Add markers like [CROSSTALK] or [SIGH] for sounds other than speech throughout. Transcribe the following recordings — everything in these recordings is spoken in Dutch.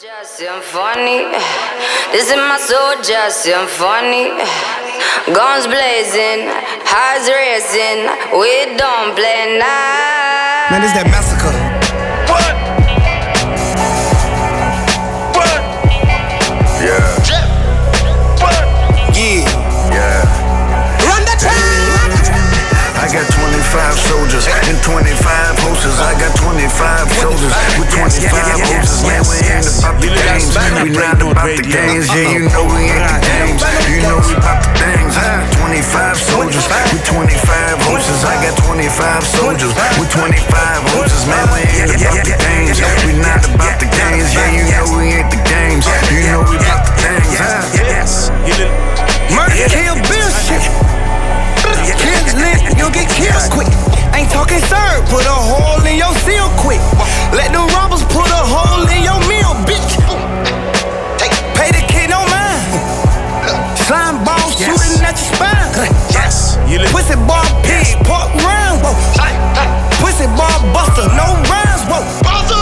Symphony. This is my soldier symphony. Guns blazing, hearts racing. We don't play nice. Man, this that massacre. Soldiers and 25 horses. I got 25 soldiers with 25 horses. Man, we ain't about the games. We not about the games. Yeah, you know we ain't the games. You know we about the things. huh? 25 soldiers with 25 horses. I got 25 soldiers with 25 horses. Man, we ain't about the games. We not about the games. Yeah, you know we ain't the games. You know we about the things. huh? Murder, kill, bill shit. You'll get killed quick. Ain't talking sir, put a hole in your seal quick. Let the robbers put a hole in your meal, bitch. Pay the kid no mind. Slime ball shooting at your spine. Yes. Pussy ball pig, pork round. Pussy ball buster, no rhymes, whoa.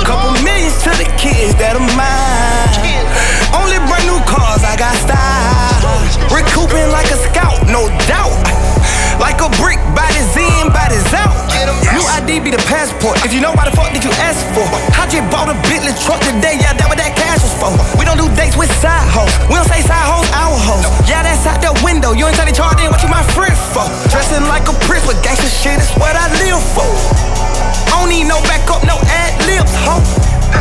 Couple millions to the kids that are mine. Only brand new cars, I got style. Recouping like a scout, no doubt. Like a brick, body's in, body's out. New ID be the passport. If you know why the fuck did you ask for? I just bought a Bentley truck today, yeah, that what that cash was for. We don't do dates with side hoes. We don't say side hoes, our hoes. Yeah, that's out the window. You ain't trying to charge in what you my friend for. Dressing like a prince, with gangsta shit is what I live for. I don't need no backup, no ad libs, ho.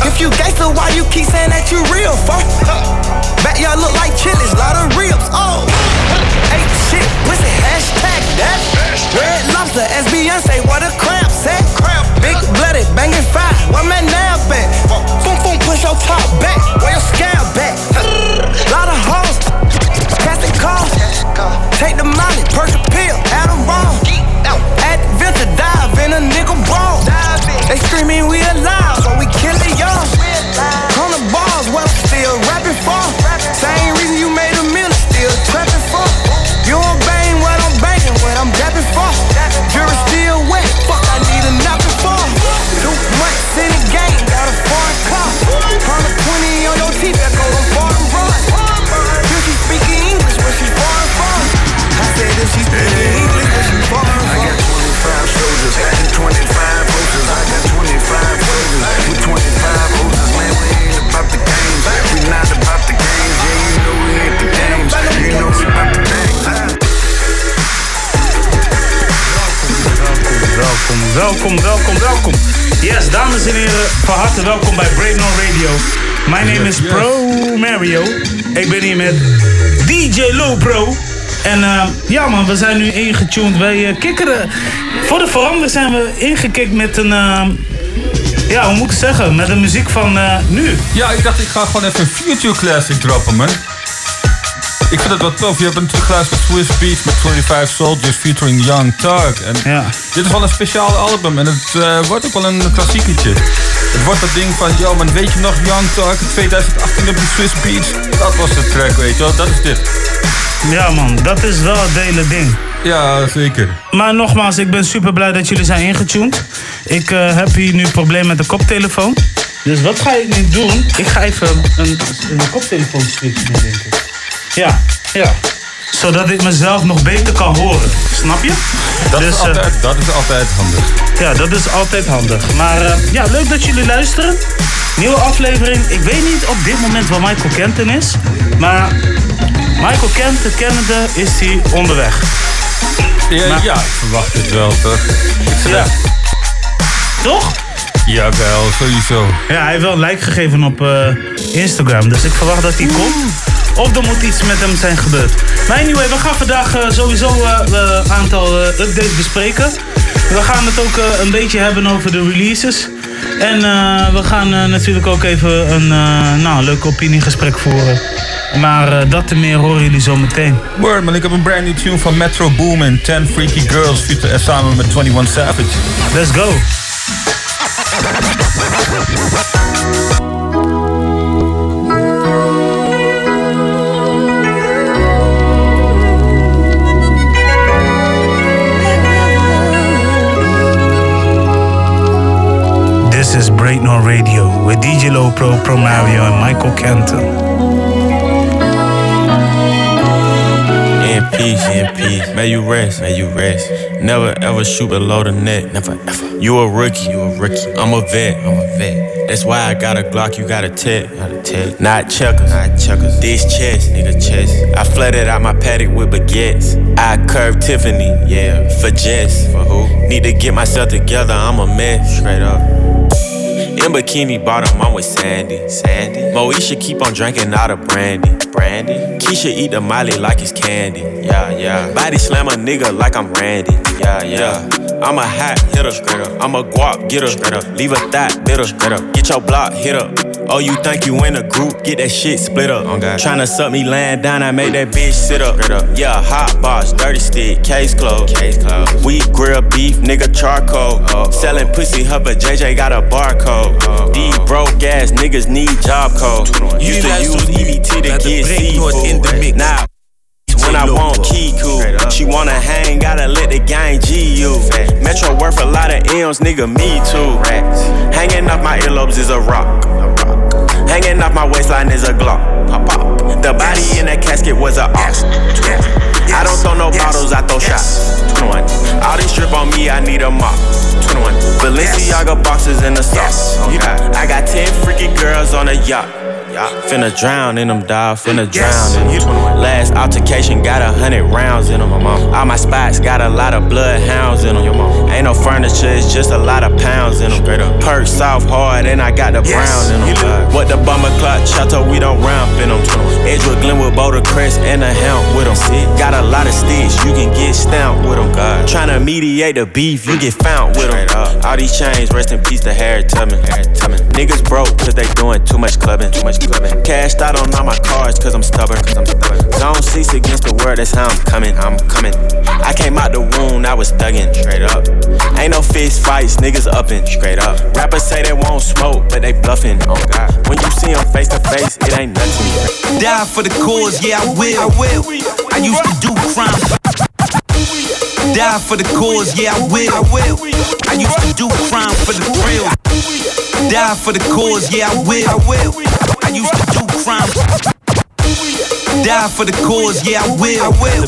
If you gangsta, why you keep saying that you real, fo? Backyard look like chilies, lot of ribs, oh. Ain't shit, pussy, hashtag that. Red lobster, as Beyonce, what a crab set. Big blooded, banging fire, where my nab at? Boom, boom, push your top back, where your scab back? [LAUGHS] Lot of hoes, plastic cars. Take the molly, perk a pill, add a wrong. Adventure dive in a nigga brawl. They screaming we alive, but we killing y'all. Bars, what I'm still rapping for. Same reason you made Jury still wet, fuck I need a for. Two months in the game, got a foreign car. 120 on your teeth, that go to foreign run. If she speaking English, where she foreign from? I said if she Welkom, welkom, welkom, welkom. Yes, dames en heren, van harte welkom bij Brave No Radio. Mijn name is Pro Mario. Ik ben hier met DJ Low Pro. En eh, ja man, we zijn nu ingetuned. Wij eh, kikkeren. Voor de verander zijn we ingekikt met een... eh, ja, hoe moet ik het zeggen? Met de muziek van eh, nu. Ja, ik dacht ik ga gewoon even een Future Classic droppen, man. Ik vind het wel tof. Je hebt natuurlijk geluisterd naar Swiss Beats met 25 Soldiers featuring Young Thug. En Ja. dit is wel een speciaal album en het eh, wordt ook wel een klassieketje. Het wordt dat ding van, yo man, weet je nog Young Thug 2018 op de Swiss Beats? Dat was de track, weet je wel. Dat is dit. Ja man, dat is wel het hele ding. Ja, zeker. Maar nogmaals, ik ben super blij dat jullie zijn ingetuned. Ik eh, heb hier nu een probleem met de koptelefoon. Dus wat ga ik nu doen? Ik ga even een, een koptelefoon switchen, denk ik. Ja, ja. Zodat ik mezelf nog beter kan horen. Snap je? Dat, Dus, is, eh, altijd, dat is altijd handig. ja, dat is altijd handig. Maar eh, ja, leuk dat jullie luisteren. Nieuwe aflevering. Ik weet niet op dit moment waar Michael Kenton is. Maar Michael Kenton, kennende, is hij onderweg. Ja, Maar- ja, ik verwacht het wel, toch? Ik Ja. Toch? Jawel, sowieso. Ja, hij heeft wel een like gegeven op eh, Instagram. Dus ik verwacht dat hij komt. Of er moet iets met hem zijn gebeurd. Maar anyway, we gaan vandaag eh, sowieso eh, een aantal eh, updates bespreken. We gaan het ook eh, een beetje hebben over de releases. En eh, we gaan eh, natuurlijk ook even een, eh, nou, leuk opiniegesprek voeren. Maar eh, dat en meer horen jullie zo meteen. Word, man, ik heb een brand new tune van Metro Boomin, 10 Freaky Girls, feature- eh, samen met 21 Savage. Let's go. This is Break No Radio with DJ Low Pro, Pro Mario en Michael Kenton. In peace, in peace. May you rest, may you rest. Never ever shoot below the net. Never ever. You a rookie, you a rookie. I'm a vet, I'm a vet. That's why I got a Glock, you got a tech. Got a tech. Not checkers, not checkers. This chest, nigga chest. I flooded out my paddock with baguettes. I curved Tiffany, yeah. For Jess, for who? Need to get myself together, I'm a mess. Straight up. In bikini bottom, I'm with Sandy. Sandy. Moesha keep on drinking out of brandy. Brandy. Keisha eat the Molly like it's candy. Yeah, yeah. Body slam a nigga like I'm Randy. Yeah, yeah. I'm a hot hitter. I'm a guap getter. Leave a thought bitter. Get your block hit up. Oh, you think you in a group? Get that shit split up. Oh, God. Tryna suck me laying down, I made that bitch sit up. Straight up. Yeah, hot box, dirty stick, case closed. Case closed. We grill beef, nigga charcoal. Oh, Selling pussy, her but JJ got a barcode. Oh. These broke ass niggas need job code. Used to use EBT to get seafood. Now. When I want Kiku, she wanna hang, gotta let the gang G you. Metro worth a lot of M's, nigga, me too. Hanging off my earlobes is a rock. Hanging off my waistline is a Glock. Pop, pop. The body in that casket was a ox. I don't throw no bottles, I throw shots. 21. All this drip on me, I need a mop. 21. Balenciaga boxes in the sauce. I got 10 freaky girls on a yacht. Finna drown in them, dawg. Finna drown in them. Last altercation got a hundred rounds in them. All my spots got a lot of bloodhounds in them. Ain't no furniture, it's just a lot of pounds in them. Perk soft hard, and I got the brown in them. What the bummer clock chateau, we don't ramp in them. Edgewood Glenwood, Boulder Crest, and a helm with them. Got a lot of sticks, you can get stamped with them. Tryna mediate the beef, you get found with them. All these chains, rest in peace to Harry Tubman. Niggas broke, cause they doing too much clubbing. Too much clubbing. Cashed out on all my cars, cause I'm stubborn. Cause I'm stubborn. Don't cease against the word, that's how I'm coming. I'm coming. I came out the wound, I was thugging. Straight up. Ain't no fist fights, niggas upping. Straight up. Rappers say they won't smoke, but they bluffing. Oh God. When you see them face to face, it ain't nothing. to me. Die for the cause, yeah, I will. I will. I used to do crime. Die for the cause, yeah, I will. I will. I used to do crime for the thrill. Die for the cause, yeah, I will. I will. I used to do crime. Die for the cause, yeah, I will. I will.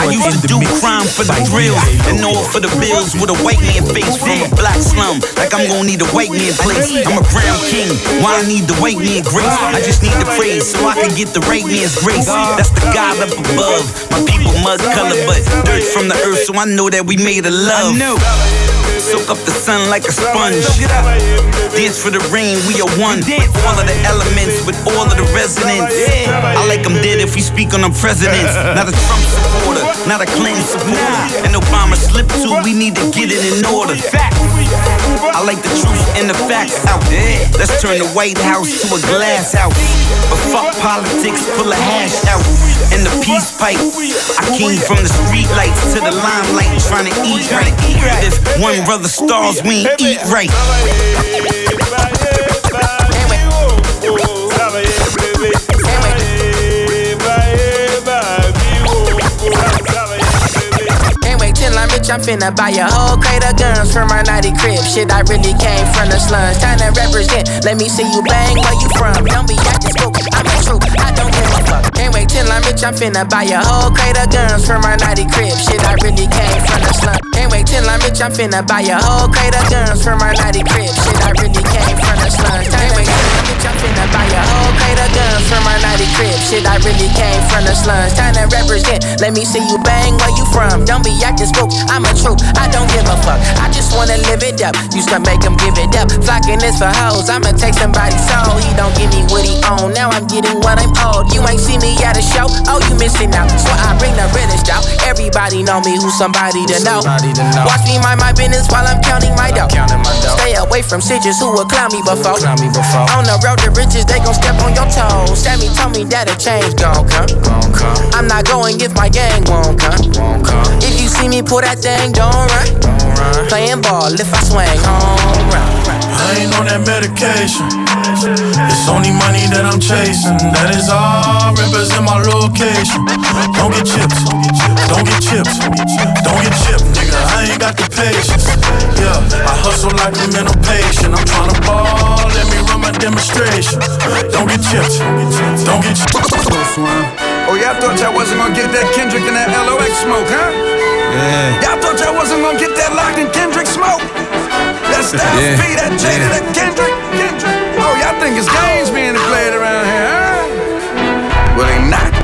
I used to do crime for the thrill and all for the bills with a white man face from a black slum. Like I'm gonna need a white man place. I'm a crown king. Why I need the white man grace? I just need the praise so I can get the right man's grace. That's the God up above. My people mud color, but dirt from the earth, so I know that we made a love. Soak up the sun like a sponge. Dance for the rain, we are one. All of the elements with all of the resonance. I like them dead if we speak on the presidents. Not a Trump supporter, not a Clinton supporter. And Obama slipped too, we need to get it in order. I like the truth and the facts out there. Let's turn the White House to a glass house. But fuck politics, pull a hash out. And the peace pipe. I came from the street lights to the limelight, trying to eat right. If one brother stars, we ain't eat right. I'm finna buy a whole crate of guns from my naughty crib. Shit, I really came from the slums. Time to represent, let me see you bang where you from. Don't be acting spook, I'm the truth, I don't give a fuck. Can't wait till I'm rich, I'm finna buy a whole crate of guns from my naughty crib. Shit, I really came from the slums. Can't wait till I'm rich, I'm finna buy a whole crate of guns from my naughty crib. Shit, I really came from the slums. Can't wait till Rich, I'm finna buy a whole crate of guns from my naughty crib. Shit, I really came from the slums. Time to represent, let me see you bang where you from. Don't be acting spook, I'm a troop, I don't give a fuck. I just wanna live it up. Used to make him give it up. Flocking this for hoes, I'ma take somebody's soul. He don't give me what he own. Now I'm getting what I'm owed. You ain't see me at a show, oh, you missing out. So I bring the realest out. Everybody know me, who's somebody to know. Watch me mind my business while I'm counting my dough. Stay away from stitches who will clown me before. On the road to riches, they gon' step on your toes. Sammy told me that a change gon' come. come. I'm not going if my gang won't come. won't come. If you see me pull that thing, don't run. run. Playing ball if I swing home run. I ain't on that medication. It's only money that I'm chasing. That is all represent my location. Don't get chips, don't get chips, don't get chipped, nigga. I ain't got the patience. Yeah, I hustle like a mental patient. I'm tryna ball, let me run my demonstration. Don't get chipped. Don't get chipped. Oh, y'all thought y'all wasn't gonna get that Kendrick and that LOX smoke, huh? Yeah. Y'all thought y'all wasn't gonna get that locked in Kendrick smoke? That Styles Yeah. P, that Jada, Yeah. that Kendrick, Kendrick. Oh, y'all think it's games being played around here, huh? Well, they not.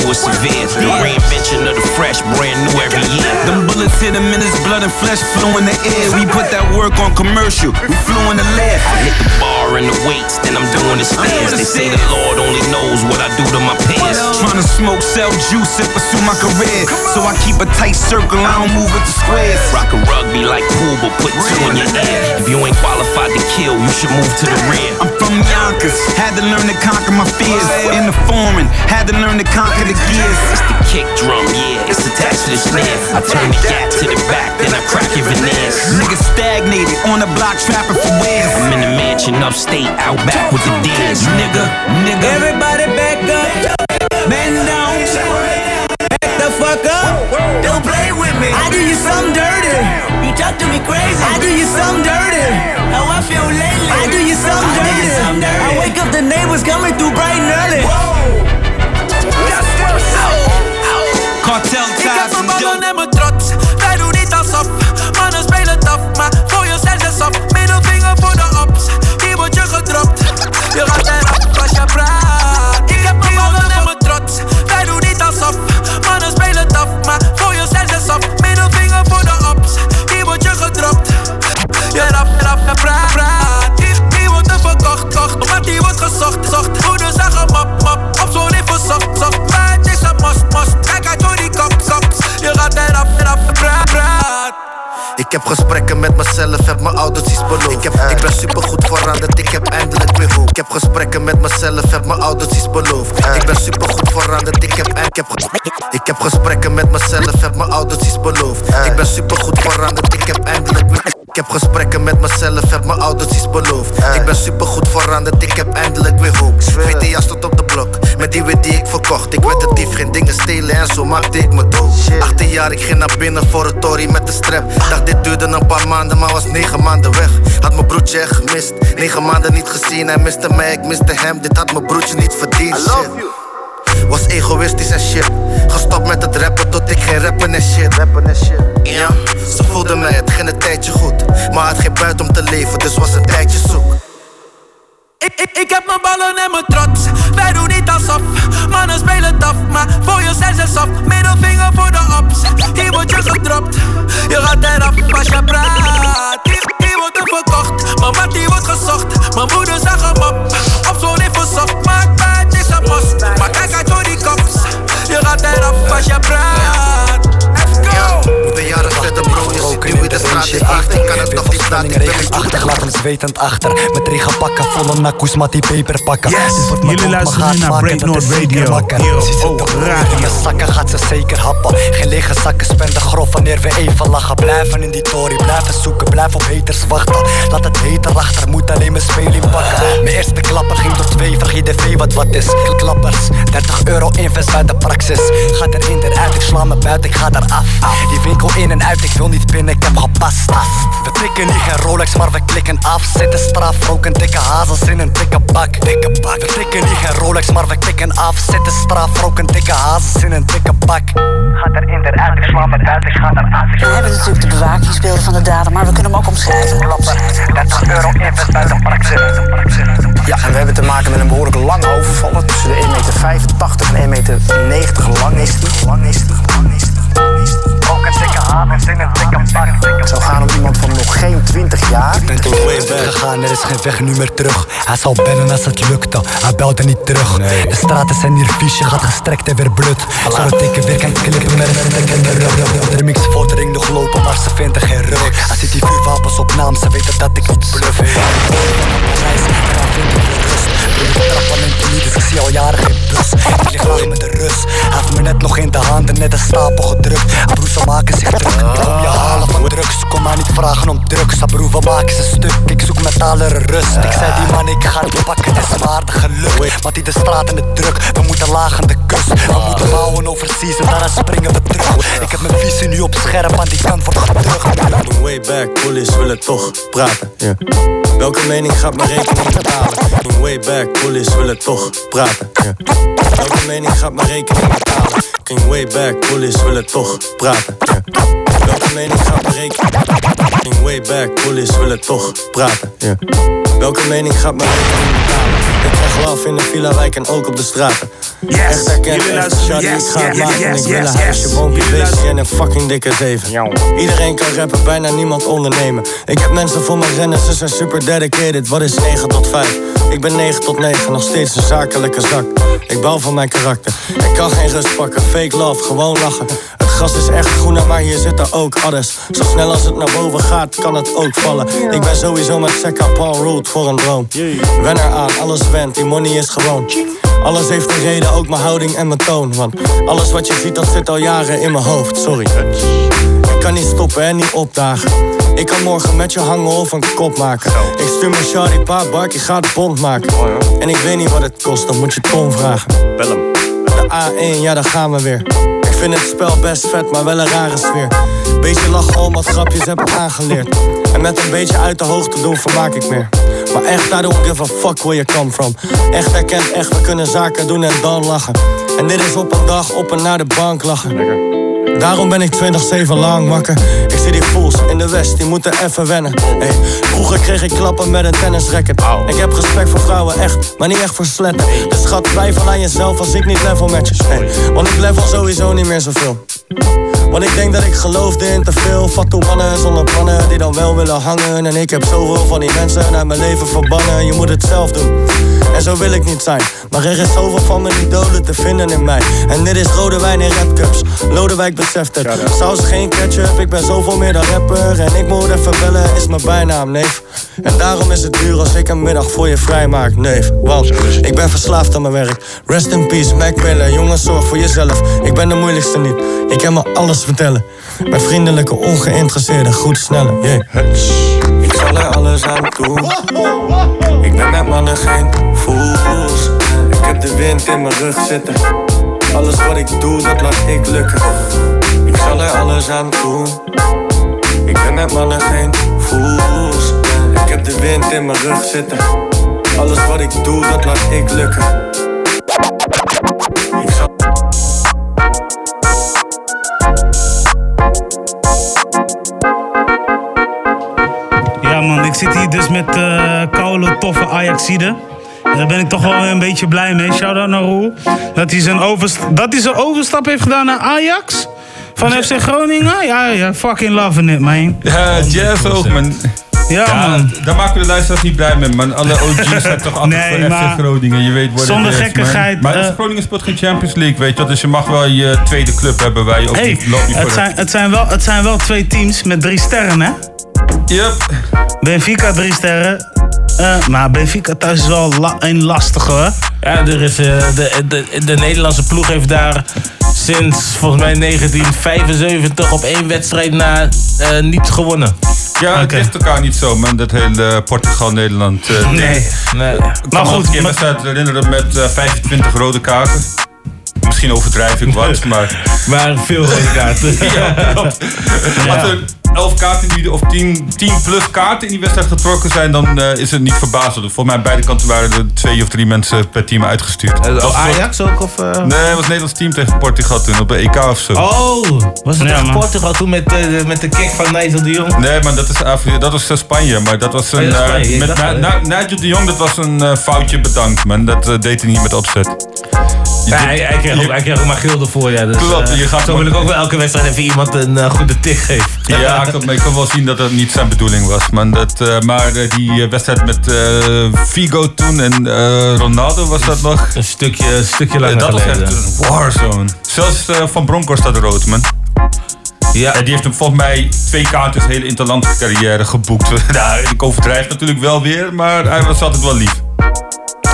Is severe. The reinvention of the fresh, brand new every year. Them bullets hit him in his blood and flesh flew in the air. We put that work on commercial. We flew in the lead. I hit the bar and the weights, then I'm doing the stairs. They say the Lord only knows what I do to my peers. Trying to smoke, sell juice, and pursue my career. So I keep a tight circle, I don't move with the squares. Rock a rugby like pool, but put two in your ear. If you ain't qualified to kill, you should move to the rear. I'm from Yonkers, had to learn to conquer my fears. In the foreign, had to learn to conquer the gears. It's the kick drum, yeah, it's attached to the snare. I turn the gap to the back, then I crack your veneers. Niggas stagnated on the block trapping for years. I'm in the mansion upstate, out back with the deers. Nigga, nigga. Everybody back up, man down, back the fuck up. Don't play with me. I do you something dirty. You talk to me crazy. I do you something dirty. How I feel lately. I do you something dirty. I wake up the neighbors coming through bright and early. Cartel Ik heb mijn ballen dope. en mijn trots. Wij doen niet alsof. Mannen spelen tof, maar voor jezelf is op. Middelvinger voor de ops. Hier word je gedropt. Je gaat eraf als je praat. Ik heb mijn ballen en mijn trots. Wij doen niet alsof. Mannen spelen tof, maar voor jezelf is op. Middelvinger voor de ops. Hier word je gedropt. Je rap, rap praat, praat. Hier wordt er verkocht, kocht. Maar die wordt gezocht, zocht. Zag hem op, op. Op zo'n even zocht, zocht. Maar het is een must, must. Kijk uit door die kop, kops. Je gaat eraf, rap en praat, praat. Ik heb gesprekken met mezelf, heb mijn ouders iets beloofd. Ik, heb, ik ben supergoed veranderd, ik heb eindelijk weer hoop. Ik heb gesprekken met mezelf, heb mijn ouders iets beloofd. Ik ben supergoed veranderd, ik heb, ik heb, ik heb gesprekken met mezelf, heb mijn ouders iets beloofd. Ik ben supergoed veranderd, ik heb eindelijk weer ik heb gesprekken met mezelf, heb mijn ouders iets beloofd. Ik ben supergoed veranderd, ik heb eindelijk weer hoop. VTA stond op de blok, met die weer die ik verkocht. Ik werd een dief, geen dingen stelen en zo maakte ik me dood. 18 jaar, ik ging naar binnen voor een tory met de strap. Dacht dit duurde een paar maanden, maar was 9 maanden weg. Had mijn broertje echt gemist, 9 maanden niet gezien. Hij miste mij, ik miste hem. Dit had mijn broertje niet verdiend. Shit. Was egoïstisch en shit. Gestopt met het rappen tot ik geen rappen en shit. Rappen en shit. Ja, ze voelden mij, het ging een tijdje goed. Maar had geen buit om te leven, dus was een tijdje zoek. Ik, ik, ik heb mijn ballen en mijn trots. Wij doen niet alsof. Mannen spelen tof, maar voor je zijn ze soft. Middelvinger voor de ops. Hier word je gedropt. Je gaat eraf als je praat. Hier, hier wordt er verkocht. Mijn mat die wordt gezocht. Mijn moeder zag hem op. Op zo'n even zocht. Maakt mij het is een mos. Maar kijk uit door die kops. Je gaat eraf als je praat. Let's go! De jaren verder bro, je ziet nu in de straat. Ik kan het nog niet laten, ik ben achter, laat hem zwetend achter. Met regen pakken, volle nakkoes, mat die peper pakken. Yes. Dit wordt mijn Jullie luisteren maar naar maken, Break North zeker Radio. Ze zit Oh, op Radio. in mijn zakken, gaat ze zeker happen. Geen lege zakken, spenden grof wanneer we even lachen. Blijven in die tory, blijven zoeken, blijf op haters wachten. Laat het heter achter, moet alleen mijn speling pakken. Mijn eerste klapper ging door twee, vraag je de V wat wat is. Klappers, 30 euro invest bij de praxis. Gaat erin, eruit, ik sla me buiten, ik ga eraf. Die winkel in en uit, ik wil niet binnen, ik heb gepast. We tikken niet geen Rolex, maar we klikken af. Zitten straf, roken dikke hazels in een dikke bak. Dikke bak. We tikken niet geen Rolex, maar we klikken af. Zitten straf, roken dikke hazels in een dikke bak. Gaat erin, eruit, ik sla me buiten, ik ga eraf. We hebben natuurlijk de bewakingsbeelden van de dader, maar we kunnen hem ook omschrijven. 30 euro invest de praxis. Ja, en we hebben te maken met een behoorlijk lange overvaller. Tussen de 1,85 meter en 1,90 meter lang is die. Lang is die. Lang is die. Roken dikke hazels in een dikke bak. Het zou gaan om iemand van nog geen 20 jaar. Ik ben te ver gegaan, er is geen weg nu meer terug. Hij zal bellen als het lukte, hij belde niet terug. De straten zijn hier vies, je gaat gestrekt en weer blut. Zodat ik weer kan klippen met een stek in de rug. De remix vordering nog lopen, maar ze vinden geen rug. Hij ziet die vuurwapens op naam, ze weten dat ik niet bluff. Reis, ik ik trappen en niet, dus ik zie al jaren geen bus. Ik lig laag met de rust. Hij heeft me net nog in de handen, net een stapel gedrukt. Abroe, ze maken zich druk. Kom je halen van drugs, kom maar niet vragen om drugs. Abroe, we maken ze stuk. Ik zoek mentalere rust. Ik zei die man, ik ga het pakken, het is me aardig geluk. Want die de straat en de druk, we moeten laag aan de kust. We moeten bouwen overseas en daarna springen we terug. Ik heb mijn visie nu op scherp, aan die kant wordt gedrukt. Way back, police willen toch praten. ja. Welke mening gaat mijn rekening betalen? Way back, police willen toch praten. ja. Welke mening gaat mijn rekening betalen? Ging way back, police willen toch praten. ja. Welke mening gaat mijn rekening Ging way back, police willen toch praten. ja. Welke mening gaat mijn rekening betalen? Ik krijg love in de villa wijk en ook op de straten. Echt herkend, echt shawty, ik ga het maken en ik wil een huisje, boompje, beestje en een fucking dikke zeven. Iedereen kan rappen, bijna niemand ondernemen. Ik heb mensen voor me rennen, ze zijn super dedicated. Wat is 9 tot 5? Ik ben 9 tot 9, nog steeds een zakelijke zak. Ik bouw van mijn karakter. Ik kan geen rust pakken, fake love, gewoon lachen. Het gras is echt groener, maar hier zitten ook adders. Zo snel als het naar boven gaat, kan het ook vallen. Ik ben sowieso met Sekka Paul Root voor een droom. Wen eraan, alles went, die money is gewoon. Alles heeft een reden, ook mijn houding en mijn toon. Want alles wat je ziet, dat zit al jaren in mijn hoofd. Sorry. Ik kan niet stoppen en niet opdagen. Ik kan morgen met je hangen of een kop maken. Ik stuur mijn shawty pa bark, je gaat bond En ik weet niet wat het kost, dan moet je Tom vragen. Bel hem. De A1, ja, daar gaan we weer. Ik vind het spel best vet, maar wel een rare sfeer. Beetje lachen om wat grapjes heb ik aangeleerd. En met een beetje uit de hoogte doen vermaak ik meer. Maar echt, don't give a fuck where you come from. Echt herkend, echt, we kunnen zaken doen en dan lachen. En dit is op een dag op en naar de bank lachen. Daarom ben ik 20-7 lang wakker. Ik zie die fools in de west, die moeten even wennen. Hey, vroeger kreeg ik klappen met een tennisracket. Ik heb respect voor vrouwen, echt, maar niet echt voor sletten. Dus schat, twijfel aan jezelf als ik niet level met je. Hey, want ik level sowieso niet meer zoveel. Want ik denk dat ik geloofde in te veel Fatsoen mannen zonder plannen die dan wel willen hangen. En ik heb zoveel van die mensen uit mijn leven verbannen. Je moet het zelf doen. En zo wil ik niet zijn. Maar er is zoveel van mijn idolen te vinden in mij. En dit is rode wijn in red cups Lodewijk beseft het. Saus geen ketchup, ik ben zoveel meer dan rapper. En ik moet even bellen, is mijn bijnaam, neef. En daarom is het duur als ik een middag voor je vrij maak, neef. Want ik ben verslaafd aan mijn werk. Rest in peace, Mac Miller. Jongens, zorg voor jezelf. Ik ben de moeilijkste niet. Je kan me alles vertellen. Mijn vriendelijke, ongeïnteresseerde, goed snelle yeah. Ik zal er alles aan doen. Ik ben met mannen geen fools. Ik heb de wind in mijn rug zitten. Alles wat ik doe, dat laat ik lukken. Ik zal er alles aan doen. Ik ben met mannen geen fools. Ik heb de wind in mijn rug zitten. Alles wat ik doe, dat laat ik lukken dus met eh koude, toffe Ajaxide. En Daar ben ik toch wel een beetje blij mee. Shout-out naar Roel. Dat hij zijn, overst dat hij zijn overstap heeft gedaan naar Ajax. Van FC Groningen. Ja, ja, fucking loving it, man. Ja, Jazz ook, man. Ja, man. Daar maken we de luisteraars niet blij mee, man. Alle OG's zijn toch altijd Nee, voor maar FC Groningen. Je weet wat zonder gekkigheid. Maar eh, FC Groningen speelt geen Champions League, weet je wel. Dus je mag wel je tweede club hebben waar je ook Hey, niet loopt niet voor het, zijn, het, zijn wel, het zijn wel twee teams met drie sterren, hè? Yep. Benfica drie sterren. Eh, maar Benfica thuis is wel la een lastige, hoor. Ja, er is, eh, de, de, de Nederlandse ploeg heeft daar sinds volgens mij 1975 op één wedstrijd na eh, niet gewonnen. Ja, het ligt elkaar niet zo, man. Dat hele Portugal-Nederland. eh, Nee, ding. nee. Ik kan me herinneren met eh, 25 rode kaarten. Misschien overdrijf ik wat, [LAUGHS] maar... Maar veel rode kaarten. [LAUGHS] ja, klopt. Als er 11 kaarten in die, of 10, 10 plus kaarten in die wedstrijd getrokken zijn, dan eh, is het niet verbazend. Volgens mij aan beide kanten waren er twee of drie mensen per team uitgestuurd. Dat was- Ajax ook? Of, eh? Nee, het was het Nederlands team tegen Portugal toen op de EK of zo. Oh, was het Ja, tegen man. Portugal toen met, met de kick van Nigel de Jong? Nee, maar dat, is Afri- dat was Spanje. Maar dat was Oh, een. ik met Na- Na- Nigel de Jong, dat was een foutje bedankt, man. Dat deed hij niet met opzet. Ja, hij, hij, kreeg ook, hij kreeg ook maar geel ervoor, ja. Dus, Klopt, eh, je gaat zo wil ik ook wel elke wedstrijd even iemand een eh, goede tik geven. Ja, ik maar kan wel zien dat dat niet zijn bedoeling was. Man. Dat, eh, maar die wedstrijd met eh, Figo toen en Ronaldo was dat nog. Een stukje, een stukje langer dat was echt een warzone. Zelfs Van Bronckhorst staat rood, man. Ja. die heeft hem volgens mij twee kaarten zijn hele interlandse carrière geboekt. [LAUGHS] nou, ik overdrijf natuurlijk wel weer, maar hij was altijd wel lief.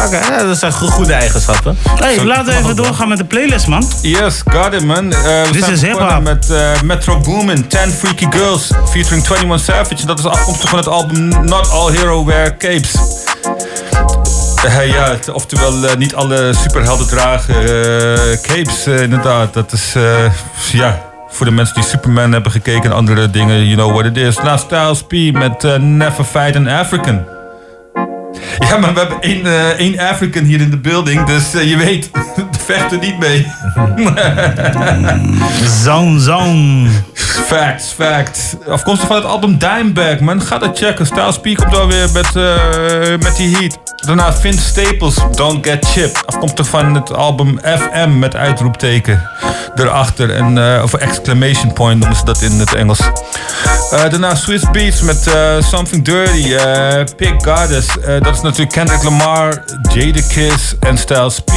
Oké, dat zijn go- goede eigenschappen. Hey, laten we even doorgaan met de playlist, man. Yes, got it man. Eh, we This zijn is hip-hop. met eh, Metro Boomin, 10 Freaky Girls, featuring 21 Savage. Dat is afkomstig van het album Not All Hero Wear Capes. Eh, ja, het- oftewel eh, niet alle superhelden dragen eh, capes, eh, inderdaad. Dat is, eh, ja, voor de mensen die Superman hebben gekeken en andere dingen, you know what it is. Na Styles P met eh, Never Fight an African. Ja, maar we hebben één, eh, één African hier in de building, dus eh, je weet, [LAUGHS] vecht er niet mee. [LAUGHS] Zo'n, zo'n. Facts, facts. Afkomstig van het album Dimebag, man. Ga dat checken. Styles P komt alweer met, eh, met die heat. Daarna Vince Staples, Don't Get Chipped. Afkomstig van het album FM met uitroepteken erachter. En, eh, of exclamation point noemen ze dat in het Engels. Daarna Swiss Beats met Something Dirty, Pig Goddess. Eh, dat is natuurlijk Kendrick Lamar, Jadakiss en Styles P.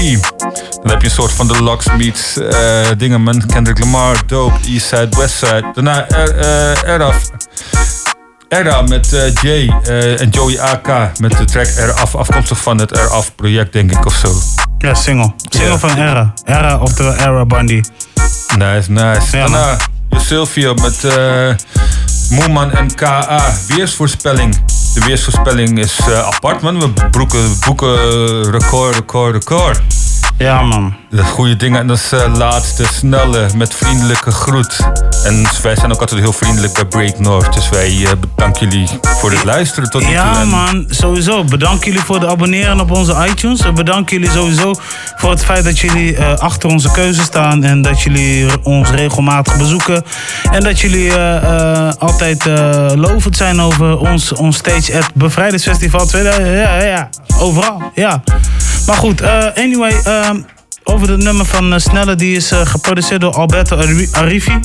Dan heb je een soort van de Locks meets eh, dingen, man. Kendrick Lamar, Dope, Eastside, Westside. Daarna er, eh, Eraf. Eraf met eh, Jay eh, en Joey AK met de track Eraf, afkomstig van het Eraf project, denk ik, of zo. Ja, single. Single van Era. Era, oftewel Era Bundy. Nice, nice. Daarna Sylvia met eh Moeman en KA. Weersvoorspelling. De weersvoorspelling is eh, apart. We boeken, boeken record, record, record. Ja, man. De goede dingen. En dat is eh, laatste, snelle, met vriendelijke groet. En wij zijn ook altijd heel vriendelijk bij Break North. Dus wij eh, bedanken jullie voor het luisteren tot nu toe. Ja, En- man, sowieso. Bedankt jullie voor het abonneren op onze iTunes. En bedankt jullie sowieso voor het feit dat jullie eh, achter onze keuze staan. En dat jullie ons regelmatig bezoeken. En dat jullie altijd lovend zijn over ons, ons stage at Bevrijdingsfestival 2000. Ja, ja, ja, overal. Ja. Maar goed, eh, anyway. ehm, over het nummer van eh, Snelle, die is eh, geproduceerd door Alberto Arifi.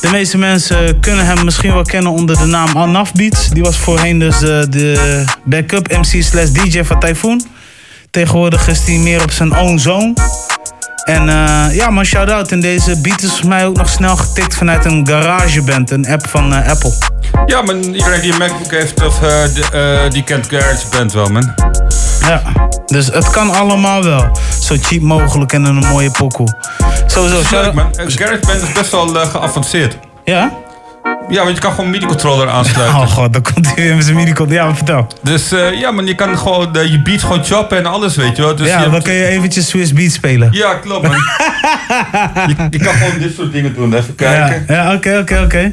De meeste mensen kunnen hem misschien wel kennen onder de naam Anaf Beats. Die was voorheen dus de backup MC slash DJ van Typhoon. Tegenwoordig is hij meer op zijn own zone. En ja, maar shout-out. En deze beat is voor mij ook nog snel getikt vanuit een GarageBand, een app van Apple. Ja, maar iedereen die een MacBook heeft, of, die kent GarageBand wel, man. Ja, dus het kan allemaal wel. Zo cheap mogelijk en een mooie pokoe. Sowieso, Leuk, man. Eh, GarageBand is best wel eh, geavanceerd. Ja? Ja, want je kan gewoon een MIDI-controller aansluiten. Oh god, dan komt hij weer met zijn midi-controller. Ja, maar vertel. Dus eh, ja, man, je kan gewoon eh, je beat gewoon choppen en alles, weet je wel. Dus ja, je dan hebt- kun je eventjes Swiss Beat spelen. Ja, klopt, man. [LAUGHS] je, je kan gewoon dit soort dingen doen. Even kijken. Ja oké, oké, oké.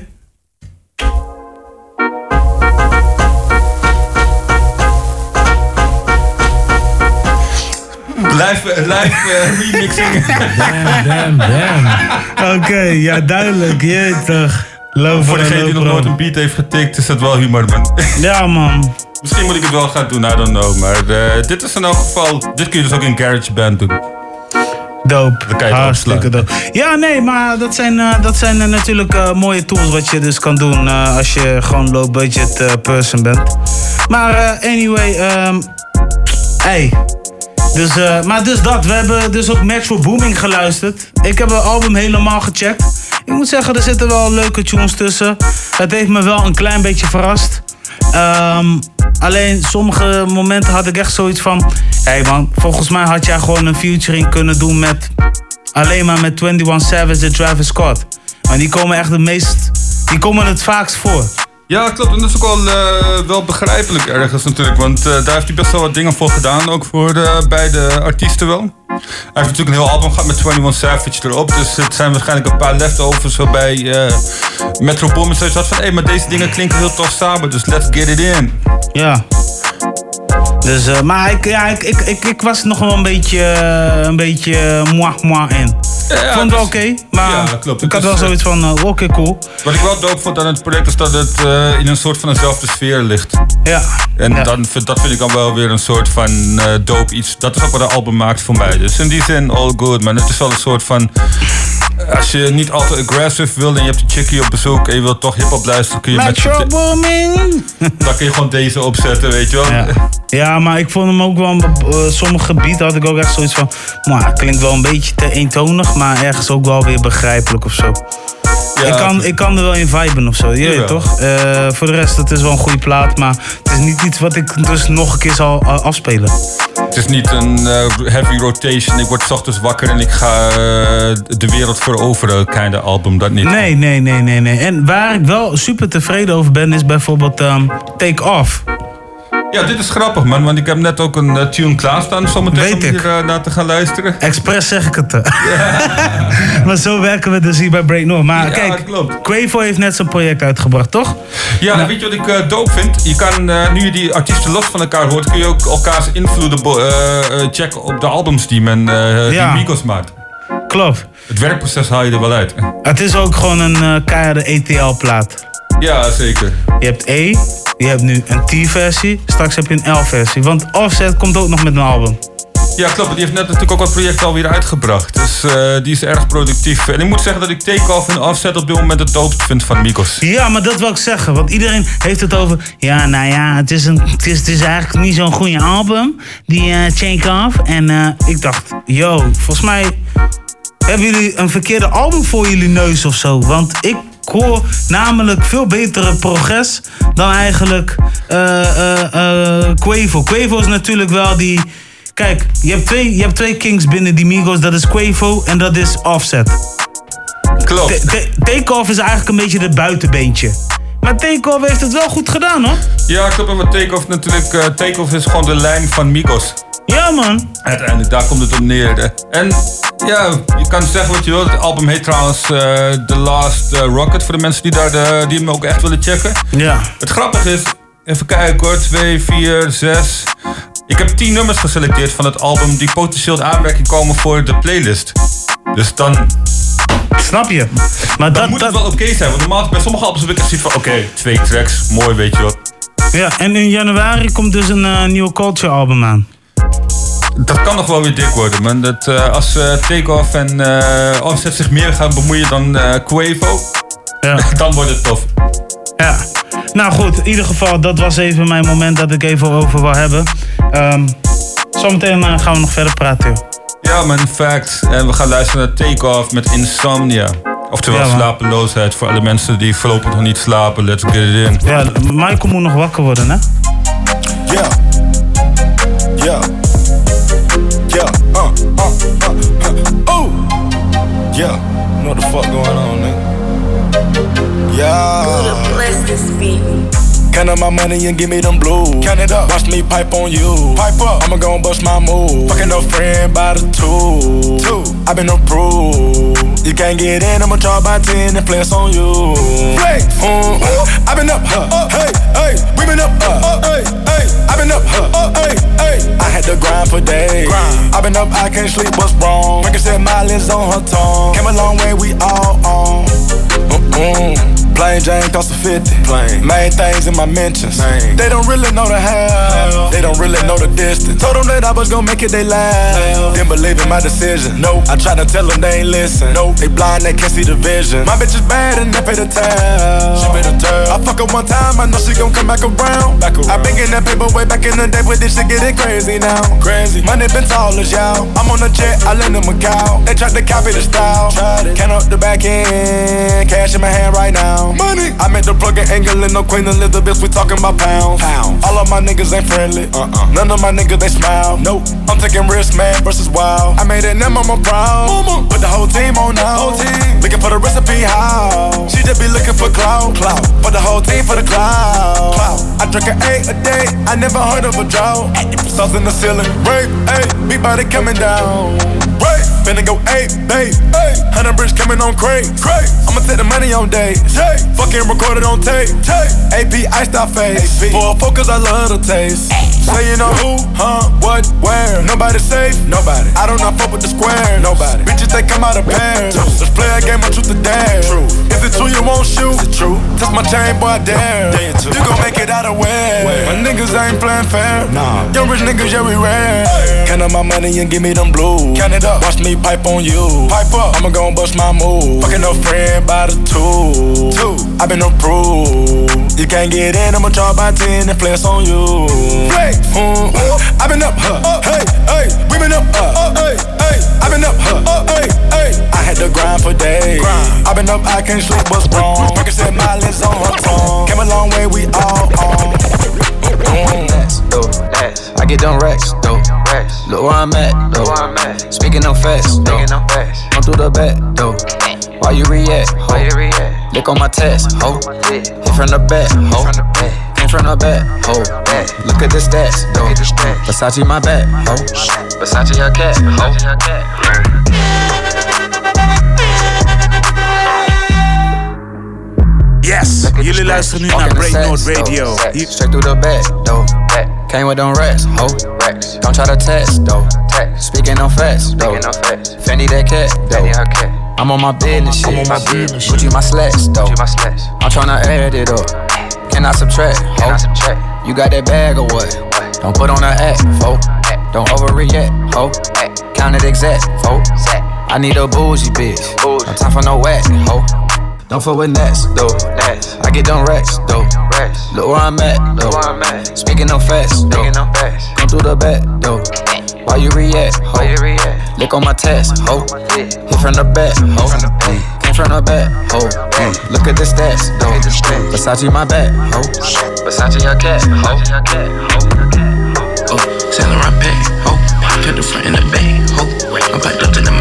Live, eh, live eh, remixing. [LAUGHS] Damn, damn, damn. Oké, ja, duidelijk. Je toch. Lopen, Voor degene die nog nooit een beat heeft getikt, is dat wel humor. [LAUGHS] Ja, man. Misschien moet ik het wel gaan doen, I don't know. Maar eh, dit is in elk geval... Dit kun je dus ook in GarageBand doen. Dope. Dan kan je het Hartstikke opslaan. dope. Ja, nee, maar dat zijn, dat zijn natuurlijk mooie tools wat je dus kan doen als je gewoon low budget person bent. Maar anyway, ehm hey. Dus, eh, maar dus dat, we hebben dus ook Metro Booming geluisterd. Ik heb het album helemaal gecheckt. Ik moet zeggen, er zitten wel leuke tunes tussen. Het heeft me wel een klein beetje verrast. Ehm, alleen sommige momenten had ik echt zoiets van... Hé hey man, volgens mij had jij gewoon een featuring kunnen doen met... Alleen maar met 21 Savage en Travis Scott. Maar die komen echt het meest... Die komen het vaakst voor. Ja, klopt. En dat is ook wel, eh, wel begrijpelijk ergens natuurlijk. Want eh, daar heeft hij best wel wat dingen voor gedaan. Ook voor de beide artiesten wel. Hij heeft natuurlijk een heel album gehad met 21 Savage erop. Dus het zijn waarschijnlijk een paar leftovers waarbij eh Metro Boomin zoiets had van... Hé, maar deze dingen klinken heel tof samen. Dus let's get it in. Ja. Dus, maar ik, ja, ik, ik, ik, ik was nog wel een beetje, een beetje moi, moi in. Ik vond het wel oké, maar Ja, klopt. ik had wel is, eh, zoiets van, eh, oké, cool. Wat ik wel dope vond aan het project is dat het eh, in een soort van eenzelfde sfeer ligt. Ja. En Dan, dat vind ik dan wel weer een soort van eh, dope iets. Dat is ook wat een album maakt voor mij. Dus in die zin, all good. Maar het is wel een soort van... Als je niet al te aggressive wil en je hebt een chickie op bezoek en je wilt toch hip-hop luisteren, kun je met Metro Booming! [LAUGHS] dan kun je gewoon deze opzetten, weet je wel. Ja. [LAUGHS] ja, maar ik vond hem ook wel, uh, sommige gebieden had ik ook echt zoiets van, maar klinkt wel een beetje te eentonig, maar ergens ook wel weer begrijpelijk of zo. Ik, kan, ik kan er wel in viben of zo, je toch? Eh, voor de rest, het is wel een goede plaat, maar het is niet iets wat ik dus nog een keer zal eh, afspelen. Het is niet een eh, heavy rotation. Ik word ochtends wakker en ik ga de wereld veroveren, kind of album. Dat niet. Nee, nee, nee, nee, nee. En waar ik wel super tevreden over ben, is bijvoorbeeld ehm, Take Off. Ja, dit is grappig, man. Want ik heb net ook een eh, tune klaarstaan zometeen om hier eh, naar te gaan luisteren. Expres zeg ik het. [LAUGHS] maar zo werken we dus hier bij Break North. Maar Ja, kijk, klopt. Quavo heeft net zijn project uitgebracht, toch? Ja, Nou. weet je wat ik eh dope vind? Je kan, eh, nu je die artiesten los van elkaar hoort, kun je ook elkaars invloeden eh, eh, checken op de albums die men eh Ja. die Migos maakt. Klopt. Het werkproces haal je er wel uit. Het is ook gewoon een eh keiharde ETL-plaat. Ja, zeker. Je hebt E, je hebt nu een T-versie, straks heb je een L-versie. Want Offset komt ook nog met een album. Ja, klopt. Die heeft net natuurlijk ook wat projecten alweer uitgebracht. Dus eh, die is erg productief. En ik moet zeggen dat ik Takeoff en Offset op dit moment het doodst vind van Migos. Ja, maar dat wil ik zeggen. Want iedereen heeft het over. Ja, nou ja, het is, een, het is, het is eigenlijk niet zo'n goede album. Die eh Take Off. En eh, ik dacht, yo, volgens mij hebben jullie een verkeerde album voor jullie neus of zo. Want ik hoor namelijk veel betere progress dan eigenlijk eh eh Quavo. Quavo is natuurlijk wel die. Kijk, je hebt, twee, je hebt twee kings binnen die Migos. Dat is Quavo en dat is Offset. Klopt. Ta- ta- Takeoff is eigenlijk een beetje het buitenbeentje. Maar Takeoff heeft het wel goed gedaan hoor. Ja, klopt. Maar Takeoff natuurlijk. Takeoff is gewoon de lijn van Migos. Ja man. Uiteindelijk, daar komt het op neer. En ja, je kan zeggen wat je wilt. Het album heet trouwens eh, The Last eh, Rocket. Voor de mensen die, daar de, die hem ook echt willen checken. Ja. Het grappige is, even kijken hoor. 2, 4, 6. Ik heb 10 nummers geselecteerd van het album die potentieel in aanmerking komen voor de playlist. Dus dan. Snap je? Maar dan moet het wel oké zijn. Want normaal bij sommige albums heb ik echt zoiets van: oké, twee tracks, mooi, weet je wat. Ja, en in januari komt dus een eh, nieuwe Culture album aan. Dat kan nog wel weer dik worden, man. Dat, eh, als eh Takeoff en eh Offset zich meer gaan bemoeien dan eh Quavo, [LAUGHS] dan wordt het tof. Ja. Nou goed, in ieder geval, dat was even mijn moment dat ik even over wil hebben. Ehm, zometeen gaan we nog verder praten. joh. Ja, man, fact. En we gaan luisteren naar Takeoff met Insomnia. Oftewel Ja, slapeloosheid voor alle mensen die voorlopig nog niet slapen. Let's get it in. Ja, Michael moet nog wakker worden, hè? Yeah. Yeah. know What the fuck going on, nigga? Yeah. Bless this beat. Count up my money and give me them blues. Count it up. Watch me pipe on you. Pipe up. I'ma go bust my move. Fucking a friend by the two. Two. i been approved. You can't get in, I'ma try by 10 and flex on you. Flex. Mm. i been up, huh? Hey, hey. We been up, uh. Hey, hey. i been up, huh? Hey, hey. I had to grind for days. Grind. i been up, I can't sleep, what's wrong? Frankie said mileage on her tongue. Came a long way, we all on. Mm-mm. Plain Jane cost a 50. Plain. Main things in my mentions. They don't really know the how. They don't really know the distance. Told them that I was gonna make it, they laugh. Didn't believe in my decision. Nope. I tried to tell them they ain't listen. Nope. They blind, they can't see the vision. My bitch is bad and they pay the tell. She pay the tell. I fuck her one time, I know she gon' come back around. Back around. I been getting that paper way back in the day, but this shit getting crazy now. Crazy. Money been tall as y'all. I'm on a jet, I land in Macau. They tried to copy the style. Tried it. Count up the back end. Cash in my hand right now. Money. I met the plug in England, no Queen Elizabeth. We talking about pounds. Pounds. All of my niggas ain't friendly. Uh-uh. None of my niggas they smile. Nope. I'm taking risks, man, versus wild. I made it, now mama proud. Mama. Put the whole team on now. Whole team. Looking for the recipe, how? She just be looking for clout. Clout. For the whole team, for the clout. Clout. I drink an eight a day. I never heard of a drought. Sauce in the ceiling. Rape, hey. Big body coming down. Rape. Finna go eight, babe. Hey. Hundred bricks coming on crate. Crate. I'ma take the money on days. Hey. Fucking recorded on tape. Tape. AP iced out face. For a focus, I love the taste. Say you know who, huh, what, where. Nobody safe, nobody. I do not know, fuck with the square, nobody. Bitches they come out of pairs. Let's play a game of truth or dare. True. Is it true you won't shoot? Is it true? Touch my chain, boy, I dare. You gon' make it out of where? My niggas ain't playing fair. Nah. Young rich niggas, yeah, we rare. Count up my money and give me them blues. Count it up. Watch me pipe on you. Pipe up. I'ma go bust my move. Fucking a friend by the two. Two. i been approved. You can't get in, I'ma try by 10 and flex on you. Flex. Mm. i been up, huh? Hey, hey. We been up, uh. Hey, hey. i been up, huh? Hey, hey. I had to grind for days. i been up, I can't sleep, what's wrong? Breaking said mileage on her tongue. Came a long way, we all on. Get them racks, though. Look where I'm at, though. Speaking no facts, though. Come through the back, though. Why you react, ho? Look on my test, ho. Hit from the back, ho. From the back, ho. Look at the stats, though. Versace my back, ho. Versace your cat, ho. Yes, jullie luisteren nu naar Break Note Radio. Straight through the back, though. Came with them racks, ho. Don't try to test, though. Speaking no facts, though. Fendi that cat, though. I'm on my business shit. I'm on my business shit. Gucci my slacks, though. I'm tryna add it up. Can I subtract, ho? You got that bag or what? Don't put on an act, folk. Don't overreact, ho. Count it exact, folk. I need a bougie bitch. No time for no whack, ho. Don't fuck with Nets, though. I get them racks, though. Look where I'm at, though. Speaking no facts, though. Come through the back, though. Why you react, ho? Lick on my test, ho. Hit from the back, ho. Came from the back, ho. Look at the stats, though. Versace my back, ho. Versace your cat, ho. Oh, Saint Laurent pay, ho. Put the front in the back, ho. I'm back up to the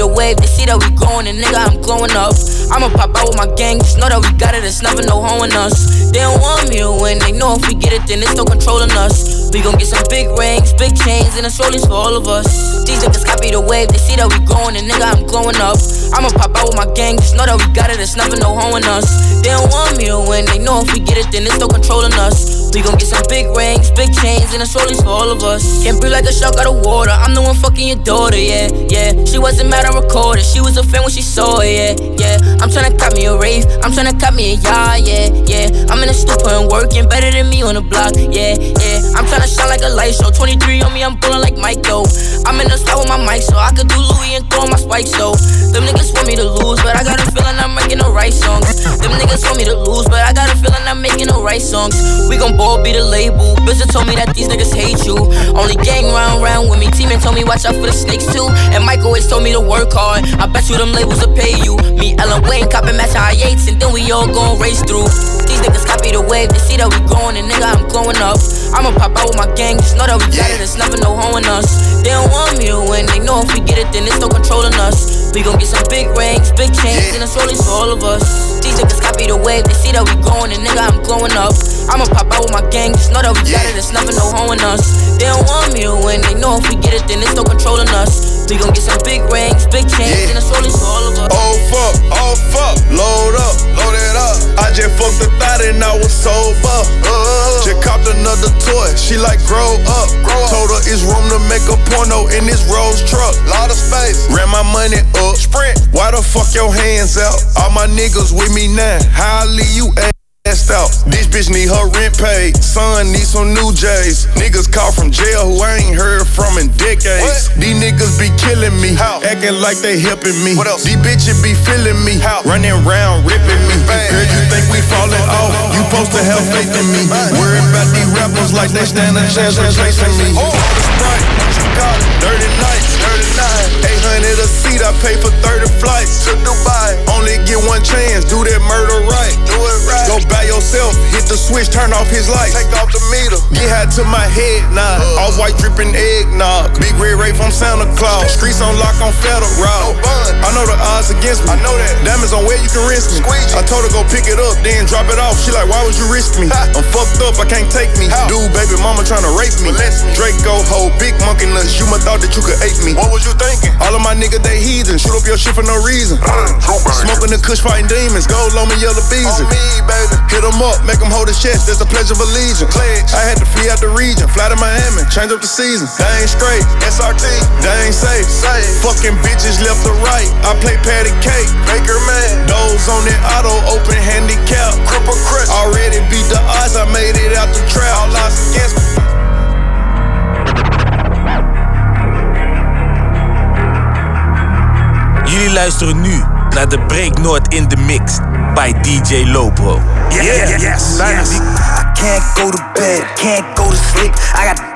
the wave, they see that we growing, and nigga, I'm glowing up. I'ma pop out with my gang, just know that we got it, it's never no hoeing us. They don't want me to win, they know if we get it, then it's no controlling us. We gon' get some big rings, big chains, and it's rollies for all of us. These niggas copy the wave, they see that we growing, and nigga, I'm glowing up. I'ma pop out with my gang, just know that we got it, it's never no hoeing us. They don't want me to win, they know if we get it, then it's no controlling us. We gon' get some big rings, big chains, and it's rollies for all of us. Can't breathe like a shark out of water. I'm the one fucking your daughter, yeah, yeah. She wasn't mad, I recorded. She was a fan when she saw it, yeah, yeah. I'm tryna cut me a rave, I'm tryna cut me a yard, yeah, yeah. I'm in the stoop and working better than me on the block, yeah, yeah. I'm tryna shine like a light show. 23 on me, I'm pulling like Mike though. I'm in the spot with my mic, so I could do Louis and throw my spikes, though. Them niggas want me to lose, but I got a feeling I'm making the right songs. Them niggas want me to lose, Right songs. We gon' ball be the label. Bitch told me that these niggas hate you. Only gang round round with me. Teammate told me watch out for the snakes too. And Mike always told me to work hard. I bet you them labels will pay you. Me, Ellen Wayne, copping match high Yates, and then we all gon' race through. These niggas copy the wave, they see that we growing, and nigga, I'm glowing up. I'ma pop out with my gang, just know that we got it, it's never no hoeing us. They don't want me to win, they know if we get it, then it's no controlling us. We gon' get some big rings, big chains, and it's rollies for all of us. These niggas copy the wave, they see that we growing, and nigga, I'm glowing up. I'ma pop out with my gang, just know that we got it, it's never no hoeing us. They don't want me to win, they know if we get it, then it's no controlling us. We gon' get some big rings, big chains, and it's rollies for all of us. Oh fuck, oh fuck, load up, load it up. I just fucked the thought and I was sober. Uh, just copped another toy, she like grow up. Grow Told her it's room to make a porno in this Rolls truck. Lot of space, ran my money up. Sprint, why the fuck your hands out? All my niggas with me now, how I leave you assed out. This bitch need her rent paid, son need some new J's. Niggas call from jail who I ain't heard from in decades. These niggas be killing me, How? acting like they helping me. These bitches be feeling me, How? running around ripping me. Girl, you think we falling off? You supposed to have faith in me. Worry about these rappers like they stand a chance of chasing me. Nights, dirty nights. 800 a seat, I pay for 30 flights to Dubai. Only get one chance, do that murder right. Do it right. Go by yourself, hit the switch, turn off his lights. Take off the meter. Get high to my head, nah. Uh. All white dripping eggnog. Big red ray from Santa Claus. Streets on lock on federal. I know the odds against me. I know that. Diamonds on where you can risk me. I told her go pick it up, then drop it off. She like, why would you risk me? I'm fucked up, I can't take me. Dude, baby mama tryna rape me. Draco, hoe, big monkey nuts. You must thought that you could ape me. What was you thinking? All of my niggas, they heathen. Shoot up your shit for no reason. Smoking the kush fighting demons. Gold on me, yellow bees. On me, baby. Hit them up, make them hold his chest. There's a pledge of allegiance. Pledge. I had to flee out the region. Fly to Miami, change up the season. They ain't straight. SRT. They ain't safe. safe. Fucking bitches left to right. I play patty cake. Baker man. Those on that auto, open handicap. Cripple crutch. Already beat the odds. I made it out the trap. All odds against me. Jullie luisteren nu naar de Break North in the Mix bij DJ Lobro. Yeah, yeah, yes, yes. I can't go to bed, can't go to sleep. I got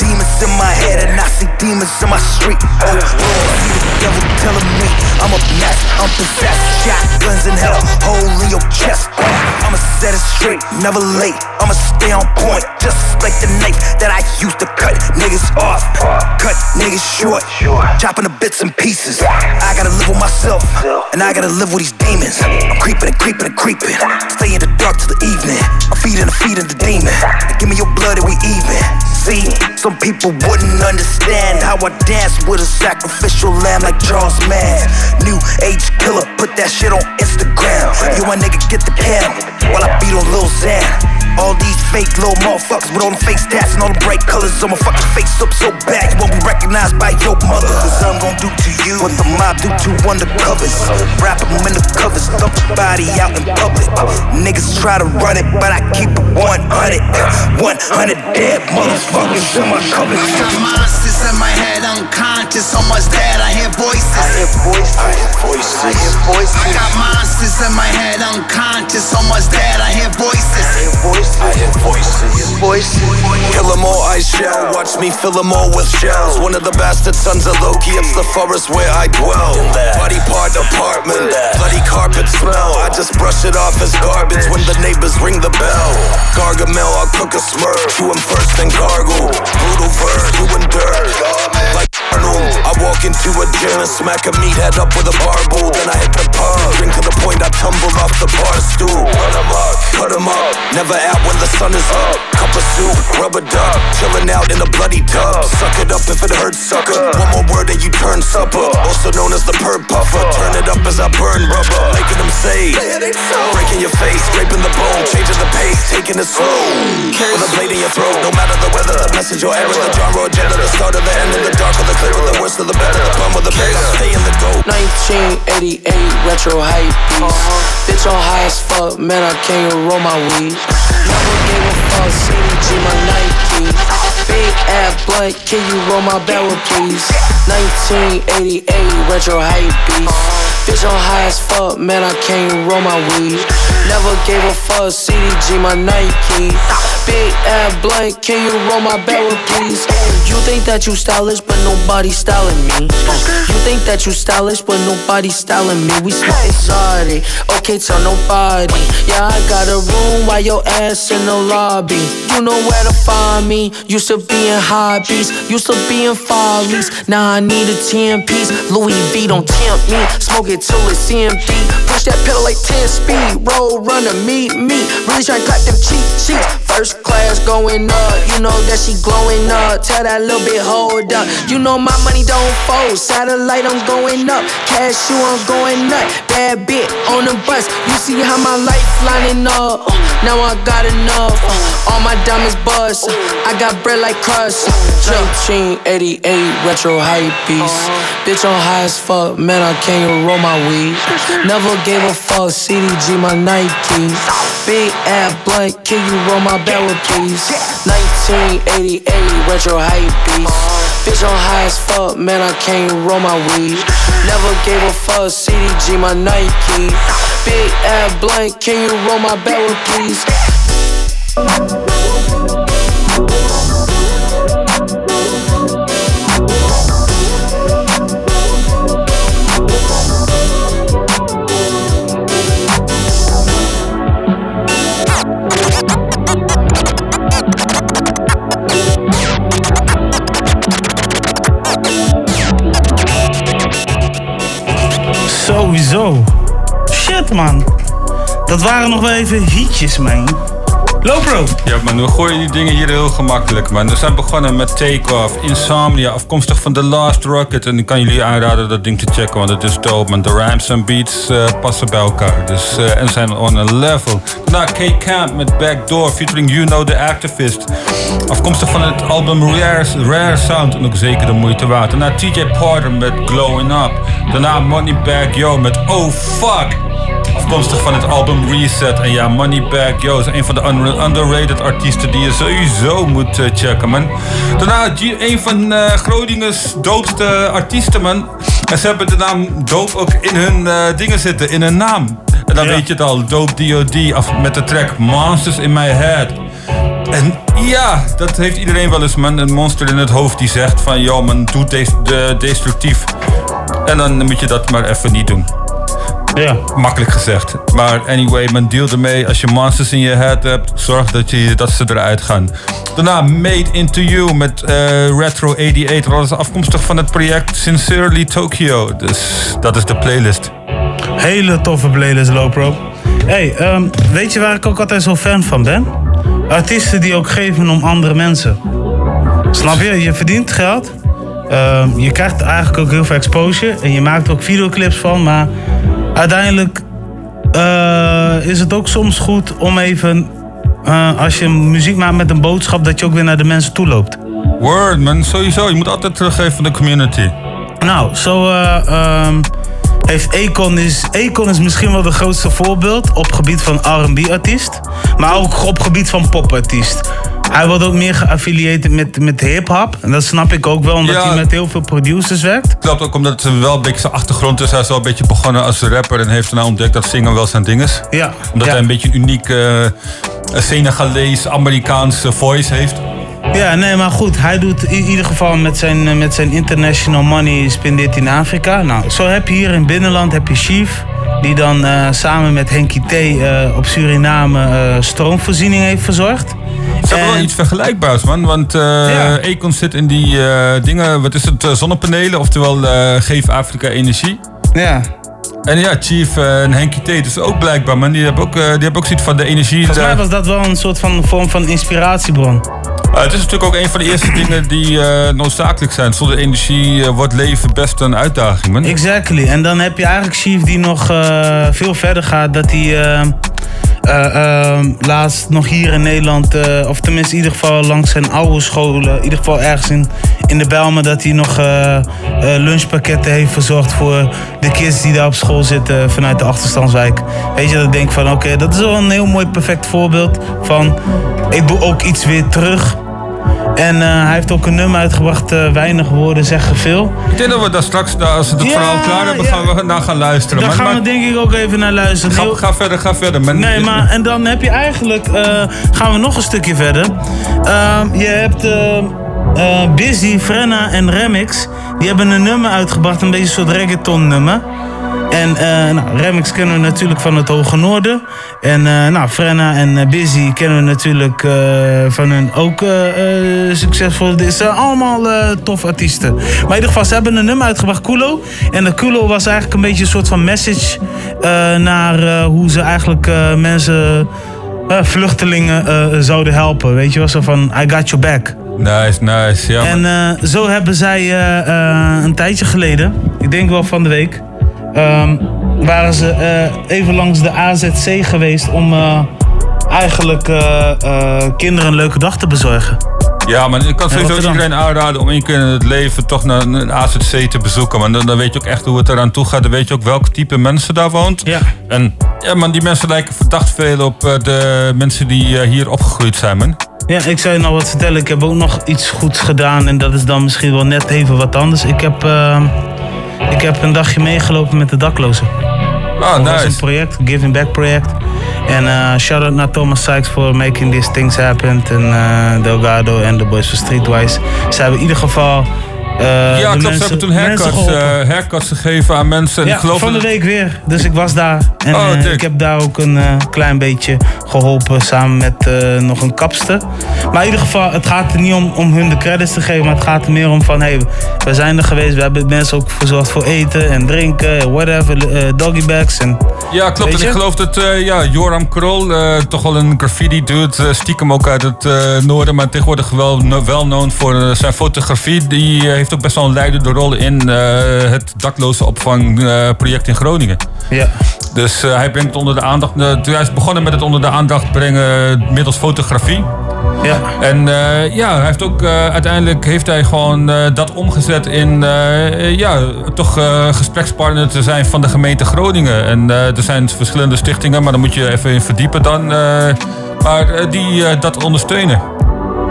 in my head and I see demons in my street. Oh, Lord, see the devil telling me I'm a mess, I'm possessed. Shotguns in hell, hole in your chest. I'ma set it straight, never late. I'ma stay on point, just like the knife that I used to cut niggas off. Cut niggas short, chopping the bits and pieces. I gotta live with myself, and I gotta live with these demons. I'm creeping and creeping and creeping. Stay in the dark till the evening. I'm feeding and feeding the demon. Give me your blood and we even. See, some people wouldn't understand how I dance with a sacrificial lamb like Charles Mann. New age killer, put that shit on Instagram. You my nigga get the cam while I beat on Lil Xan. All these fake little motherfuckers with all them fake stats and all the bright colors on my fucking face up so bad you won't be recognized by your mother. Cause I'm gonna do to you what the mob do to undercovers. Wrap them in the covers, dump the body out in public. Niggas try to run it, but I keep it 100. 100 dead motherfuckers in my covers. I got monsters in my head, unconscious, almost dead. I hear voices. I hear voices. I hear voices. I hear voices. I got monsters in my head, unconscious, almost dead. I hear voices. I hear voices. I hear voices. voices. Kill 'em all, I shall. Watch me fill 'em all with shells. One of the bastard sons of Loki. It's the forest where I dwell. Body part apartment. Bloody carpet smell. I just brush it off as garbage when the neighbors ring the bell. Gargamel, I'll cook a smurf. Chew 'em first, then gargle. Brutal verse, doing dirt. Like Arnold. I walk into a gym and smack a meathead up with a barbell. Then I hit the pub. Drink to the point I tumble off the bar stool. Run 'em up, cut 'em up. Never out when the sun is up. Cup of soup, rubber duck. Chilling out in a bloody tub. Suck it up if it hurts, sucker. One more word and you turn supper. Also known as the perp puffer. Turn it up as I burn rubber. Making them say. Breaking your face, scraping the bone. Changing the pace, taking it slow. With a blade in your throat. No matter the weather, the message or error, the genre or agenda. The start of the end, the dark or the clearer. The worse of the better. The bum or the bigger. Stay in the goat. 1988 retro hype piece. Uh-huh. Bitch on high as fuck, man, I can't even roll my weed. Never gave a fuck, my Nike. Big ass blunt, can you roll my barrel please? 1988 retro hype piece. Bitch on high as fuck, man, I can't roll my weed. Never gave a fuck, CDG my Nike. Big ass blunt, can you roll my barrel please? You think that you stylish, but nobody styling me. You think that you stylish, but nobody styling me. We smell exotic, okay, tell nobody. Yeah, I got a room while your ass in the lobby. You know where to find me. Used to be in hobbies, used to be in follies. Now I need a 10 piece. Louis V don't tempt me. Smoke it till it's empty. Push that pedal like 10 speed. Roll, runner, meet me. Really tryna clap them cheap cheeks. First class going up. You know that she glowing up. Tell that little bit, hold up. You know my money don't fold. Satellite, I'm going up. Cash you, I'm going nut. Bad bit on the bus. You see how my life lining up. Uh, Now I got enough. Uh, All my diamonds bust. Uh, I got bread like crust. 1988 retro hype piece. Bitch on high as fuck, man, I can't even roll my weed. [LAUGHS] Never gave a fuck, CDG my Nike. Big ass blunt, can you roll my barrel please? 1988 retro hype. Bitch on high as fuck, man, I can't roll my weed. Never gave a fuck, CDG my Nike. Big ass blunt, can you roll my barrel please? Man. Dat waren nog wel even hietjes, man. Lopro. Ja, man, we gooien die dingen hier heel gemakkelijk, man. We zijn begonnen met Takeoff, Insomnia, afkomstig van The Last Rocket. En ik kan jullie aanraden dat ding te checken, want het is dope, man. De rhymes en beats eh, passen bij elkaar. Dus, eh, en zijn on a level. Daarna K-Camp met Backdoor, featuring You Know The Activist. Afkomstig van het album Rare, Rare Sound, en ook zeker de moeite waard. Daarna TJ Porter met Glowing Up. Daarna Moneybag Yo met Oh Fuck. Afkomstig van het album Reset. En ja, Moneybag Yo is een van de un- underrated artiesten die je sowieso moet eh, checken, man. Daarna een van eh, Groningen's doodste artiesten, man. En ze hebben de naam Dope ook in hun eh, dingen zitten, in hun naam. En dan weet je het al, Dope D.O.D. af met de track Monsters in My Head. En Ja, dat heeft iedereen wel eens, man. Een monster in het hoofd die zegt van... joh, man, doe des- de- destructief. En dan moet je dat maar even niet doen. Ja. Makkelijk gezegd. Maar anyway, man, deal ermee. Als je monsters in je head hebt, zorg dat, je, dat ze eruit gaan. Daarna Made Into You met eh, Retro 88. Dat is afkomstig van het project Sincerely Tokyo. Dus dat is de playlist. Hele toffe playlist, Lopro. Hey, ehm, weet je waar ik ook altijd zo fan van ben? Artiesten die ook geven om andere mensen. Snap je? Je verdient geld. Ehm, je krijgt eigenlijk ook heel veel exposure. En je maakt er ook videoclips van. Maar uiteindelijk eh, is het ook soms goed om even... eh, als je muziek maakt met een boodschap... dat je ook weer naar de mensen toe loopt. Word, man. Sowieso. Je moet altijd teruggeven van de community. Nou, zo eh, ehm, heeft Akon is, Akon is misschien wel de grootste voorbeeld op gebied van R&B-artiest. Maar ook op gebied van popartiest. Hij wordt ook meer geaffiliated met, met hip-hop. En dat snap ik ook wel, omdat Ja. hij met heel veel producers werkt. Klopt ook omdat het wel een beetje zijn achtergrond is. Hij is wel een beetje begonnen als rapper en heeft nou ontdekt dat zingen wel zijn ding is. Ja. Omdat Ja. hij een beetje een uniek eh Senegalees-Amerikaanse voice heeft. Ja, nee, maar goed. Hij doet in ieder geval met zijn, eh, met zijn international money spendeert in Afrika. Nou, zo heb je hier in binnenland heb je Chief. Die dan eh, samen met Henky T eh, op Suriname eh, stroomvoorziening heeft verzorgd. Ze hebben wel iets vergelijkbaars, man. Want eh Econ zit in die dingen, wat is het, zonnepanelen, oftewel geef Afrika energie. Ja. En ja, Chief eh, en Henky T, dus ook blijkbaar, man. Die hebben ook, eh, die hebben ook zoiets van de energie. Volgens mij was dat wel een soort van vorm van inspiratiebron. Uh, het is natuurlijk ook een van de eerste [CLEARS THROAT] dingen die eh, noodzakelijk zijn. Zonder energie eh, wordt leven best een uitdaging, man. Exactly. En dan heb je eigenlijk Chief die nog eh, veel verder gaat. Dat hij eh, eh, eh, laatst nog hier in Nederland, eh, of tenminste in ieder geval langs zijn oude scholen, in ieder geval ergens in, in de Bijlmer, dat hij nog eh, lunchpakketten heeft verzorgd voor de kids die daar op school zitten vanuit de achterstandswijk. Weet je, dat ik denk van oké, dat is wel een heel mooi perfect voorbeeld van ik doe ook iets weer terug. En eh, hij heeft ook een nummer uitgebracht, eh, weinig woorden zeggen veel. Ik denk dat we daar straks, nou, als we het Ja, verhaal klaar hebben, ja. gaan we naar gaan luisteren. Daar gaan we denk ik ook even naar luisteren. Ga, ga verder, ga verder. Nee, maar en dan heb je eigenlijk, eh, gaan we nog een stukje verder. Ehm, je hebt eh, eh, Busy, Frenna en Remix. Die hebben een nummer uitgebracht, een beetje een soort reggaeton nummer. En eh, nou, Remix kennen we natuurlijk van het Hoge Noorden. En eh, nou, Frenna en eh, Busy kennen we natuurlijk van hun ook succesvol. Dit zijn allemaal tof artiesten. Maar in ieder geval, ze hebben een nummer uitgebracht, Kulo. En de Kulo was eigenlijk een beetje een soort van message naar hoe ze eigenlijk mensen, vluchtelingen zouden helpen. Weet je wel, zo van I got your back. Nice, nice. Ja, En zo hebben zij een tijdje geleden, ik denk wel van de week, ehm, waren ze eh, even langs de AZC geweest om eh, eigenlijk eh, kinderen een leuke dag te bezorgen. Ja, maar ik kan Ja, sowieso iedereen aanraden om één keer in het leven toch naar een AZC te bezoeken. Want dan, dan weet je ook echt hoe het eraan toe gaat. Dan weet je ook welk type mensen daar woont. Ja. En ja, man, die mensen lijken verdacht veel op de mensen die hier opgegroeid zijn, man. Ja, ik zou je nog wat vertellen. Ik heb ook nog iets goeds gedaan en dat is dan misschien wel net even wat anders. Ik heb, eh, ik heb een dagje meegelopen met de daklozen. Ah, dat was nice. een project, een Giving Back project. En eh shout-out naar Thomas Sykes voor making these things happen. En eh, Delgado en de boys van Streetwise. Ze hebben in ieder geval ja, de klopt. mensen, Ze hebben toen haircuts, eh, haircuts gegeven aan mensen. En ja, van de week weer. Dus ik was daar. En Oh, eh, ik heb daar ook een eh, klein beetje geholpen samen met eh, nog een kapster. Maar in ieder geval, het gaat er niet om, om hun de credits te geven. Maar het gaat er meer om van, hey, we zijn er geweest. We hebben mensen ook verzorgd voor eten en drinken. Whatever, eh, doggy bags. En, Ja, klopt. En ik geloof dat eh, ja, Joram Krol, eh, toch wel een graffiti dude, eh, stiekem ook uit het eh, noorden, maar tegenwoordig wel wel known voor eh, zijn fotografie. Die eh, heeft ook best wel een leidende rol in eh, het dakloze opvangproject in Groningen. Ja. Dus eh, hij brengt het onder de aandacht. eh, hij is begonnen met het onder de aandacht brengen middels fotografie. Ja. En eh, ja, hij heeft ook eh, uiteindelijk heeft hij gewoon eh, dat omgezet in eh, ja, toch eh, gesprekspartner te zijn van de gemeente Groningen. En eh, er zijn verschillende stichtingen, maar dan moet je even in verdiepen dan. eh, maar eh, die eh, dat ondersteunen.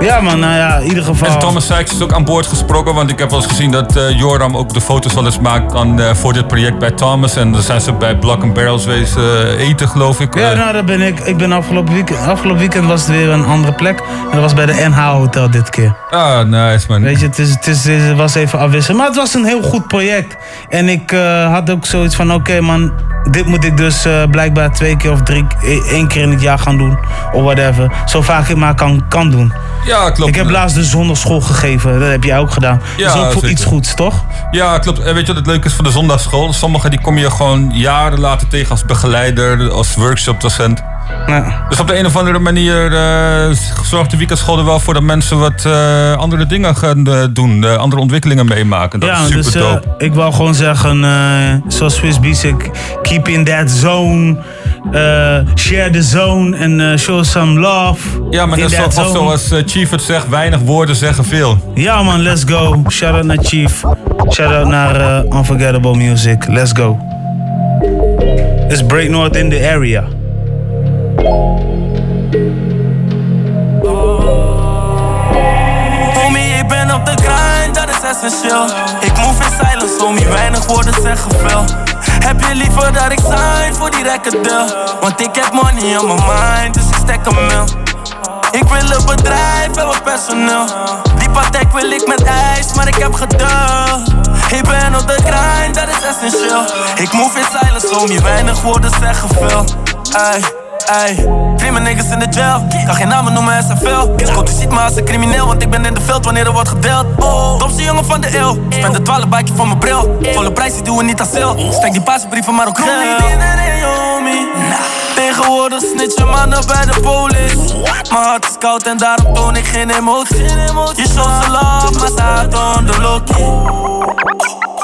Ja man, nou ja, in ieder geval. En Thomas Sykes is ook aan boord gesproken, want ik heb wel eens gezien dat eh, Joram ook de foto's wel eens maakt kan, eh, voor dit project bij Thomas. En dan zijn ze bij Block and Barrels wezen eh, eten, geloof ik. Ja, nou, daar ben ik. Ik ben afgelopen weekend, afgelopen weekend was het weer een andere plek. En dat was bij de NH Hotel dit keer. Ah, nice man. Weet je, het, is, het, is, het was even afwisselen. Maar het was een heel goed project. En ik had ook zoiets van: oké man, dit moet ik dus blijkbaar twee keer of drie, e- één keer in het jaar gaan doen. Of whatever. Zo vaak ik maar kan, kan doen. Ja, klopt. Ik heb laatst de zondagschool gegeven. Dat heb jij ook gedaan. Ja, dat is ook voor zeker. iets goeds, toch? Ja, klopt. En weet je wat het leuke is van de zondagschool? Sommigen die kom je gewoon jaren later tegen als begeleider, als workshopdocent. Dus op de een of andere manier eh, zorgt de weekendschool er wel voor dat mensen wat eh, andere dingen gaan eh, doen, andere ontwikkelingen meemaken. Dat ja, is super dus dope. ik wou gewoon zeggen, zoals Swiss Basic, keep in that zone. share the zone en show some love. Ja, maar in net zo, that of zone. zoals Chief het zegt, weinig woorden zeggen veel. Ja man, let's go. Shout out naar Chief. Shout out naar Unforgettable Music. Let's go. It's Break North in the area. Homie, ik ben op de grind, dat is essentieel. Ik move in silence, homie, weinig woorden zeggen veel. Heb je liever dat ik sign voor die record deal? Want ik heb money on my mind, dus ik stek een mil. Ik wil een bedrijf en personeel. Die patek wil ik met ijs, maar ik heb geduld. Ik ben op de grind, dat is essentieel. Ik move in silence, homie, weinig woorden zeggen veel. Ey, prima niggas in de jail. Kan geen namen noemen, er zijn veel. Scott, u ziet me als een crimineel, want ik ben in de veld wanneer er wordt gedeeld. Domste jongen van de eeuw. Spend de 12 buikje voor mijn bril. Volle prijs, die doen we niet als sale. Steek die paasbrieven maar ook homie. Tegenwoordig snitchen mannen bij de police. Mijn hart is koud en daarom toon ik geen emotie. Je shows ze love, maar staat on the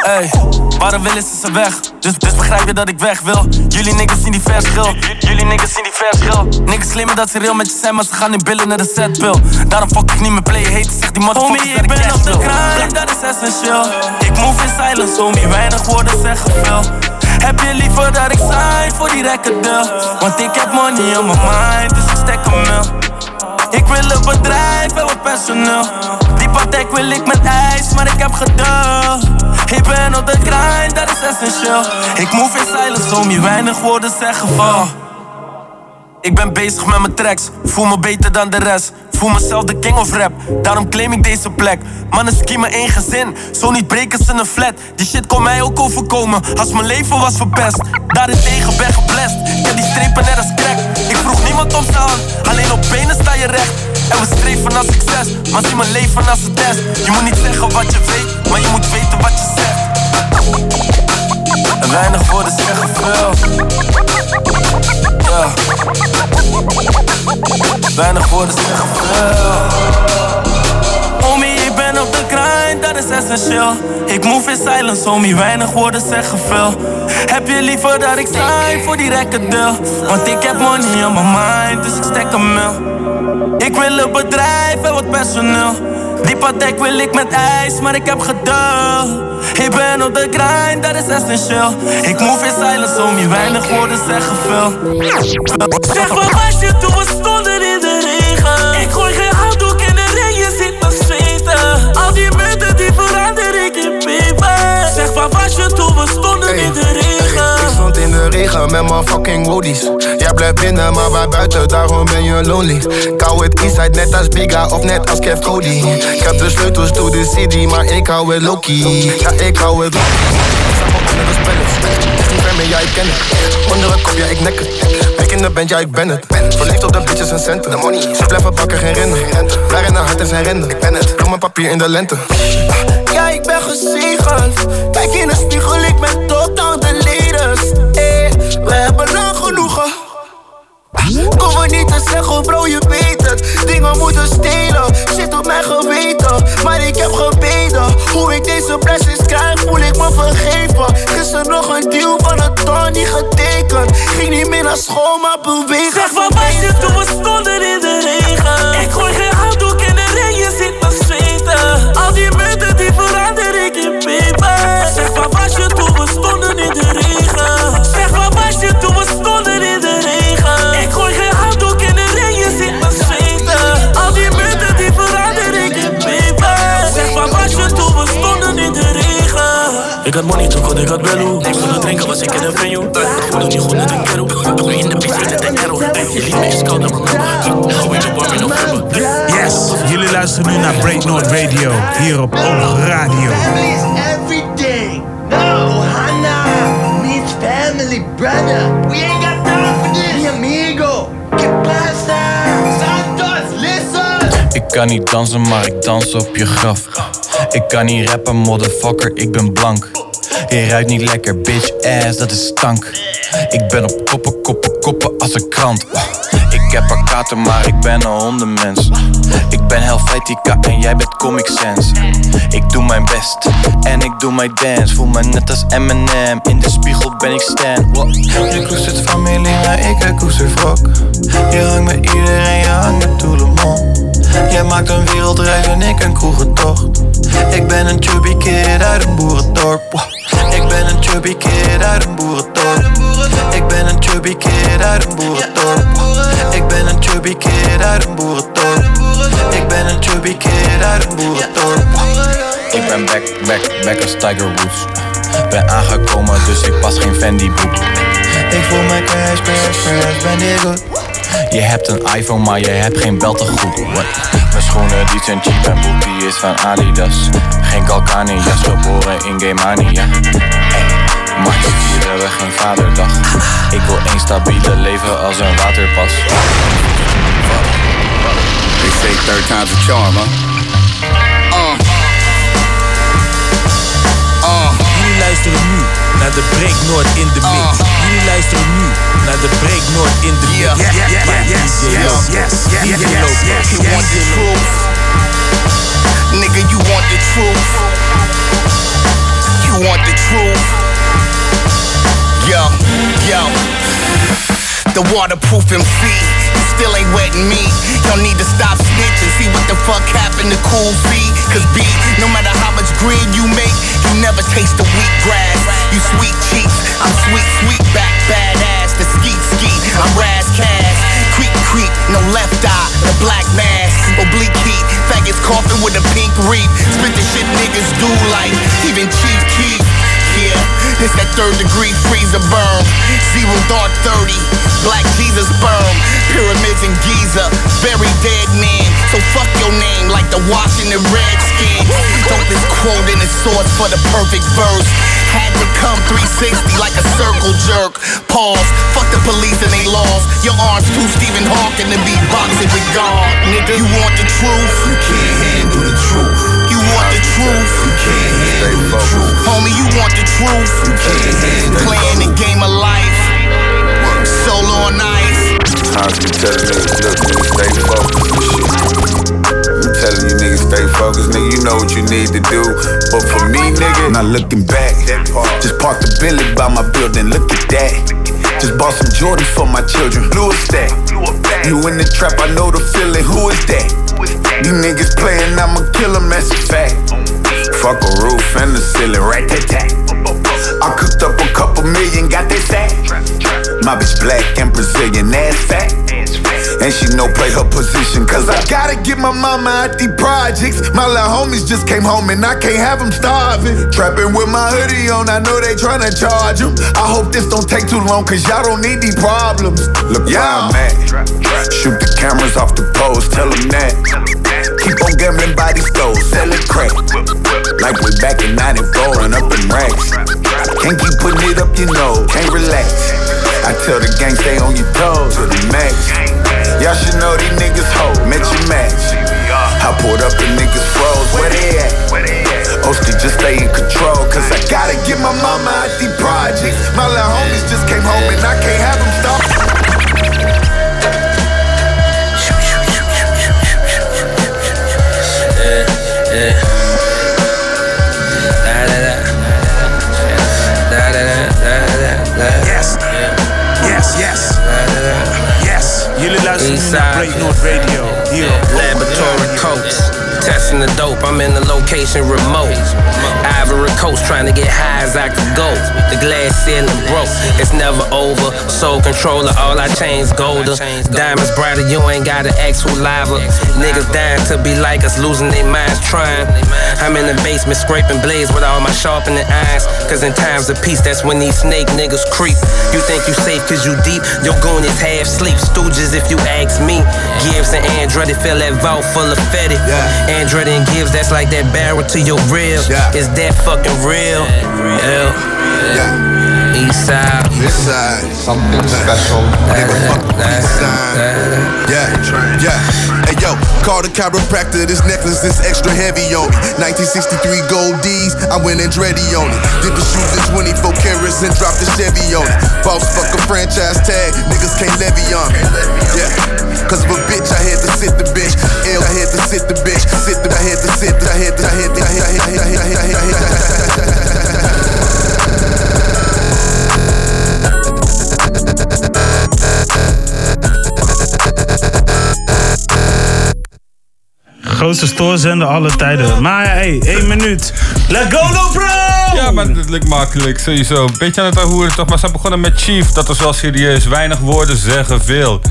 Ey, waarom willen ze ze weg? Dus, dus begrijp je dat ik weg wil. Jullie niggas zien die verschil. Jullie niggas zien die verschil. Niggas claimen dat ze real met je zijn, maar ze gaan in billen naar de setbill. Daarom fuck ik niet meer play hate, zegt die motherfuckers Homie, ik ben op de grind, dat is essentieel. Ik move in silence, homie, weinig woorden zeggen veel. Heb je liever dat ik sign voor die deal? Want ik heb money on my mind, dus ik stek een mil. Ik wil een bedrijf en wat personeel. Die patek wil ik met ijs, maar ik heb geduld. Ik ben op de grind, dat is essentieel. Ik move in silence, homie, weinig woorden zeggen veel. Ik ben bezig met mijn tracks, voel me beter dan de rest. Voel mezelf de king of rap, daarom claim ik deze plek. Mannen schiemen één gezin, zo niet breken ze een flat. Die shit kon mij ook overkomen, als mijn leven was verpest. Daarentegen ben geblest, ik heb die strepen net als crack. Ik vroeg niemand om zijn hand, alleen op benen sta je recht. En we streven naar succes, maar zie mijn leven als een test. Je moet niet zeggen wat je weet, maar je moet weten wat je zegt. En weinig woorden zeggen veel. Ja. Weinig woorden zeggen veel. Homie, ik ben op de grind, dat is essentieel. Ik move in silence, homie, weinig woorden zeggen veel. Heb je liever dat ik sign voor die record deal? Want ik heb money on my mind, dus ik stek een mil. Ik wil een bedrijf en wat personeel. Die patek wil ik met ijs, maar ik heb geduld. Ik ben op de grind, dat is essentieel. Ik move in silence, homie, weinig woorden zeggen veel. Zeg wat was je toen we stonden in de regen? Ik gooi geen handdoek in de ring, je ziet me zweten. Al die munten die verander ik in peper. Zeg wat was je toen we stonden in de regen? Regen met mijn fucking woodies. Jij blijft binnen, maar wij buiten, daarom ben je lonely. Ik hou het Eastside net als Biga of net als Kev Cody. Ik heb de sleutels to the city, maar ik hou het low-key. Ja, ik hou het. Onder de spellers, echt niet ver ja ik ken het. Onder een kop, ja ik nek het. Ik in de band, ja ik ben het. Verliefd op de bitches en centen. De money, ze blijven bakken, geen rennen. Daar in de hart en zijn rennen. Ik ben het, doe mijn papier in de lente. Ja, ik ben gezegend. Kijk in de spiegel, ik ben totaal Kom maar niet te zeggen, bro, je weet het. Dingen moeten stelen, shit op mijn geweten. Maar ik heb gebeden. Hoe ik deze blessings krijg, voel ik me vergeven. Gisteren nog een deal van een ton niet getekend. Ging niet meer naar school, maar bewegen. Zeg wat was je toen we stonden in de regen? Ik gooi geen had money, toen kon ik had bello. Ik wilde drinken, was ik in een venue. Ik voelde niet goed met een kerel. Ik ben in de piscine, de arrow. Je liet me eens koud, dan remember. Hou je warm in november. Yes, jullie luisteren nu naar Break North Radio. Hier op Oog Radio. Family is everything. No, Hannah means family, brother. We ain't got time for this. Mi amigo, ¿qué pasa? Santos, listen. Ik kan niet dansen, maar ik dans op je graf. Ik kan niet rappen, motherfucker, ik ben blank. Je ruikt niet lekker, bitch ass, dat is stank. Ik ben op koppen, koppen, koppen als een krant. Ik heb paar kaarten, maar ik ben een hondenmens. Ik ben Helvetica en jij bent Comic Sans. Ik doe mijn best en ik doe mijn dance. Voel me net als Eminem, in de spiegel ben ik Stan. What? Je koestert familie, maar ik koester wrok. Je hangt met iedereen, je hangt met Toelemon. Jij maakt een wereldreis en ik een kroegentocht. Ik ben een chubby kid uit een boerendorp. Ik ben een chubby kid uit een boerendorp. Ik ben een chubby kid uit een boerendorp. Ik ben een chubby kid uit een boerendorp. Ik ben een chubby kid uit een boerendorp. Ik ben back, back, back als Tiger Woods. Ben aangekomen, dus ik pas geen Fendi boek. Ik voel me crash, crash, crash, ben ik goed. Je hebt een iPhone, maar je hebt geen beltegoed. What? Mijn schoenen die zijn cheap en boek die is van Adidas. Geen Kalkani, jas geboren in. Hey, maar nu vieren we geen vaderdag. Ik wil één stabiele leven als een waterpas. They say third time's a charm, huh? Uh. Uh. Jullie luisteren nu naar de Break Noord in de mix. Jullie luisteren nu naar de Break Noord in de mix. Yeah, yeah, yeah, Bij yes, yes, yes, yes, yes, Loco. yes, DJ You want the Loco. truth? Nigga, you want the truth? You want the truth? Yo, yo. The waterproof MC, still ain't wetting me. Y'all need to stop snitching, see what the fuck happened to Cool B. Cause B, no matter how much green you make, you never taste the wheat grass. You sweet cheeks, I'm sweet, sweet back, badass. The skeet skeet, I'm Raz Cash. Creep, creep, no left eye, the black mask. Oblique heat, faggots coughing with a pink reef. Spit the shit niggas do like, even Chief Keef. Yeah, it's that third degree freezer burn. Zero dark 30, black Jesus sperm. Pyramids in Giza, buried dead man. So fuck your name like the Washington Redskins. Dopest quote in the source for the perfect verse. Had to come 360 like a circle jerk. Pause, fuck the police and they laws. Your arms too Stephen Hawking to be boxing with God. Nigga, you want the truth? You can't handle the truth? You can't handle the truth. Homie, you want the truth? You can't handle Playing the game of life. Solo on ice. Times be telling niggas, look, nigga, stay focused and shit. I'm telling you niggas, stay focused, nigga, you know what you need to do. But for me, nigga, not looking back. Just parked the Billy by my building, look at that. Just bought some Jordans for my children, blew a stack. You in the trap, I know the feeling, who is that? These niggas playing, I'ma kill 'em, that's a fact. Fuck a roof and the ceiling, right tat tat. I cooked up a couple million, got that sack. My bitch black and Brazilian, ass fat. And she know play her position, cause I gotta get my mama out these projects. My little homies just came home and I can't have them starving. Trapping with my hoodie on, I know they tryna charge them. I hope this don't take too long, cause y'all don't need these problems. Look where I'm at. Shoot the cameras off the poles, tell them that. Keep on gambling these stores, selling crack. Like way back in 94 and up in racks. Can't keep putting it up, you know, can't relax. I tell the gang stay on your toes to the max. Y'all should know these niggas hoe, met your match. I pulled up and niggas froze, where they at? Oski just stay in control, cause I gotta get my mama out these projects. My little homies just came home and I can't have them stop. Yes. Jullie luisteren nu naar Break North Radio. Hier op Laboratory coats. Testing the dope. I'm in the location remote. Ivory Coast trying to get high as I could go. The glass ceiling broke. It's never over. Soul controller, all I chains golder. Diamonds brighter, you ain't gotta ask who live. Niggas dying to be like us, losing their minds trying. I'm in the basement scraping blades with all my sharpening eyes. Cause in times of peace, that's when these snake niggas creep. You think you safe cause you deep, your goon is half sleep. Stooges if you ask me. Gibbs and Andretti fill that vault full of fetty. Andretti and Gibbs, that's like that barrel to your rib. Is that fucking real? Yeah. East side. East side. Something special. Nigga, fuck east side. Yeah, yeah. Hey yo, call the chiropractor. This necklace is extra heavy on me. 1963 gold D's. I went and dready on it. Did the shoes in 24 carats and dropped the Chevy on it. Boss fuck a franchise tag. Niggas can't levy on me. Yeah. Cause bitch, I had to sit the bitch. L, I had to sit the bitch. Sit the, I had to sit the, I had to, I had to. Grootste stoorzender alle tijden. Maar hey, één minuut. Let's go, no bro! Ja, maar dat lukt makkelijk, sowieso. Beetje aan het ahoeren toch, maar ze begonnen met Chief. Dat was wel serieus. Weinig woorden zeggen veel.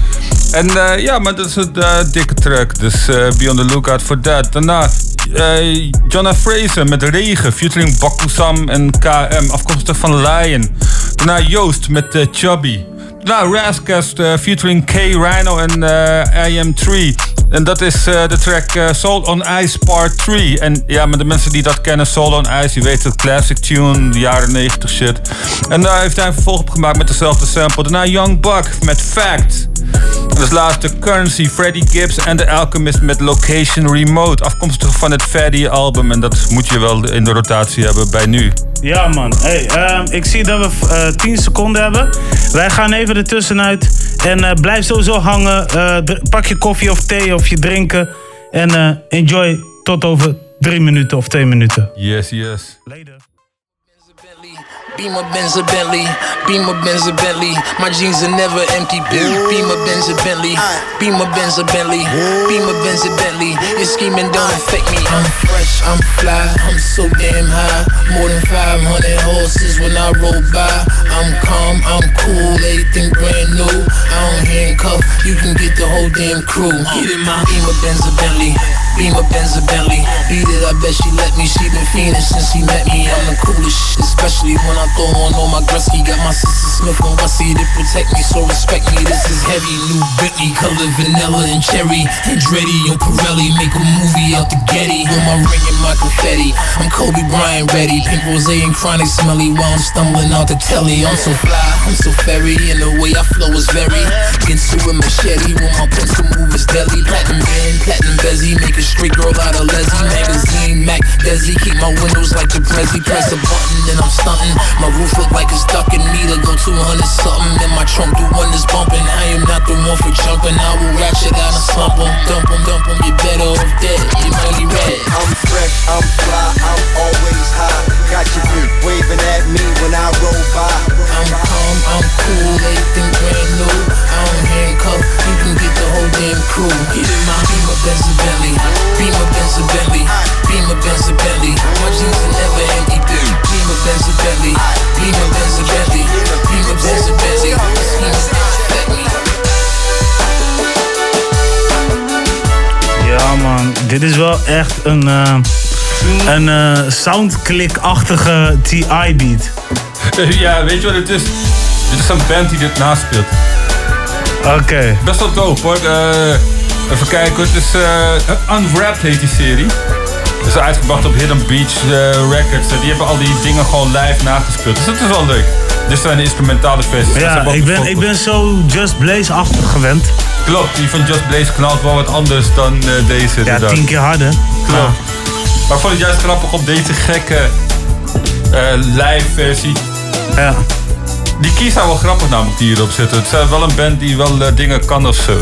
En eh, ja, maar dat is een eh, dikke track. Dus eh, be on the lookout for that. Daarna eh Jonna Fraser met Regen, featuring Bakusam en KM, afkomstig van Lion. Daarna Joost met Chubby. Daarna Raskast eh, featuring K Rhino en eh IM3. En dat is de track Soul on Ice Part 3. En ja, maar de mensen die dat kennen, Soul on Ice, die weten het classic tune, de jaren 90 shit. En daar heeft hij een vervolg op gemaakt met dezelfde sample. Daarna Young Buck met Fact. Als laatste Currency, Freddie Gibbs en The Alchemist met Location Remote. Afkomstig van het Faddy album. En dat moet je wel in de rotatie hebben bij nu. Ja, man. Hey, ehm, ik zie dat we eh 10 seconden hebben. Wij gaan even ertussenuit. En eh, blijf sowieso hangen. Eh, pak je koffie of thee of je drinken. En eh, enjoy tot over drie minuten of twee minuten. Yes, yes. Beamer Benz a Bentley, Beamer Benz a Bentley. My jeans are never empty. Be- Beamer Benz a Bentley, Beamer Benz a Bentley, Beamer Benz a Bentley. Your scheming don't affect me. I'm fresh, I'm fly, I'm so damn high. More than 500 horses when I roll by. I'm calm, I'm cool, everything brand new. I don't handcuff, you can get the whole damn crew. Get in my Beamer Benz a Bentley. Beamer Benz a Bentley. Beat it, I bet she let me. She been fiending since she met me. I'm the coolest shit, especially when I throw on all my Gretzky. Got my sister Smith and Wessie to protect me, so respect me. This is heavy, new Bentley, color vanilla and cherry. Andretti on Pirelli, make a movie out the Getty. With my ring and my confetti, I'm Kobe Bryant ready. Pink rose and chronic smelly while I'm stumbling out the telly. I'm so fly, I'm so fairy, and the way I flow is very. Get to a machete when my pencil move is deadly. Platinum band, platinum bezzy, make a straight girl out of Leslie. Magazine, Mac, Desi, keep my windows like the Prezi. Press a button and I'm stunting. My roof look like it's ducking me to go 200 something. And my trunk do one that's bumping. I am not the one for jumping. I will ratchet out and slump 'em, dump 'em, dump 'em. You better off dead. You money red. I'm fresh, I'm fly, I'm always high. Got your group waving at me when I roll by. I'm calm, I'm cool, everything brand new. I don't handcuff, you can get the whole damn crew. Get in my Beamer Benz a Bentley, Beamer Benz a Bentley, Beamer Benz a Bentley. My jeans are never empty. Beamer Benz a Bentley, Ja, man. Dit is wel echt een, eh een eh soundclick-achtige TI-beat. [LAUGHS] ja, weet je wat het is? Dit is een band die dit naspeelt. Oké. Best wel dope hoor. Eh, even kijken hoor. Het is eh, Unwrapped heet die serie. Dat is uitgebracht op Hidden Beach eh, Records. Die hebben al die dingen gewoon live nagespeeld. Dus dat is wel leuk. Dit zijn de instrumentale versies. Ja, zijn ik ben, ik ben zo Just Blaze-achtig gewend. Klopt, die van Just Blaze knalt wel wat anders dan eh, deze. Ja, tien keer harder. Klopt. Maar ik vond het juist grappig op deze gekke eh, live versie. Ja. Die keys zijn wel grappig namelijk die hierop zitten. Het is wel een band die wel dingen kan of zo.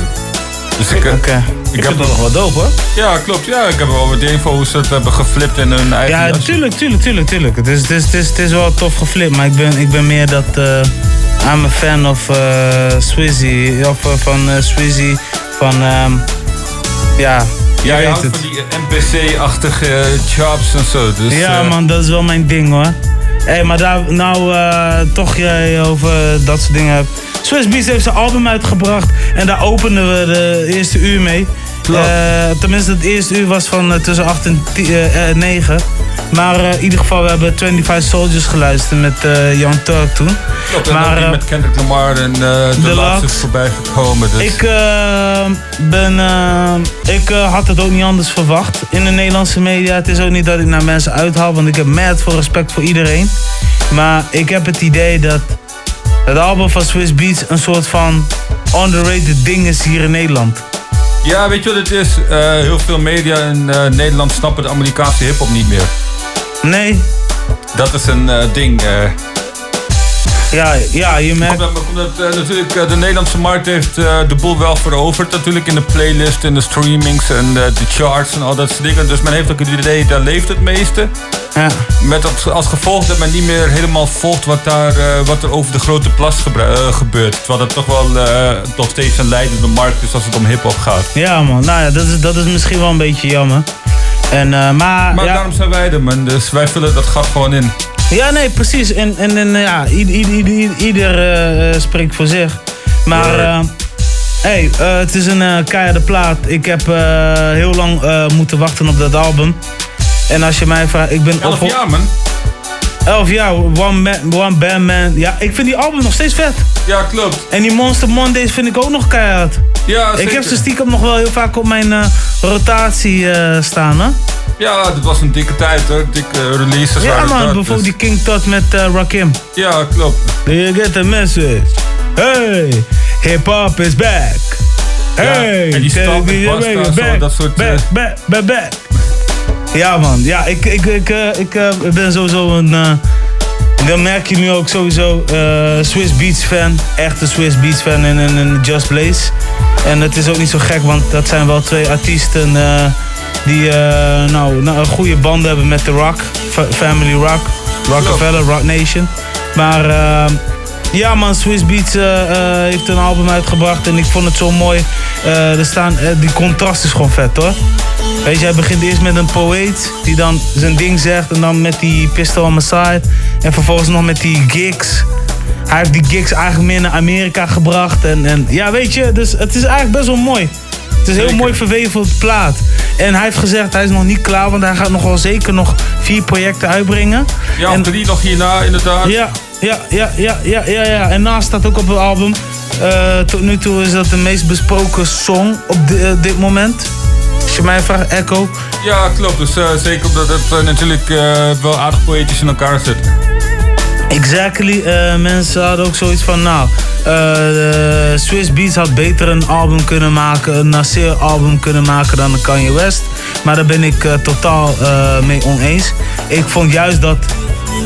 Dus ik, eh, Ik vind dat nog wel dope hoor. Ja, klopt. Ja, ik heb wel wat info hoe ze het hebben geflipt in hun eigen Ja, tuurlijk, tuurlijk, tuurlijk, tuurlijk. Het is, het is, het is, het is wel tof geflipt, maar ik ben, ik ben meer dat... eh I'm a fan of eh Swizzy, of eh, van eh, Swizzy, van... ehm, ja, Ja, je weet houdt het. van die NPC-achtige jobs en zo. Dus, ja, eh, man, dat is wel mijn ding hoor. Hé, hey, maar daar, nou eh, toch jij over dat soort dingen hebt. Swiss Beats heeft zijn album uitgebracht en daar openden we de eerste uur mee. Eh, tenminste, het eerste uur was van eh, tussen 8 en 10, eh, eh, 9. Maar eh, in ieder geval, we hebben 25 Soldiers geluisterd met eh, Jan Turk toen. Klopt, en maar, eh, met Kendrick Lamar en de Deluxe. laatste is voorbij gekomen. Dus. Ik, ben, ik had het ook niet anders verwacht in de Nederlandse media. Het is ook niet dat ik naar mensen uithaal, want ik heb mad veel respect voor iedereen. Maar ik heb het idee dat het album van Swiss Beats een soort van underrated ding is hier in Nederland. Ja, weet je wat het is? Heel veel media in Nederland snappen de Amerikaanse hip-hop niet meer. Nee. Dat is een eh, ding. eh. Ja, ja, je merkt... Omdat, omdat, eh, natuurlijk de Nederlandse markt heeft de boel wel veroverd. Natuurlijk in de playlist en de streamings en de, charts en al dat soort dingen. Dus men heeft ook het idee, daar leeft het meeste. Ja. Met als, als gevolg dat men niet meer helemaal volgt wat, daar, wat er over de grote plas gebeurt. Terwijl dat toch wel nog steeds een leidende markt is als het om hip-hop gaat. Ja man, nou ja, dat is, dat is misschien wel een beetje jammer. En, eh, maar Maar ja, daarom zijn wij er, man. Dus wij vullen dat gat gewoon in. Ja, nee, precies. En, en, en ja, ieder, ieder, ieder, ieder eh, spreekt voor zich. Maar, eh hey, eh, het is een eh keiharde plaat. Ik heb eh, heel lang eh, moeten wachten op dat album. En als je mij vraagt, ik ben... Elf op- jaar, man. Elf jaar, One, man, one Band Man. Ja, ik vind die album nog steeds vet. Ja, klopt. En die Monster Mondays vind ik ook nog keihard. Ja, Ik zeker. heb ze stiekem nog wel heel vaak op mijn eh, rotatie eh, staan, hè? Ja, dat was een dikke tijd hoor. Dikke releases Ja waren man, dat, bijvoorbeeld dus- die King Tut met eh, Rakim. Ja, klopt. Do you get the message? Hey, hip hop is back. Hey, en die stap met back, zo, dat soort, back, eh, back, back, back. Ja man, ja, ik, ik, ik, eh, ik eh, ben sowieso een... eh, dan merk je nu ook sowieso Swiss Beats fan. Echte Swiss Beats fan en, en, en Just Blaze. En het is ook niet zo gek, want dat zijn wel twee artiesten die nou, nou, een goede band hebben met The Rock. Fa- Family Rock. Rockefeller, Rock Nation. Maar ja man, Swiss Beats eh, eh, heeft een album uitgebracht en ik vond het zo mooi. Eh, er staan, die contrast is gewoon vet hoor. Weet je, hij begint eerst met een poëet die dan zijn ding zegt en dan met die pistol on my side. En vervolgens nog met die gigs. Hij heeft die gigs eigenlijk meer naar Amerika gebracht. En, en ja, weet je, dus het is eigenlijk best wel mooi. Het is heel mooi de plaat. En hij heeft gezegd, hij is nog niet klaar, want hij gaat nog wel zeker nog vier projecten uitbrengen. Ja, en, drie nog hierna inderdaad. Ja, ja, ja, ja, ja, ja, ja. En naast staat ook op het album. eh, tot nu toe is dat de meest besproken song op di- eh, dit moment. Als je mij vraagt, Echo. Ja, klopt. Dus eh, zeker omdat het natuurlijk wel aardig poëtisch in elkaar zit. Exactly. mensen hadden ook zoiets van, nou, Swiss Beats had beter een album kunnen maken, een Nasir album kunnen maken dan een Kanye West. Maar daar ben ik totaal mee oneens. Ik vond juist dat,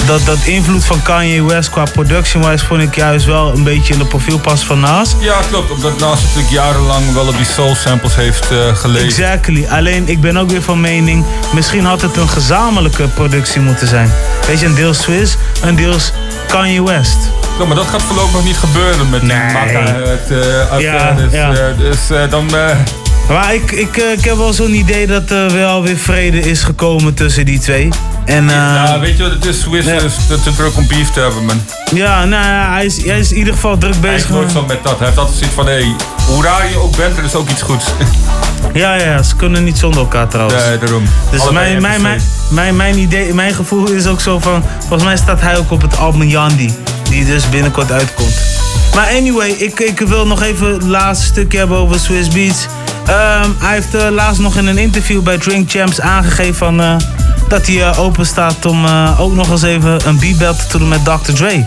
dat, dat invloed van Kanye West qua production-wise, vond ik juist wel een beetje in de profiel passen van Nas. Ja, klopt. Omdat Nas natuurlijk jarenlang wel op die soul samples heeft gelezen. Exactly. Alleen ik ben ook weer van mening, misschien had het een gezamenlijke productie moeten zijn. Weet je, een deels Swiss, een deels Kanye West. Ja, maar dat gaat voorlopig niet gebeuren met die Maka het, affaire. Ja, dus ja. eh, dus dan... Maar ik, ik, eh, ik heb wel zo'n idee dat er wel weer vrede is gekomen tussen die twee. En, eh, ja, weet je wat het is? Swiss is te, te druk om beef te hebben, man. ja, nou ja, hij is, hij is in ieder geval druk Hij is bezig. nooit zo met dat. Hij heeft altijd zoiets van, hé, hey, hoe raar je ook bent, er is ook iets goeds. [LAUGHS] Ja, ja, ze kunnen niet zonder elkaar trouwens. Nee, daarom. Dus Allebei mijn, mijn, mijn, mijn, mijn idee, mijn gevoel is ook zo van... Volgens mij staat hij ook op het album Yandi. Die dus binnenkort uitkomt. Maar anyway, ik, ik wil nog even het laatste stukje hebben over Swiss Beats. Ehm, hij heeft eh, laatst nog in een interview bij Drink Champs aangegeven van, eh, dat hij eh, open staat om ook nog eens even een beat battle te doen met Dr. Dre.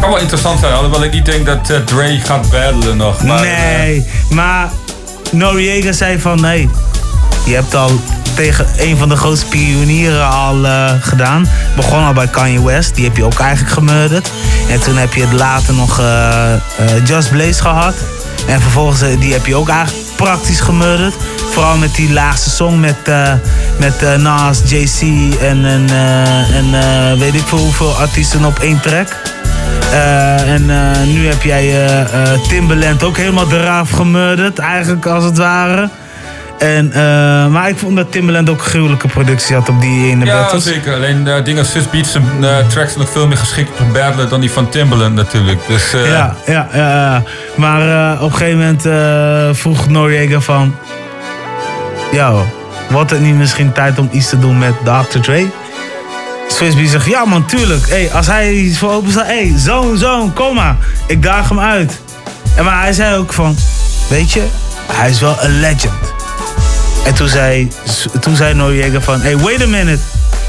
Kan wel interessant zijn, alhoewel ik niet denk dat Dre gaat battlen nog. Maar, nee, maar Noriega zei van nee, je hebt al tegen een van de grootste pionieren al gedaan. Begon al bij Kanye West, die heb je ook eigenlijk gemurderd. En toen heb je het later nog Just Blaze gehad. En vervolgens die heb je ook eigenlijk praktisch gemurderd. Vooral met die laatste song met, eh, met eh, Nas, JC en, en, eh, en weet ik veel hoeveel artiesten op één track. En nu heb jij Timbaland ook helemaal de raaf gemurderd, eigenlijk als het ware. En, eh, maar ik vond dat Timbaland ook een gruwelijke productie had op die ene Ja, battles. zeker. Alleen uh, dingen als Swiss Beats en uh, tracks zijn nog veel meer geschikt voor battlen dan die van Timbaland natuurlijk. Dus, Ja, ja, ja, ja. Maar op een gegeven moment vroeg Noriega van... Yo, wordt het niet misschien tijd om iets te doen met Dr. Dre? Swiss Beats zegt, ja man, tuurlijk. Hey, als hij iets voor open staat, hey, zoon, zoon, kom maar. Ik daag hem uit. En maar hij zei ook van, weet je, hij is wel een legend. En toen zei, toen zei Noriega van, hey, wait a minute.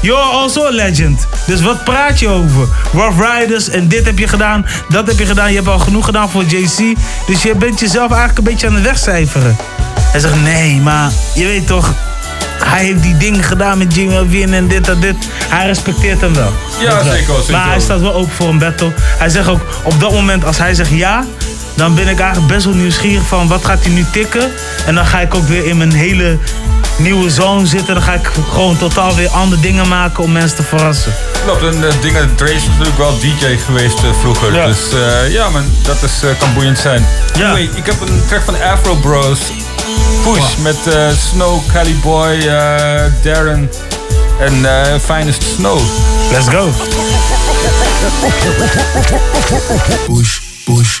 You're also a legend. Dus wat praat je over? Rough Riders en dit heb je gedaan, dat heb je gedaan. Je hebt al genoeg gedaan voor JC. Dus je bent jezelf eigenlijk een beetje aan het wegcijferen. Hij zegt, nee, maar je weet toch... Hij heeft die dingen gedaan met Jimmy Win en dit en dit. Hij respecteert hem wel. Ja, zeker, zeker. Maar hij staat wel open voor een battle. Hij zegt ook, op dat moment als hij zegt ja... dan ben ik eigenlijk best wel nieuwsgierig van wat gaat hij nu tikken. En dan ga ik ook weer in mijn hele nieuwe zone zitten. Dan ga ik gewoon totaal weer andere dingen maken om mensen te verrassen. Klopt, en uh, dingen, Dre is natuurlijk wel DJ geweest uh, vroeger. Ja. Dus uh, ja man, dat is, kan boeiend zijn. Ja. Anyway, ik heb een track van Afro Bros. Push wow. met Snow, Cali Boy, Darren en Finest Snow. Let's go. [LAUGHS] Push, push,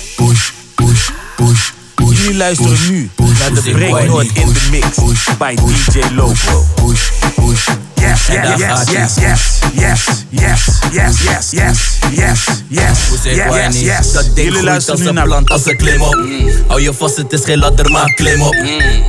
Jullie luisteren nu naar de Breaknoord in de mix bij DJ Loco. Push, push, Yes, yes, yes, yes, yes, yes, yes, yes, yes, yes, yes, yes, yes, yes. Dat ding groeit als een plant als een klim op. Hou je vast, het is geen ladder, maar klim op.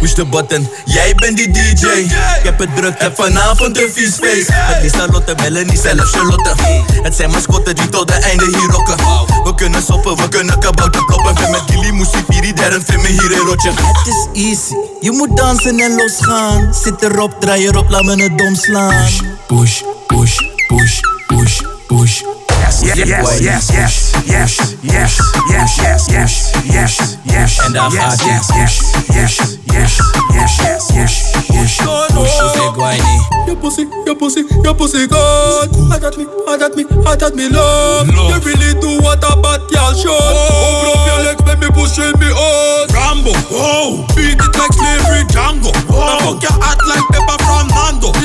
Push de button, jij bent die DJ. Ik heb het druk, heb vanavond een vies feest. Het is Charlotte, Melanie, zelfs Charlotte. Het zijn mascotten die tot de einde hier rocken. We kunnen soppen, we kunnen kabouter kloppen. Ben met Gilly, Moesipiri, derde film hier in rotje. Het is easy, je moet dansen en losgaan. Zit erop, draai erop, laat me het dom slaan. Push, push, push, push, push. Yes, yes, yes, yes, yes, yes, yes, yes, yes, yes, yes, yes, En dan yes, gaat ie. yes, yes, yes, yes, yes, yes, yes, yes, yes. Yo Pussy guayni. Your pussy, your pussy, your pussy good. I got me, I got me, I got me love. You really do what a bad girl should. Open up your legs, make me pushing me out. Rambo, oh, beat it like slavery Django. Oh, fuck your heart like pepper from Nando. She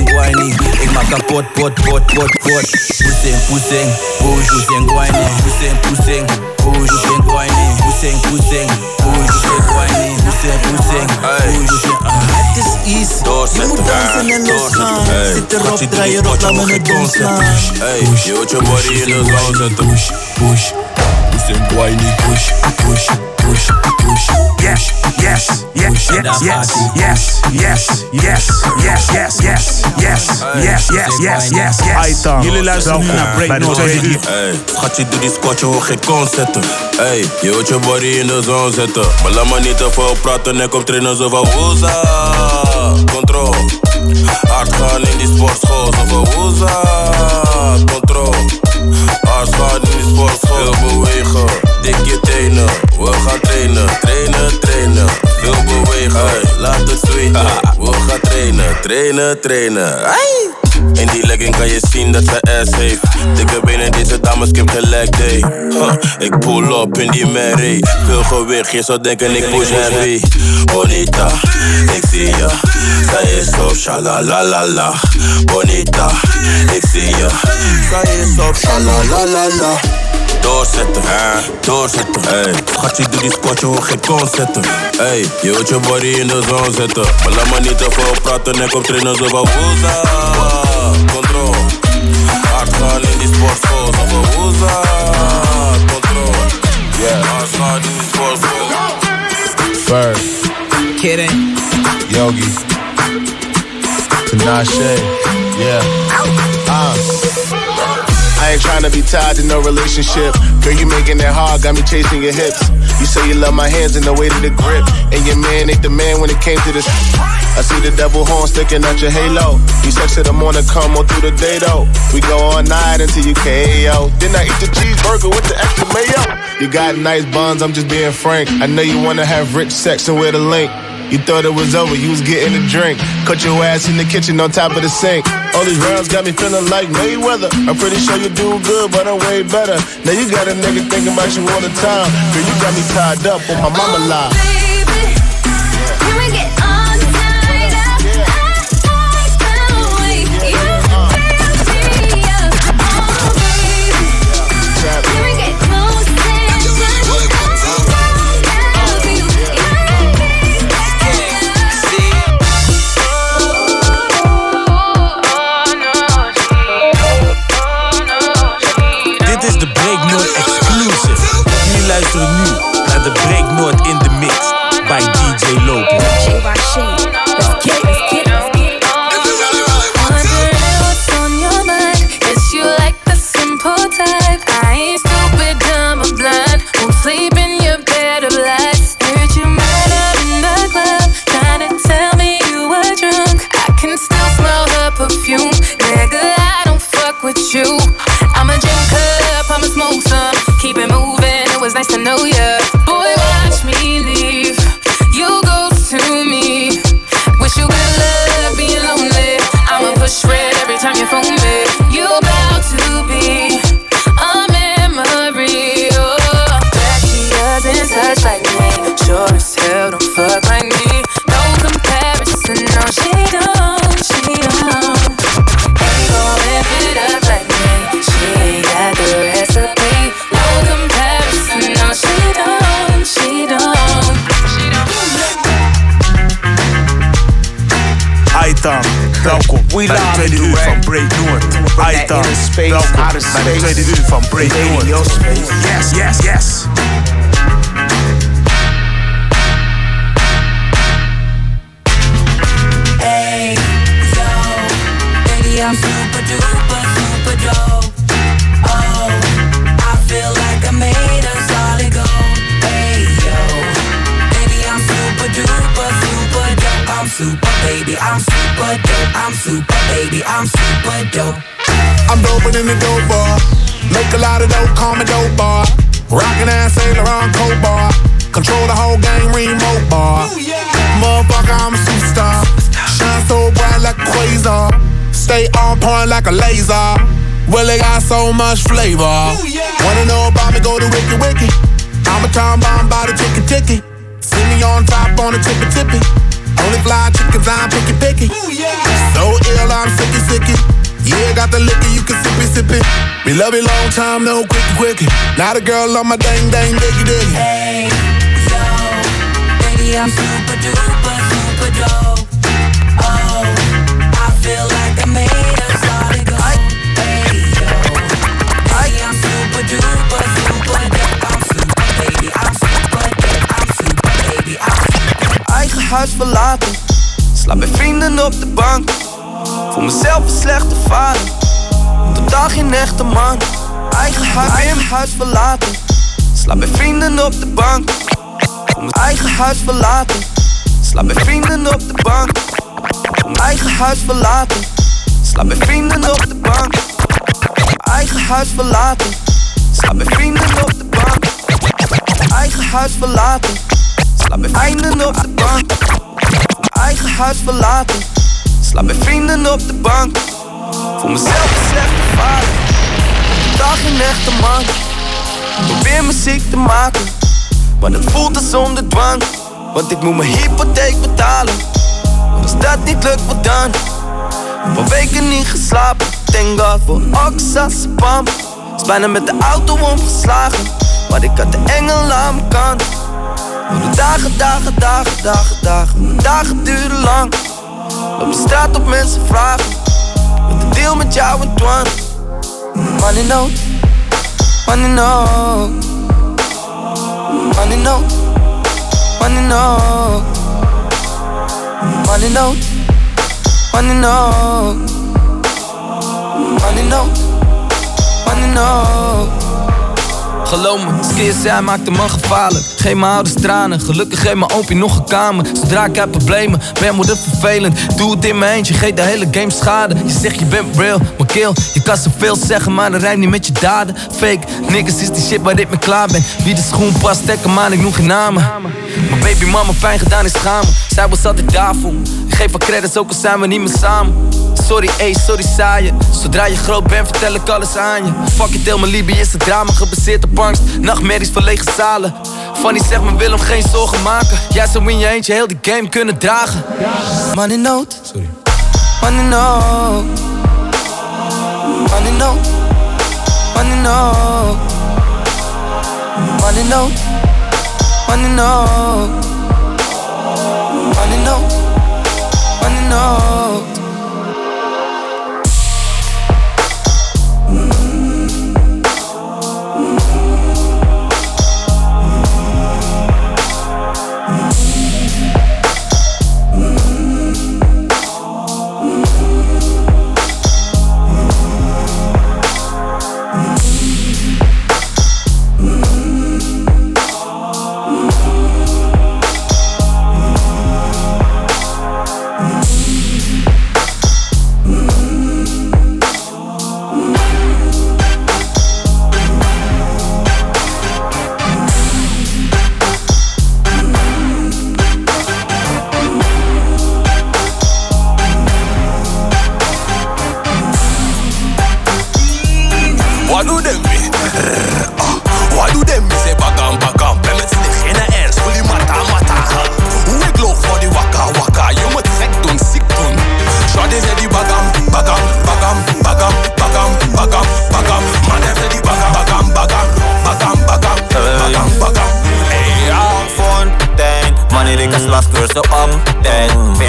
ngwani Ek maak een pot, pot, pot, pot, pot. Poesing, poesing, poesing, poesing ngwani Poesing, poesing, poesing ngwani Poesing, poesing, poesing ngwani Poesing, poesing, poesing ah, Het is easy, je moet dansen en losgaan Zit erop, draai erop, laat me het donslaan Push, je wilt je body in de zon zetten. Push, push, poesing ngwani Push, push push, push. Yes, yes, yes, yes, yes, yes, yes, yes, yes, yes, yes, yes, yes, yes, yes, yes, yes. Jullie luisteren nu naar bij de Breaknoord tweede Radio. uur. Hey, schatje, doe die squat, je hoort geen kans zetten. Hey, je wilt je body in de zon zetten. Maar laat me niet te veel praten en kom trainen zo van woeza. Control. Hard gaan in die sportschool, zo van woeza. Control. Hard gaan in die sportschool. Veel bewegen, dik je tenen. We gaan trainen, trainen, trainen. Veel bewegen, laat het zweten. We gaan trainen, trainen, trainen. Hey. In die legging kan je zien dat ze ass heeft. Dikke benen, deze dames, ik heb gelijk day. Huh, ik pull up in die Mary. Veel gewicht, je zou denken ik push heavy. Bonita, ik zie je. Zij is zo shalalalala. Bonita, ik zie je. Zij is zo shalalalala. Doorzetten, doorzetten, hey. Schatje, doe die squat, je hoort geen kans zetten. Hey, je wilt je body in de zon zetten. Maar laat me niet te veel praten en kom trainen zo van woeza. control. Action in sports a control. Yeah, in sports. First, kidding. Yogi, Tinashe, yeah. Uh. I ain't tryna be tied to no relationship. Girl, you making it hard, got me chasing your hips. You say you love my hands and the weight of the grip. And your man ain't the man when it came to this. I see the double horn sticking out your halo. You sex in the morning, come on through the day though. We go all night until you KO. Then I eat the cheeseburger with the extra mayo. You got nice buns, I'm just being frank. I know you wanna have rich sex and where the link. You thought it was over, you was getting a drink. Cut your ass in the kitchen on top of the sink. All these rounds got me feeling like Mayweather. I'm pretty sure you do good, but I'm way better. Now you got a nigga thinking about you all the time. Girl, you got me tied up on my mama lie. Nice to know. Uur van Break Noord. Aitan, welkom bij de tweede uur van Break Noord. Yes, yes, yes. I'm dope. I'm doper than the dope bar. Make a lot of dope, call me dope bar. Rockin' ass Saint Laurent coat bar. Control the whole game, remote bar. Motherfucker, I'm a superstar. Shine so bright like a quasar. Stay on point like a laser. Well, it got so much flavor. Wanna know about me? Go to Wiki Wiki. I'm a time bomb by the ticky ticky. See me on top on the tippy tippy. Only fly chickens, I'm picky picky. So ill, I'm sicky sicky. Yeah, got the liquor, you can sip it, sip it. We love it long time, no quickie quickie. Now the girl on my dang dang diggy diggy. Hey, yo, baby, I'm super duper, super dope. Oh, I feel like I made a solid gold. Hey, yo, baby, I'm super duper, super dope. I'm super, baby, I'm super dope. I'm super, baby, I'm super. Eigen huis verlaten. Slaap met vrienden op de bank. Voel mezelf een slechte vader. Totaal geen echte man. Eigen huis, eigen huis verlaten. Slaap met vrienden op de bank. Voel mijn eigen huis verlaten. Slaap met vrienden op de bank. Mijn eigen huis verlaten. Slaap met vrienden op de bank. Eigen huis verlaten. Slaap met vrienden op de bank. Eigen huis verlaten. Slaap met vrienden op de bank. Eigen huis verlaten. Slaap met vrienden op de bank. Voel mezelf een slechte vader. Dag geen echte man. Probeer muziek te maken. Maar het voelt als onder dwang. Want ik moet mijn hypotheek betalen. En als dat niet lukt, wat dan? Een weken niet geslapen. Thank God voor oxazepam. Is bijna met de auto omgeslagen. Maar ik had de engel aan mijn kant. De dagen, dagen, dagen, dagen, dagen. Dagen duren lang. Op de straat op mensen vragen. Met een deal met jou en Twan. Man in nood, man in nood. Man in nood, man in nood. Man in nood, man in nood. Man in nood, man in nood. Geloof me, zij maakte me gevaarlijk. Geef mijn ouders tranen, gelukkig geeft mijn oompie nog een kamer. Zodra ik heb problemen, ben moeder vervelend. Doe het in mijn eentje, geef de hele game schade. Je zegt je bent real, maar kill. Je kan zoveel zeggen, maar dat rijmt niet met je daden. Fake, niggas is die shit waar ik mee klaar ben. Wie de schoen past, stekken, maar ik noem geen namen. Mijn baby mama pijn gedaan is schamen. Zij was altijd daar voor me. Ik geef haar credits, ook al zijn we niet meer samen. Sorry, ey, sorry, saaien. Zodra je groot bent, vertel ik alles aan je. Fuck it, deel mijn Libië is het drama gebaseerd op angst. Nachtmerries van lege zalen. Fanny zegt me Willem geen zorgen maken. Jij zou in je eentje heel die game kunnen dragen. Man in nood. Sorry. Man in nood. Man in nood. Man in nood. Man in nood. Man in nood. Man in nood. Man ik als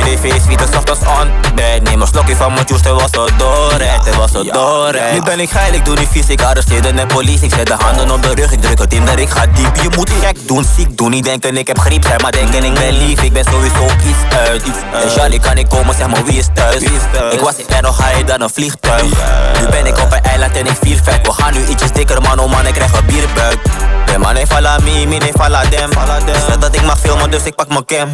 VDV is de ochtends on bed Neem een slokje van mijn juice, het was zo door het was zo door Nu ben ik geil, ik doe niet vies, ik arresteer de police Ik zet de handen op de rug, ik druk het in de ik ga diep. Je moet gek doen, ziek doen, niet denken ik heb griep. Zeg maar denken ik ben lief, ik ben sowieso iets uit. En Charlie kan ik komen, zeg maar wie is thuis? Ik was in nog higher dan een vliegtuig? Nu ben ik op een eiland en ik vier vet We gaan nu ietsjes dikker man, oh man, ik krijg een bierbuik. De man heeft falla me, me nee falla dem. Zet dat ik mag filmen, dus ik pak mijn cam.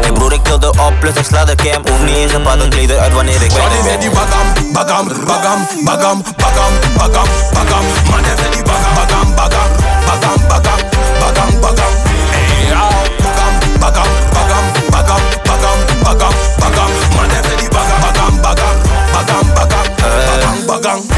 Hey broer, ik tilde op, plus ik sla de cam Hoef niet eens een pad, een kleder uit wanneer ik Shawty zei die bagam bagam bagam bagam bagam bagam bagam. Man heeft die bagam bagam bagam bagam bagam bagam bagam. Hey ja, bagam bagam bagam bagam bagam bagam bagam. Man heeft die bagam bagam bagam bagam bagam bagam bagam.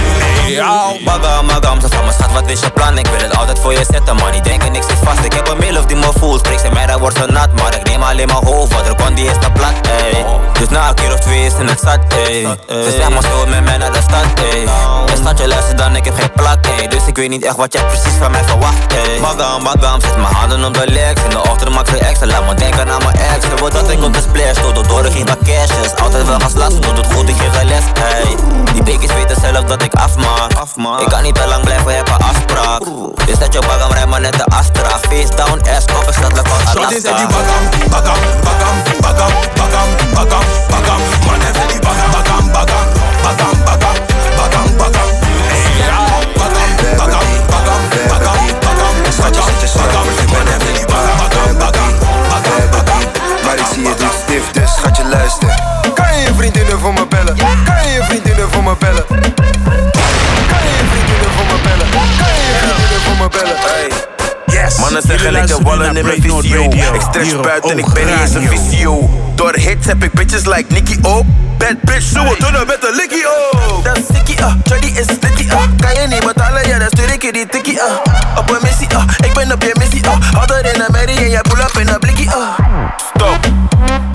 Ja. Bagam, bagam, ze van me schat, wat is je plan? Ik wil het altijd voor je zetten, man, niet denken ik zit vast. Ik heb een mail of die me voelt, spreek ze mij, dan wordt ze nat Maar ik neem alleen maar hoofd, wat er kon, die is te plat, ey. Dus na een keer of twee is in het zat, ey. Ze zegt maar zo met mij naar de stad, ey. En schat je luister dan, ik heb geen plak, Dus ik weet niet echt wat jij precies van mij verwacht, ey. Bagam, bagam, zet mijn handen op de legs. In de ochtend maak ze extra, laat me denken aan mijn ex. Ze wil dat ik op de splash, door, door, ik geen Altijd wel gaan slassen, het goed, ik geef haar les, ey. Die beekjes weten zelf dat ik afmaak Ik kan niet te lang blijven, heb een afspraak. Dus dat je bagam rijdt maar net de Astra. Face down, ass op, Shawty zei die Alaska bagam bagam bagam bagam bagam bagam bagam. Ik stretch buiten, ik ben niet eens een visio. Door hits heb ik bitches like Nicky O Bad bitch, zo we doen met een likkie oh Dat is sticky ah, Jody is sticky ah. Kan je niet betalen, ja dan stuur ik je die tikkie ah. Op een missie ah, ik ben op je missie ah. Altijd in een merrie en jij pull up in een blikkie ah. Stop.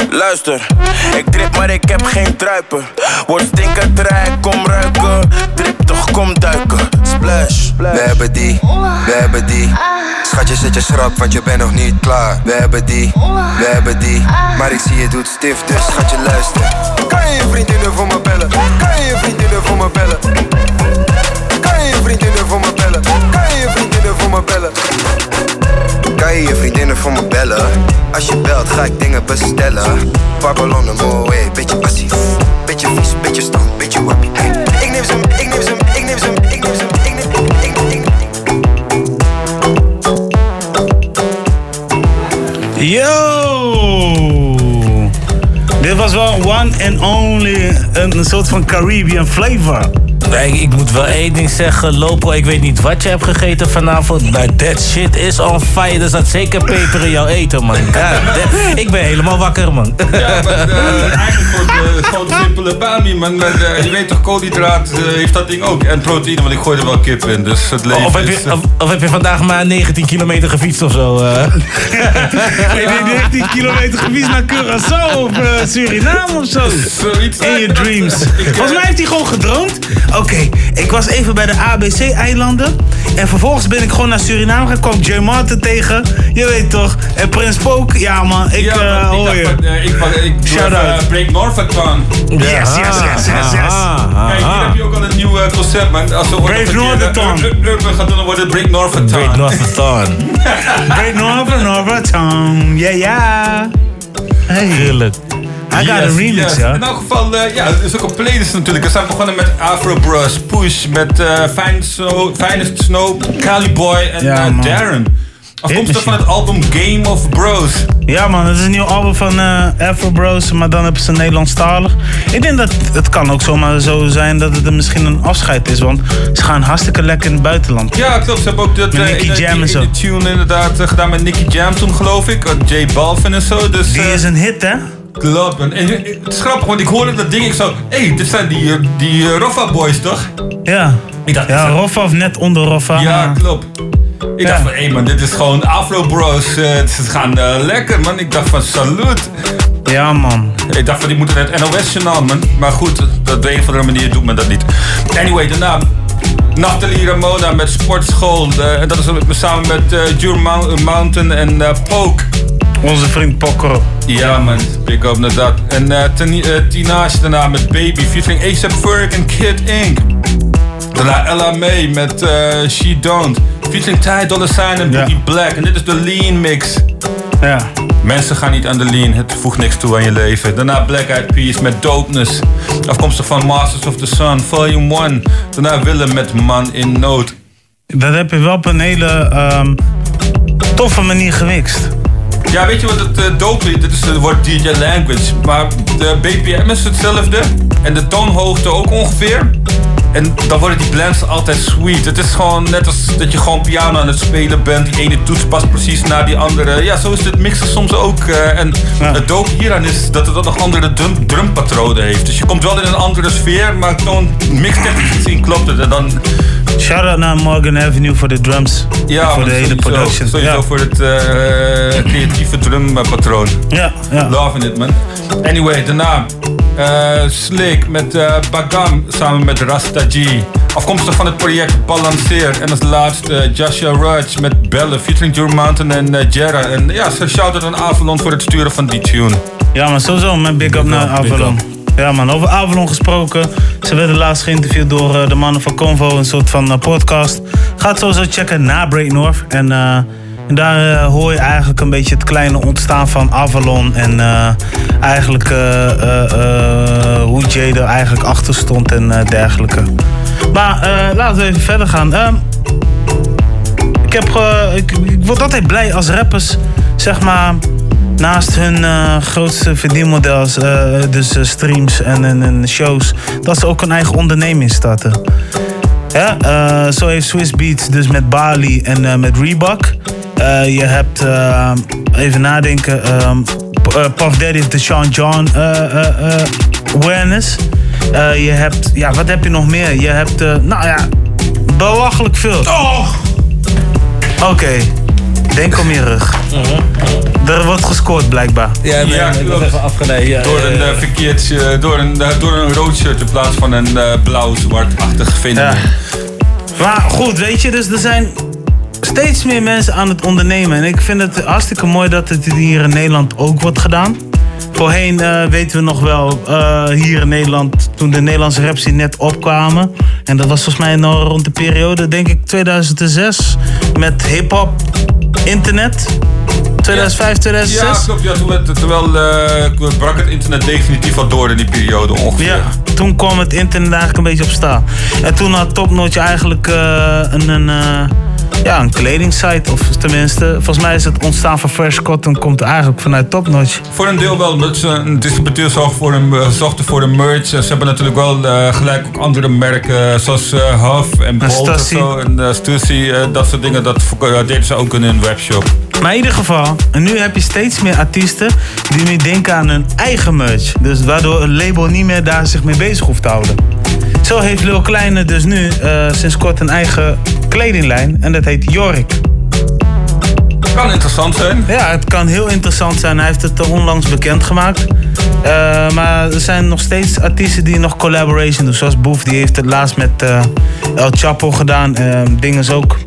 Luister, ik drip maar ik heb geen druipen. Word stinkend rijk, kom ruiken. Drip toch, kom duiken. Splash. We hebben die, we hebben die Schatje zet je schrap, want je bent nog niet klaar We hebben die, we hebben die Maar ik zie je doet stift, dus schatje luister Kan je je vriendinnen voor me bellen? Kan je je vriendinnen voor me bellen? Kan je je vriendinnen voor me bellen? Kan je je vriendinnen voor me bellen? Kan je je vriendinnen voor me bellen? Als je belt ga ik dingen bestellen Paar ballonnen, moe, beetje assie Beetje vies, beetje stank, beetje wappie Yo! Dit was wel one and only een, soort van Caribbean flavor. Kijk, ik moet wel één ding zeggen, Lopo. Ik weet niet wat je hebt gegeten vanavond, maar that shit is on fire. Er zat zeker peper in jouw eten, man. God. Ik ben helemaal wakker, man. Ja, maar eh, eigenlijk de, gewoon de simpele bami, man. Maar eh, je weet toch, koolhydraat eh, heeft dat ding ook. En proteïne, want ik gooi er wel kip in. Dus het leven Of heb, is... je, of, of heb je vandaag maar 19 kilometer gefietst of zo? eh? Ik denk 19 kilometer gewies naar Curaçao of eh, Suriname of zo. In je dreams. Volgens mij heeft hij gewoon gedroomd. Oké, ik was even bij de ABC-eilanden. En vervolgens ben ik gewoon naar Suriname gegaan. kwam Jay Martin tegen. Je weet toch. En Prins Pook. Ja man, ik Ja, eh, hoor dacht je. eh, ik, pak- ik Shout out. eh, Break Norfolk van. Yes, yes, yes, yes, yes. Kijk, hier heb je ook al een nieuw concept, man. Als we Break Urban gaat doen, dan wordt het Break Norfolk Break Northerton. Great Northern Northern. Ja, ja. Hey. Heerlijk. I got a Yes, remix, yes. ja. In elk geval, eh, ja, het is ook een playlist natuurlijk. We zijn begonnen met Afro Bros, Push, met eh Fine Snow, Finest Snow, Cali Boy en Ja, eh. Darren. Afkomstig van het album Game of Bros. Ja man, het is een nieuw album van eh Afro Bros, maar dan hebben ze Nederlandstalig. Ik denk dat het kan ook zomaar zo zijn dat het er misschien een afscheid is, want ze gaan hartstikke lekker in het buitenland. Ja, klopt. Ze hebben ook dat, Met Nicky in de- Jam die- en zo. die tune inderdaad gedaan met Nicky Jam toen, geloof ik. Uh, J Balvin en zo. Dus, Die is een hit, hè? Klopt. En, en het is grappig, want ik hoorde dat ding. Ik zo, hé, hey, dit zijn die, eh, die eh, Roffa Boys, toch? Ja. Ik dacht, Ja, dat- Roffa of net onder Roffa. Ja, maar- klopt. Ik dacht van, hé man, dit is gewoon Afro Bros. eh, ze gaan lekker, man. Ik dacht van, salut. Ja, man. Ik dacht van, die moeten het NOS-journaal, man. Maar goed, op de een of andere manier doet men dat niet. Anyway, daarna... Nathalie Ramona met Sportschool. eh, en dat is samen met eh Jure Mou- Mountain en eh Poke. Onze vriend Pokker. Ja man, pick up naar dat. En eh eh, Tinashe daarna met Baby featuring A$AP Ferg en Kid Ink. Daarna Ella May met eh, She Don't. Featuring Ty Dolla Sign en Boogie Black. En dit is de Lean mix. Ja. Mensen gaan niet aan de lean, het voegt niks toe aan je leven. Daarna Black Eyed Peas met Dopeness. Afkomstig van Masters of the Sun, Volume 1. Daarna Willem met Man in Nood. Dat heb je wel op een hele ehm, toffe manier gemixt. Ja, weet je wat het uh, dope? Dit is het woord DJ language. Maar de BPM is hetzelfde. En de toonhoogte ook ongeveer. En dan worden die blends altijd sweet. Het is gewoon net als dat je gewoon piano aan het spelen bent. Die ene toets past precies na die andere. Ja, zo is het mixen soms ook. eh, en het dope hieraan is dat het ook nog andere drum, drumpatronen heeft. Dus je komt wel in een andere sfeer, maar gewoon mixtechnisch gezien klopt het. En dan Shout-out naar Morgan Avenue voor de drums. ja, voor de hele sowieso- production. Sowieso Ja. voor het eh, creatieve drumpatroon. Ja, ja. Loving it, man. Anyway, daarna eh, Slick met eh, Bagam samen met Rasta G. Afkomstig van het project Balanceer. En als laatste Joshua Rudge met Belle featuring Joe Mountain en eh, Jera. En ja, ze shout-out aan Avalon voor het sturen van die tune. Ja, maar sowieso, mijn big up naar Avalon. Ja, man, over Avalon gesproken. Ze werden laatst geïnterviewd door de mannen van Convo, een soort van podcast. Ga het sowieso checken na Break North. En, eh, en daar eh, hoor je eigenlijk een beetje het kleine ontstaan van Avalon. En eh, eigenlijk eh, hoe Jay er eigenlijk achter stond en dergelijke. Maar laten we even verder gaan. Ehm, ik, heb, ik, ik word altijd blij als rappers, zeg maar, naast hun grootste verdienmodels, eh, dus streams en, en, en shows, dat ze ook een eigen onderneming starten. Ja, eh, zo heeft Swiss Beats dus met Bali en eh, met Reebok. Eh, je hebt, even nadenken, eh, Puff Daddy heeft de Sean John awareness. Je hebt, ja, wat heb je nog meer? Je hebt, nou ja, belachelijk veel. Oh! Oké, denk om je rug. Er wordt gescoord blijkbaar. Ja, nee, ik was even afgeleid. Ja, door, ja, een, ja. eh, verkeerd, eh, door, een, eh, door een rood shirt in plaats van een eh, blauw-zwart-achtig fenomeen. Maar goed, weet je, dus er zijn steeds meer mensen aan het ondernemen. En ik vind het hartstikke mooi dat het hier in Nederland ook wordt gedaan. Voorheen eh, weten we nog wel, eh, hier in Nederland, toen de Nederlandse raps net opkwamen. En dat was volgens mij nou rond de periode, denk ik, 2006. Met hip-hop, internet. 2005, 2006. Ja, klopt. Ja, toen werd, terwijl eh, brak het internet definitief al door in die periode ongeveer. Ja, toen kwam het internet eigenlijk een beetje op staan. En toen had Topnotch eigenlijk eh, een, een, eh, ja, een kledingsite. Of tenminste, volgens mij is het ontstaan van Fresh Cotton komt eigenlijk vanuit Top Notch. Voor een deel wel, omdat ze een distributeur zorgden voor, een, eh, zochten voor de merch. En ze hebben natuurlijk wel eh, gelijk ook andere merken, zoals eh, Huff en Bolt en zo. En uh, Stussy, eh, dat soort dingen, dat eh, deden ze ook in hun webshop. Maar in ieder geval, nu heb je steeds meer artiesten die nu denken aan hun eigen merch. Dus waardoor een label niet meer daar zich mee bezig hoeft te houden. Zo heeft Lil Kleine dus nu eh, sinds kort een eigen kledinglijn en dat heet Jorik. Kan interessant zijn. Ja, het kan heel interessant zijn. Hij heeft het eh, onlangs bekendgemaakt. Eh maar er zijn nog steeds artiesten die nog collaboration doen. Zoals Boef, die heeft het laatst met El Chapo gedaan. Dingen is ook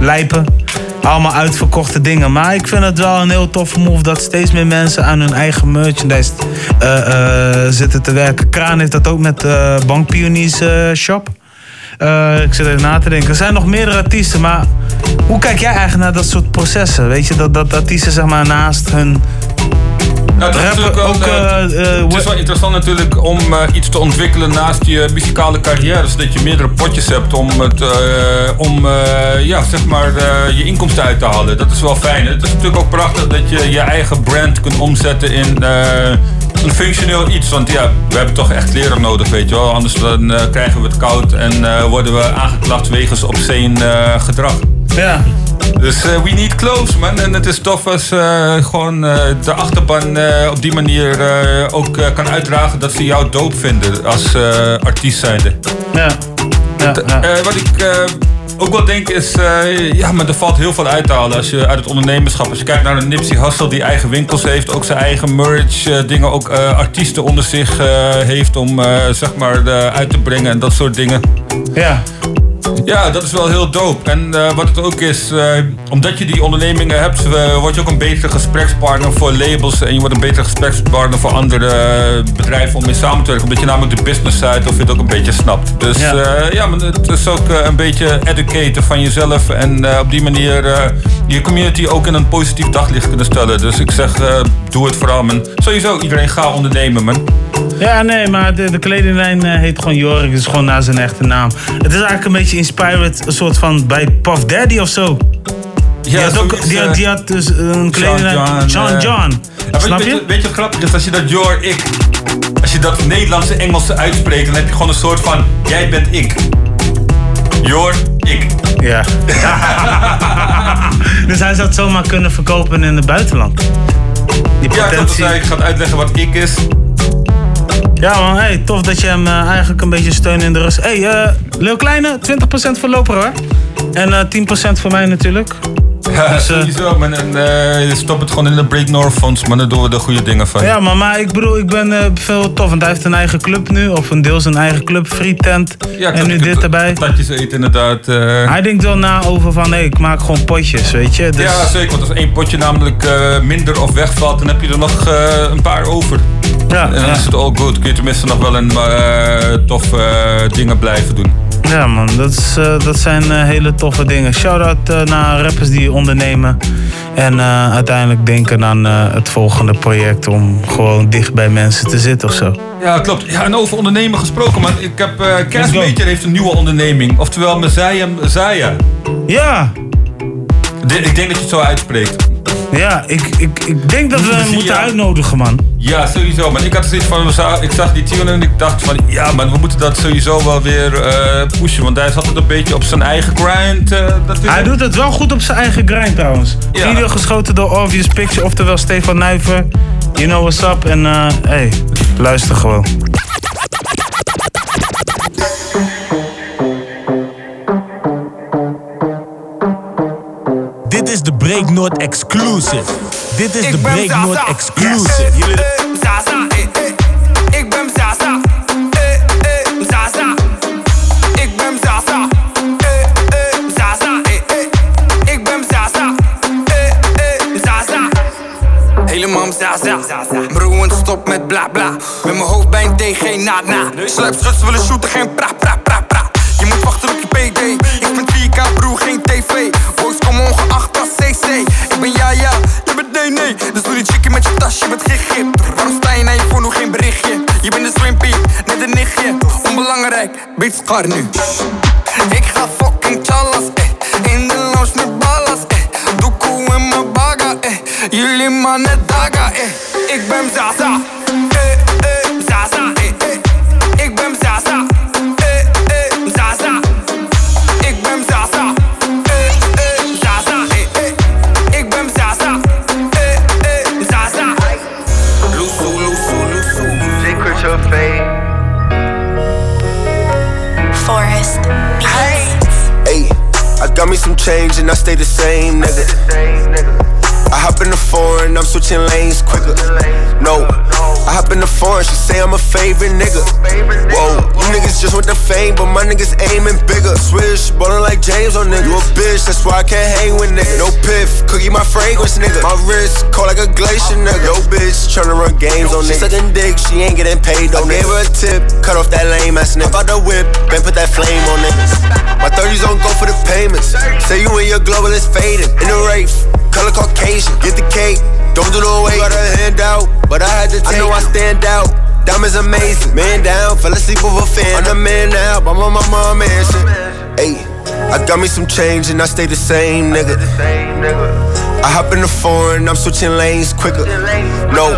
lijpen. Allemaal uitverkochte dingen. Maar ik vind het wel een heel toffe move dat steeds meer mensen aan hun eigen merchandise eh, eh, zitten te werken. Kraan heeft dat ook met eh Bankpioniers eh, Shop. Ik zit even na te denken. Er zijn nog meerdere artiesten, maar hoe kijk jij eigenlijk naar dat soort processen? Weet je, dat, dat artiesten zeg maar naast hun Nou, het, is wel, ook, eh, eh, eh, het is wel interessant natuurlijk om eh, iets te ontwikkelen naast je muzikale carrière. Zodat je meerdere potjes hebt om, het, eh, om eh, ja, zeg maar, eh, je inkomsten uit te halen. Dat is wel fijn. Het is natuurlijk ook prachtig dat je je eigen brand kunt omzetten in eh, een functioneel iets. Want ja, we hebben toch echt leren nodig, weet je wel. Anders dan, eh, krijgen we het koud en eh, worden we aangeklaagd wegens obscene eh, gedrag. Ja. Dus eh, we need clothes, man. En het is tof als eh, gewoon eh, de achterban op die manier ook kan uitdragen dat ze jou doop vinden als artiest zijnde. Ja. ja, ja. Wat ik ook wel denk is, ja, maar er valt heel veel uit te halen als je uit het ondernemerschap. Als je kijkt naar een Nipsey Hussle die eigen winkels heeft, ook zijn eigen merch, dingen, ook artiesten onder zich heeft om zeg maar uit te brengen en dat soort dingen. Ja. Ja, dat is wel heel dope. En eh, wat het ook is, eh, omdat je die ondernemingen hebt, eh, word je ook een betere gesprekspartner voor labels. En je wordt een betere gesprekspartner voor andere bedrijven om mee samen te werken. Omdat je namelijk de business side of het ook een beetje snapt. Dus Ja. ja, maar het is ook een beetje educaten van jezelf. En op die manier je community ook in een positief daglicht kunnen stellen. Dus ik zeg, doe het vooral, man. Sowieso, iedereen ga ondernemen, man. Ja, nee, maar de, de kledinglijn heet gewoon Jorik. Het is gewoon naar zijn echte naam. Het is eigenlijk een beetje inspired, een soort van bij Puff Daddy of zo. die, had ook, zoiets, die, had, eh, die had dus een kledinglijn. John, John, eh, John. Ja, Snap weet, je? weet je wat grappig is? Als je dat Jor ik, als je dat Nederlandse Engelse uitspreekt, dan heb je gewoon een soort van, jij bent ik. Jor, ik. Ja. [LAUGHS] dus hij zou het zomaar kunnen verkopen in het buitenland. Die Ja, dat potentie. hij gaat uitleggen wat ik is. Ja man, hey, tof dat je hem eh, eigenlijk een beetje steunt in de rust. hey, eh Lil Kleine, 20% voor Loper hoor. En eh 10% voor mij natuurlijk. Ja, Dus, sowieso, man. En eh, stop het gewoon in de Break North Fonds, man. Daar doen we de goede dingen van. Ja, maar, maar ik bedoel, ik ben eh, veel tof. Want hij heeft een eigen club nu. Of een deels een eigen club, free tent. Ja, en nu dit erbij. Tatjes eten inderdaad. Hij denkt wel na over van, hé, ik maak gewoon potjes, weet je. Dus, Ja, zeker. Want als één potje namelijk minder of wegvalt, dan heb je er nog een paar over. Ja, en dan ja. is het all good. Kun je tenminste nog wel een tof dingen blijven doen. Ja man, dat, is, eh, dat zijn eh, hele toffe dingen. Shout-out eh, naar rappers die ondernemen. En uiteindelijk denken aan het volgende project om gewoon dicht bij mensen te zitten of zo. Ja, klopt. Ja, en over ondernemen gesproken, man. Ik heb Cass Major heeft een nieuwe onderneming. Oftewel Messiah Messiah. Ja. ik denk dat je het zo uitspreekt. Ja, ik, ik, ik denk dat we hem moeten uitnodigen, man. Ja, sowieso. Maar ik had zoiets van, ik zag die tune en ik dacht van, ja, man, we moeten dat sowieso wel weer eh, pushen. Want hij zat het een beetje op zijn eigen grind. eh. Hij doet het wel goed op zijn eigen grind trouwens. Ja. Video geschoten door Obvious Picture, oftewel Stefan Nijver. You know what's up. En eh hey, luister gewoon. North exclusive. Dit is de Break. North exclusive. Eh, Zaza, eh, eh. Ik ben Zaza. Eh, eh, Zaza. Ik ben Zaza. Eh, eh, Zaza, eh, eh. Ik ben Zaza. Eh, eh, Zaza. Helemaal Zaza. Bro, en stop met bla bla. Met mijn hoofd bij een DG na na. Sluipschuts willen shooten, geen Carne. James on nigga. You a bitch, that's why I can't hang with nigga. No piff, cookie my fragrance, nigga. My wrist cold like a glacier, nigga. Yo, bitch, tryna run games on nigga. She sucking dick, she ain't getting paid, though. I gave her a tip, cut off that lame ass nigga. Out the whip, then put that flame on niggas. My 30s don't go for the payments. Say you and your global is fading. In the race, color Caucasian. Get the cake, don't do no way. Got a hand out, but I had to take. I know I stand out. Diamonds amazing. Man down, fell asleep with a fan. I'm the man now, but I'm on my mom mansion. Ayy, I got me some change and I stay the same, nigga. I hop in the foreign, I'm switching lanes quicker. No,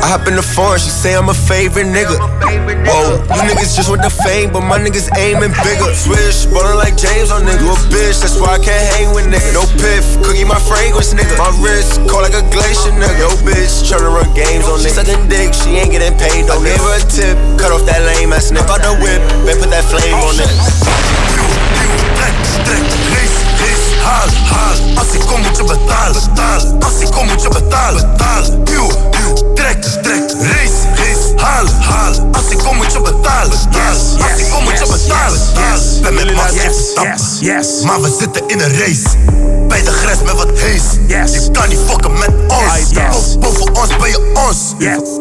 I hop in the foreign, she say I'm a favorite nigga. Whoa, you niggas just want the fame, but my niggas aiming bigger. Swish, ballin' like James on nigga. You a bitch, that's why I can't hang with nigga. No piff, cookie my fragrance, nigga. My wrist cold like a glacier, nigga. Yo, bitch, tryna run games on nigga. She sucking dick, she ain't getting paid, though. I gave her a tip, cut off that lame ass nigga. Out the whip, then put that flame oh, on nigga. Trek, race, race, haal, haal. Als ik kom moet je betalen, betalen Als ik kom moet je betalen, betalen Duw, duw, trek, trek, race, race, haal, haal. Als ik kom moet je betalen, betalen Als ik kom moet je betalen, betalen Ben met Max even stappen, maar we zitten in een race. Bij de grens met wat haze Je kan niet fokken met ons. Bo- Boven ons ben je ons.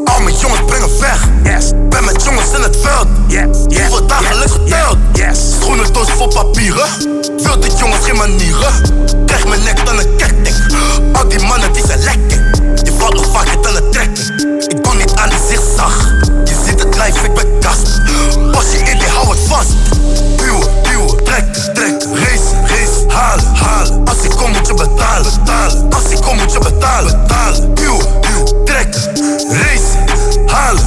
Al mijn jongens brengen weg. Ben met jongens in het veld. Die wordt dagelijks geteld. Schoenen doos vol papieren Veel de jongens geen manieren. Krijg mijn nek dan een ketting Al die mannen die zijn lekker. Je valt nog vaker dan een trekking Ik kon niet aan de zigzag. Je ziet het live, ik ben kast. Pas je in, die hou het vast. Duwen, duwen, trek, trek Race, race, halen, halen. Als ik kom moet je betalen, betalen. Als ik kom moet je betalen, betalen. Duwen, duwen, trek, race, halen.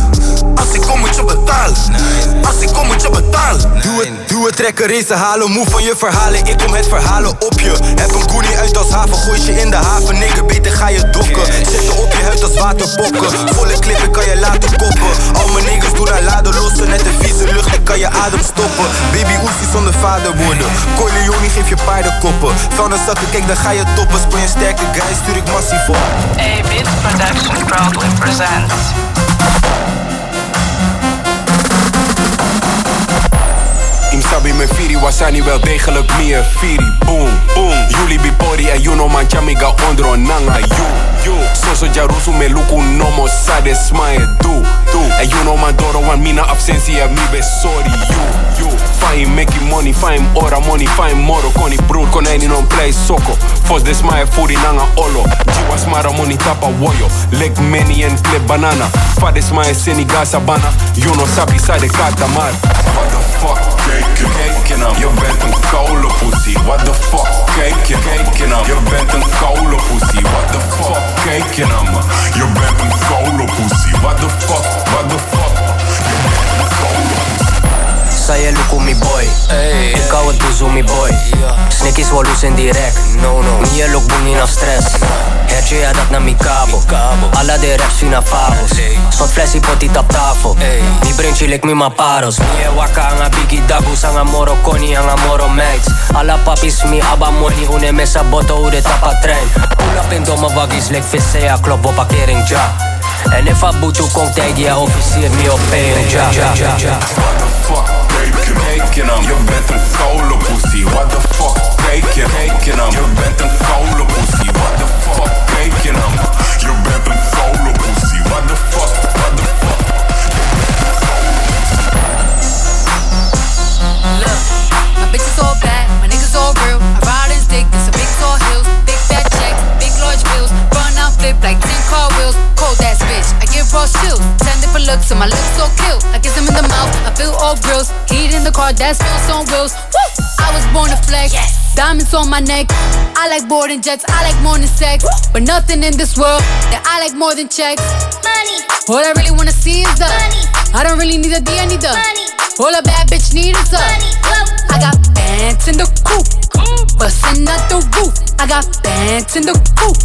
Als ik kom moet je betalen. Als ik kom moet je betalen Het, trekken, racen, halen, moe van je verhalen. Ik kom het verhalen op je. Heb een koenie uit als haven, gooi je in de haven. Nigga, beter ga je dokken. Zitten op je huid als waterpokken. Volle klippen kan je laten koppen. Al mijn niggas doen haar laden lossen. Net een vieze lucht, ik kan je adem stoppen. Baby Oesie zonder vader worden. Corleone geef je paardenkoppen. Van een zakken, kijk, dan ga je toppen. Speel je sterke guy, stuur ik massief op. A Beat Production proudly presents. Im sabi me firi wasani wel degelijk meer? Firi, boom, boom. Jullie bipori en you know man chamiga ondro nanga you, you Soso jarusu me luku nomo sade smae do, do En you know man doro wan mina absentie mi be sorry you, you Fine making money, fine ora money, fine moro Koni brood koneni non play soko. Fos de smae furi nanga olo. Jiwa smara money tapa woyo. Leg many and clip banana. Fade smae seni gasa bana. You know sabi side katamar fuck? Bent pussy. What the fuck? Keken, keken hem. Je bent een koude pussy. What the fuck? Keken. Je bent een koude pussy. What the fuck? What the fuck? Asta e lucru mi boy. Hey, Te caut buzul mi boy. Sneaky solution direct. No, no. Nu e loc bun din stres Herceia dat na mi cabo Alla de rap fina favos Sot flesi poti tap tafo Mi brinci lek mi ma paros Mi e waka anga bigi dabus Anga moro koni anga moro mates. Alla papis mi aba moni Une mesa boto ude tapa tren. Pull up in doma vagis lek like, fiseia Klop vopa kering ja. En if a butu kong tag ja officier mi op paying ja ja ja ja fuck? Keken, keken hem. Je bent een koude pussy. What the fuck? Keken, keken hem. Je bent een koude pussy. What the fuck? Keken hem. Je bent een koude pussy. What the fuck? What the fuck? Look, my bitch is all bad, my niggas all real. I ride in stick in some big tall hills, big fat checks, big large bills. Run out flip like 10 car wheels. Cold ass bitch, I give raw. 10 got different looks, and my looks so cute. I kiss him in the mouth, I feel all grills. Heat in the car, that's wheels on wheels. Woo! I was born to flex. Diamonds on my neck. I like boarding jets, I like than sex. But nothing in this world that I like more than checks. Money. All I really wanna see is the money. I don't really need a D, I need the money. All a bad bitch need is the money. I got bands in the coop, bustin' out the roof. I got bands in the coop.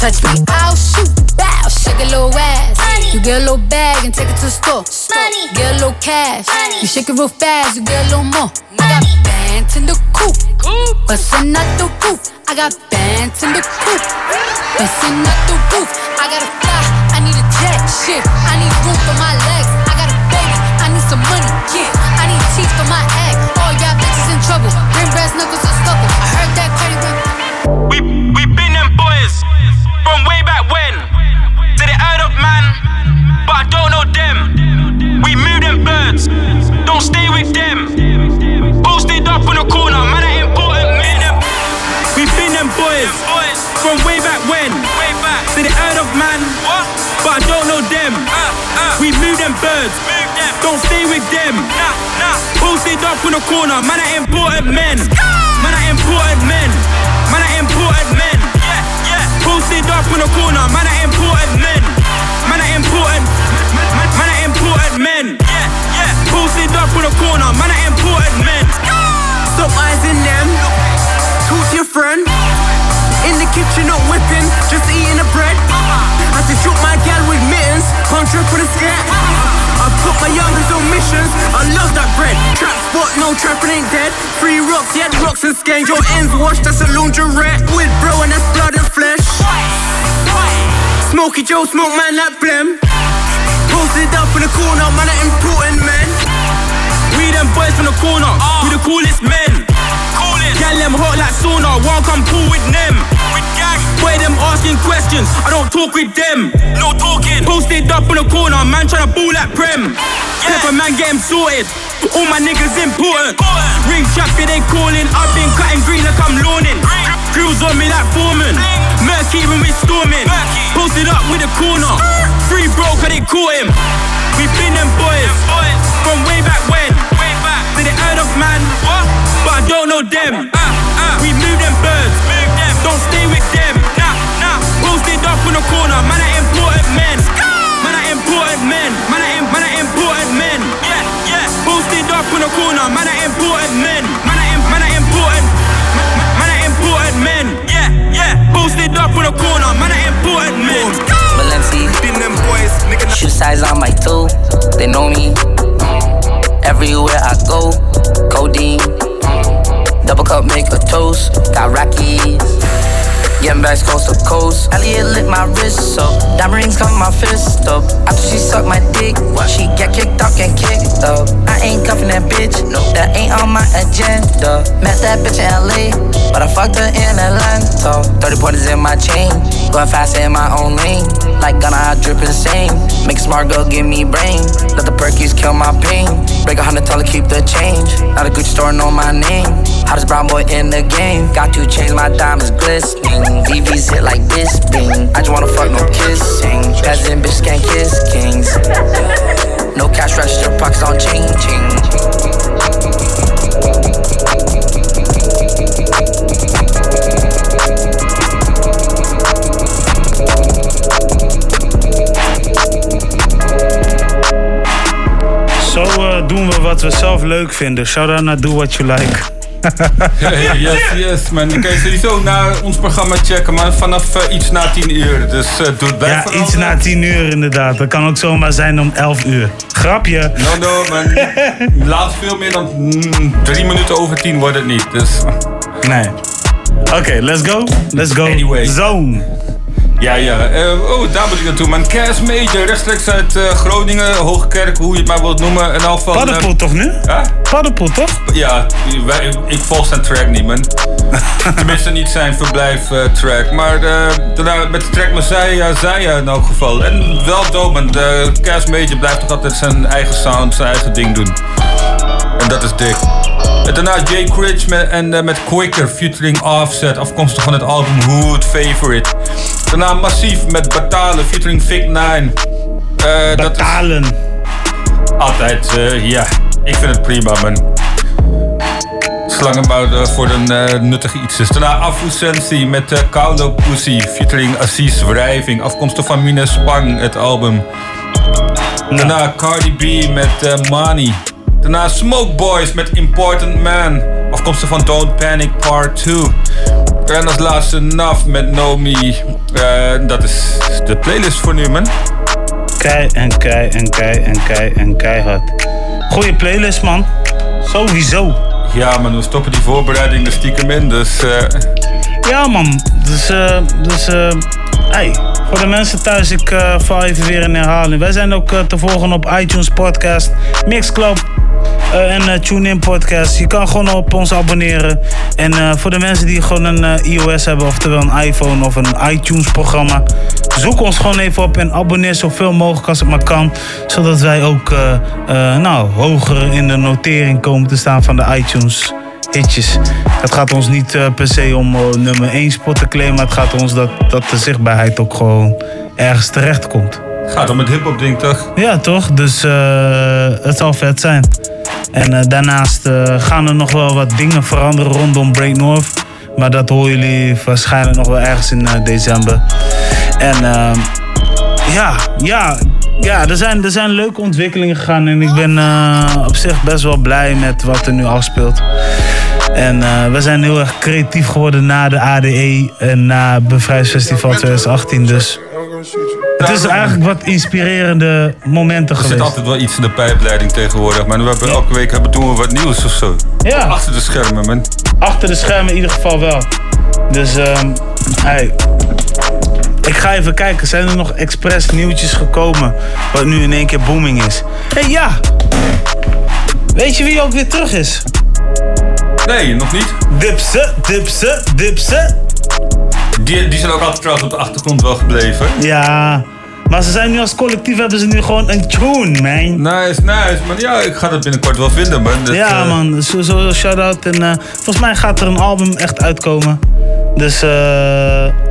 Touch me, I'll shoot. Bow, shake a little ass. You get a little bag and take it to the store. Money. Get a little cash. You shake it real fast, you get a little more. Money. I got bands in the coop, bustin' out the roof. I got bands in the coop, bustin' out the roof. I gotta fly, I need a jet. Shit, I need room for my legs. I got a baby, I need some money. Yeah, I need teeth for my egg. All y'all bitches in trouble. Bring brass knuckles and scuffle. I heard that Cardi went. We we been them boys from way back when. Man, but I don't know them. We move them birds, don't stay with them. Posted up on the corner, man, I important men. We been them boys from way back when. To the heard of man, but I don't know them. Uh, uh. We move them birds, don't stay with them. Posted up on the corner, man, I important men. Man, I important men. Man, I important men. Posted up on the corner, man, I important men. Man, I important. Man, I important men. Yeah, yeah. Posted up on the corner, man, I important men. Stop eyes in them. Talk to your friend. In the kitchen, not whipping, just eating the bread. Had to drop my gal with mittens, contract for the scat. I put my youngest on missions, I love that bread. Trap spot, no trapping ain't dead. Free rocks, yeah, rocks and skank. Your ends washed, that's a laundrette. With bro, and that's blood and flesh. Smokey Joe, smoke man like blem. Posted up in the corner, man, that important man. We them boys from the corner, we the coolest men. Gal them hot like sauna, won't come cool with them. With gang. Boy them asking questions, I don't talk with them. No talking. Posted up in the corner, man tryna ball like Prem. Pepper man get him sorted. All my niggas important. Ring trap, yeah, they calling. I've been cutting green like I'm lawning. Crews on me like foreman. Murky when we storming. Posted up with a corner. Free bro, cause they caught him. We been them boys. From way back when. To the earth of man. But I don't know them. We move them birds. Don't stay with them. Nah, nah. Posted up in the corner. Man, I important men. Man, I important men. Man, I, man, I important men. Yeah, yeah. Posted up in the corner. Man, I important men. Man, I, man, I important. Man, I important men. Yeah. Posted up in the corner. Man, I important men. Balenci. Shoe size on my toe, they know me. Everywhere I go, codeine. Double cup make a toast, got Rockies. Getting back coast to coast. Elliot lit my wrist up. Diamond rings come my fist up. After she sucked my dick, she get kicked off and kicked up. I ain't cuffing that bitch, no, that ain't on my agenda. Met that bitch in LA, but I fucked her in Atlanta. 30 pointers in my chain, going fast in my own lane. Like Gunna, I drip insane. Make a smart girl give me brain. Let the perkies kill my pain. Break a hundred dollar, keep the change. Not a Gucci store, know my name. Hottest brown boy in the game. Got to change my diamonds glistening. VVs hit like this, bing. I just wanna fuck, no kissing. Peasant bitch can't kiss kings. No cash register, pockets on ching ching. Zo eh, doen we wat we zelf leuk vinden. Shout out naar Do What You Like. Hey, [LAUGHS] yes, yes, man. Je kan je sowieso naar ons programma checken, maar vanaf eh, iets na 10 uur. Dus eh doe het bij Ja, iets na tien uur inderdaad. Dat kan ook zomaar zijn om 11 uur. Grapje. No, no, man. [LAUGHS] Laat veel meer dan mm, drie minuten over tien wordt het niet. Dus. Nee. Oké, let's go. Let's go. Anyway. Zone. Ja, ja. Eh, oh, daar moet ik naartoe, man. Cash Major, rechtstreeks uit eh, Groningen, Hoogkerk, hoe je het maar wilt noemen. En al van, eh, Paddenpoel toch nu? Ja? Paddenpoel toch? Ja, wij, ik volg zijn track niet, man. [LAUGHS] Tenminste, niet zijn verblijf eh, track. Maar eh, daarna met de track Messiah, Zaya in elk geval. En wel dope, man. De Cash Major blijft toch altijd zijn eigen sound, zijn eigen ding doen. En dat is dik. En daarna Jay Critch met, en, eh, met Quicker featuring Offset, afkomstig van het album Hood Favorite. Daarna Massief met Batale featuring Vic 9. Eh, dat Betalen. Altijd, eh, ja. Ik vind het prima, man. Slangenbouw voor een eh, nuttige iets. Daarna Afu Sensi met uh, Kaulo Pussy featuring Aziz Wrijving. Afkomstig van Mina Spang, het album. Daarna Cardi B met eh, Money. Daarna Smoke Boys met Important Man. Afkomstig van Don't Panic Part 2. En als laatste Naf met No Me. Eh, dat is de playlist voor nu, man. Kei en kei en kei en kei en keihard. Goeie playlist, man. Sowieso. Ja, man, we stoppen die voorbereiding er stiekem in, dus... eh, Ja, man. Dus, eh, dus hey, voor de mensen thuis, ik eh val even weer in herhaling. Wij zijn ook eh, te volgen op iTunes Podcast, Mixclub eh, en TuneIn Podcast. Je kan gewoon op ons abonneren. En voor de mensen die gewoon een iOS hebben, oftewel een iPhone of een iTunes programma, zoek ons gewoon even op en abonneer zoveel mogelijk als het maar kan. Zodat wij ook nou, hoger in de notering komen te staan van de iTunes hitjes. Het gaat ons niet eh, per se om eh, nummer 1 spot te claimen, maar het gaat ons dat, dat de zichtbaarheid ook gewoon ergens terecht komt. Gaat om het hip-hop ding toch? Ja, toch? Dus eh, het zal vet zijn. En daarnaast gaan er nog wel wat dingen veranderen rondom Break North. Maar dat horen jullie waarschijnlijk nog wel ergens in december. En ehm, ja, ja, ja er, zijn, er zijn leuke ontwikkelingen gegaan. En ik ben eh, op zich best wel blij met wat er nu afspeelt. En eh, we zijn heel erg creatief geworden na de ADE en na Bevrijdsfestival 2018. Dus het is eigenlijk wat inspirerende momenten Er zit geweest. altijd wel iets in de pijpleiding tegenwoordig, maar we hebben elke week hebben, doen we wat nieuws of zo. Ja. Achter de schermen, man. Achter de schermen in ieder geval wel. Dus, ehm hey. Ik ga even kijken, zijn er nog expres nieuwtjes gekomen wat nu in één keer booming is? Hé hey, ja! Weet je wie ook weer terug is? Nee, nog niet. Dipse, dipse, dipse. Die, die zijn ook altijd trouwens op de achtergrond wel gebleven. Ja, maar ze zijn nu als collectief hebben ze nu gewoon een tune, man. Nice, nice. Maar ja, ik ga dat binnenkort wel vinden, man. Dat, ja, eh, man. Zo, zo shout-out. En eh, volgens mij gaat er een album echt uitkomen. Dus, eh.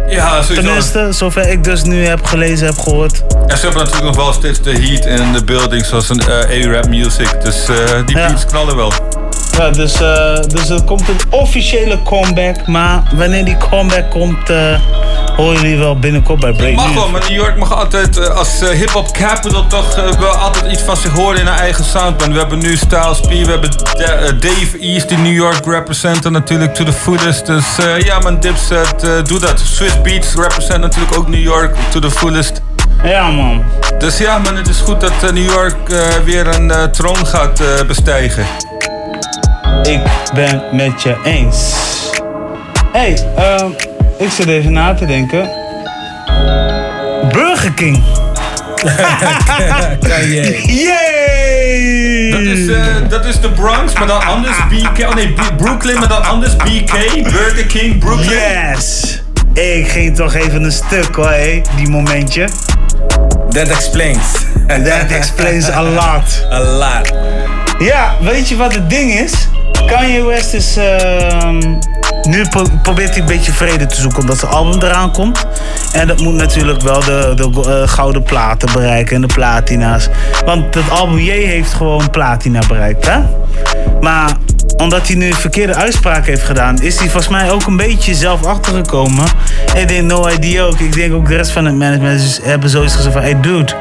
Ja, sowieso. Tenminste, zover ik dus nu heb gelezen, heb gehoord. En ze hebben natuurlijk nog wel steeds de heat in de building, zoals een eh, A-rap music. Dus eh, die Ja. beats knallen wel. Ja, dus, eh, dus er komt een officiële comeback. Maar wanneer die comeback komt, eh horen jullie wel binnenkort bij Break Mag wel, maar New York mag altijd eh, als hip-hop capital toch wel altijd iets van zich horen in haar eigen sound. Man. We hebben nu Styles P, we hebben Da- Dave East die New York representen natuurlijk to the fullest. Dus ja man, Dipset, doe dat. Swiss Beats represent natuurlijk ook New York to the fullest. Ja man. Dus ja man, het is goed dat New York weer een troon gaat bestijgen. Ik ben met je eens. hey, ehm, ik zit even na te denken. Burger King. [LAUGHS] Yay! Dat is, eh, dat is de Bronx, maar dan anders BK. Oh nee, B- Brooklyn, maar dan anders BK. Burger King, Brooklyn. Yes! Ik ging toch even een stuk hoor, hé, die momentje. That explains. That explains a lot. [LAUGHS] A lot. Ja, weet je wat het ding is? Kanye West is. ehm, nu pro- probeert hij een beetje vrede te zoeken omdat zijn album eraan komt. En dat moet natuurlijk wel de, de eh, gouden platen bereiken en de platina's. Want het album J heeft gewoon platina bereikt, hè? Maar omdat hij nu verkeerde uitspraak heeft gedaan, is hij volgens mij ook een beetje zelf achtergekomen. En denk, no idea ook. Ik denk ook de rest van het management hebben zoiets gezegd van, hey dude,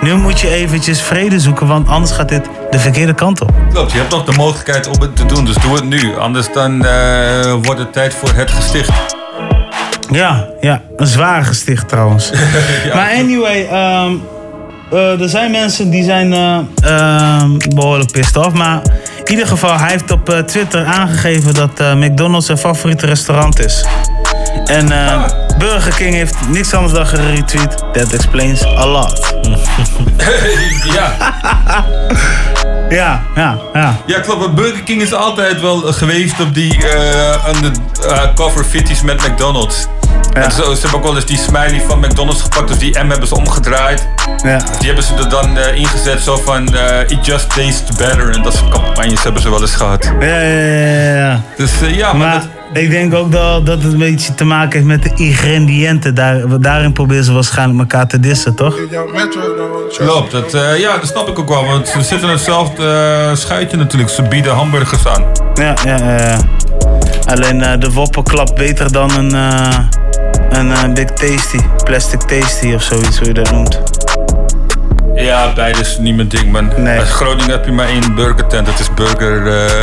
nu moet je eventjes vrede zoeken, want anders gaat dit de verkeerde kant op. Klopt, je hebt nog de mogelijkheid om het te doen, dus doe het nu. Anders dan eh, wordt het tijd voor het gesticht. Ja, ja, een zwaar gesticht trouwens. [LAUGHS] Maar anyway, ehm, eh, er zijn mensen die zijn eh, ehm, behoorlijk pissed off. Maar in ieder geval, hij heeft op Twitter aangegeven dat McDonald's zijn favoriete restaurant is. En eh, Burger King heeft niks anders dan geretweet. That explains a lot. [LAUGHS] ja. [LAUGHS] ja, ja, ja. Ja, klopt. Burger King is altijd wel geweest op die eh, under, eh, cover fitties met McDonald's. En zo, ze hebben ook wel eens die smiley van McDonald's gepakt, dus die M hebben ze omgedraaid. Ja. Die hebben ze er dan eh, ingezet, zo van it just tastes better. En dat soort campagnes hebben ze wel eens gehad. Ja, ja, ja, ja. Dus ja, maar, ik denk ook dat, dat het een beetje te maken heeft met de ingrediënten. Daar, daarin proberen ze waarschijnlijk elkaar te dissen, toch? Klopt, dat, eh, ja, dat snap ik ook wel, want ze zitten in hetzelfde eh, schuitje natuurlijk. Ze bieden hamburgers aan. Ja, ja, ja. Alleen eh, de Whopper klapt beter dan een, een Big Tasty. Plastic Tasty of zoiets, hoe je dat noemt. Ja, beide is niet mijn ding, man. Nee. Groningen heb je maar één burgertent, dat is Burger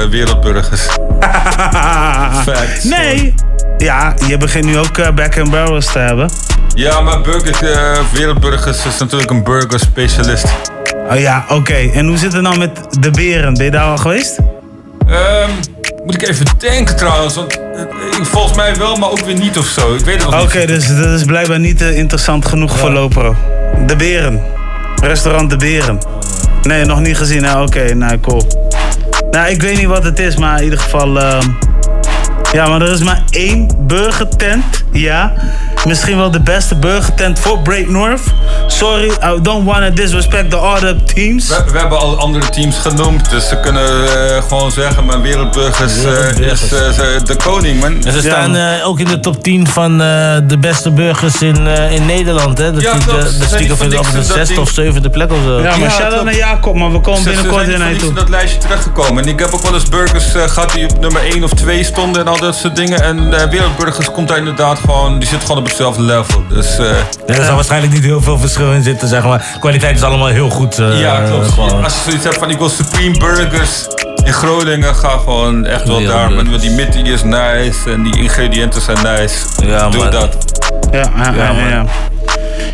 Wereldburgers. [LAUGHS] Fact. Nee! Ja, je begint nu ook eh, back and barrels te hebben. Ja, maar Burger eh, Wereldburgers is natuurlijk een burger specialist. Oh ja, oké. En hoe zit het nou met de beren? Ben je daar al geweest? Ehm, moet ik even denken trouwens, want eh, volgens mij wel, maar ook weer niet of zo. Ik weet het nog Oké, niet. dus dat is blijkbaar niet interessant genoeg voor Lopro. De Beren. Restaurant De Beren. Nee, nog niet gezien. hè? Oké, nou cool. Nou, ik weet niet wat het is, maar in ieder geval... ehm, ja, maar er is maar één burgertent. Ja. Misschien wel de beste burgertent voor Break North. Sorry, I don't want to disrespect the other teams. We, we hebben al andere teams genoemd, dus ze kunnen eh, gewoon zeggen, maar Wereldburgers eh, is eh, de koning, man. En ze staan eh, ook in de top 10 van eh, de beste burgers in, eh, in Nederland. Hè? Dat Ja, die, de, de stiekem op de zesde of zevende plek of zo. Ja, maar shout-out naar Jacob, man. We komen Ze- ze binnenkort zijn weer naar je toe. dat lijstje terechtgekomen. En ik heb ook wel eens burgers eh, gehad die op nummer 1 of 2 stonden en al dat soort dingen. En eh, Wereldburgers komt daar inderdaad gewoon, die zit gewoon op hetzelfde level. Dus, eh, Ja, er zal waarschijnlijk niet heel veel verschil in zitten, zeg maar. Kwaliteit is allemaal heel goed. eh, ja, klopt. gewoon. Als je zoiets hebt van ik wil Supreme Burgers in Groningen, ga gewoon echt wel daar. Want die mittie is nice en die ingrediënten zijn nice. Ja, Doe dat. Ja, ja, ja, ja.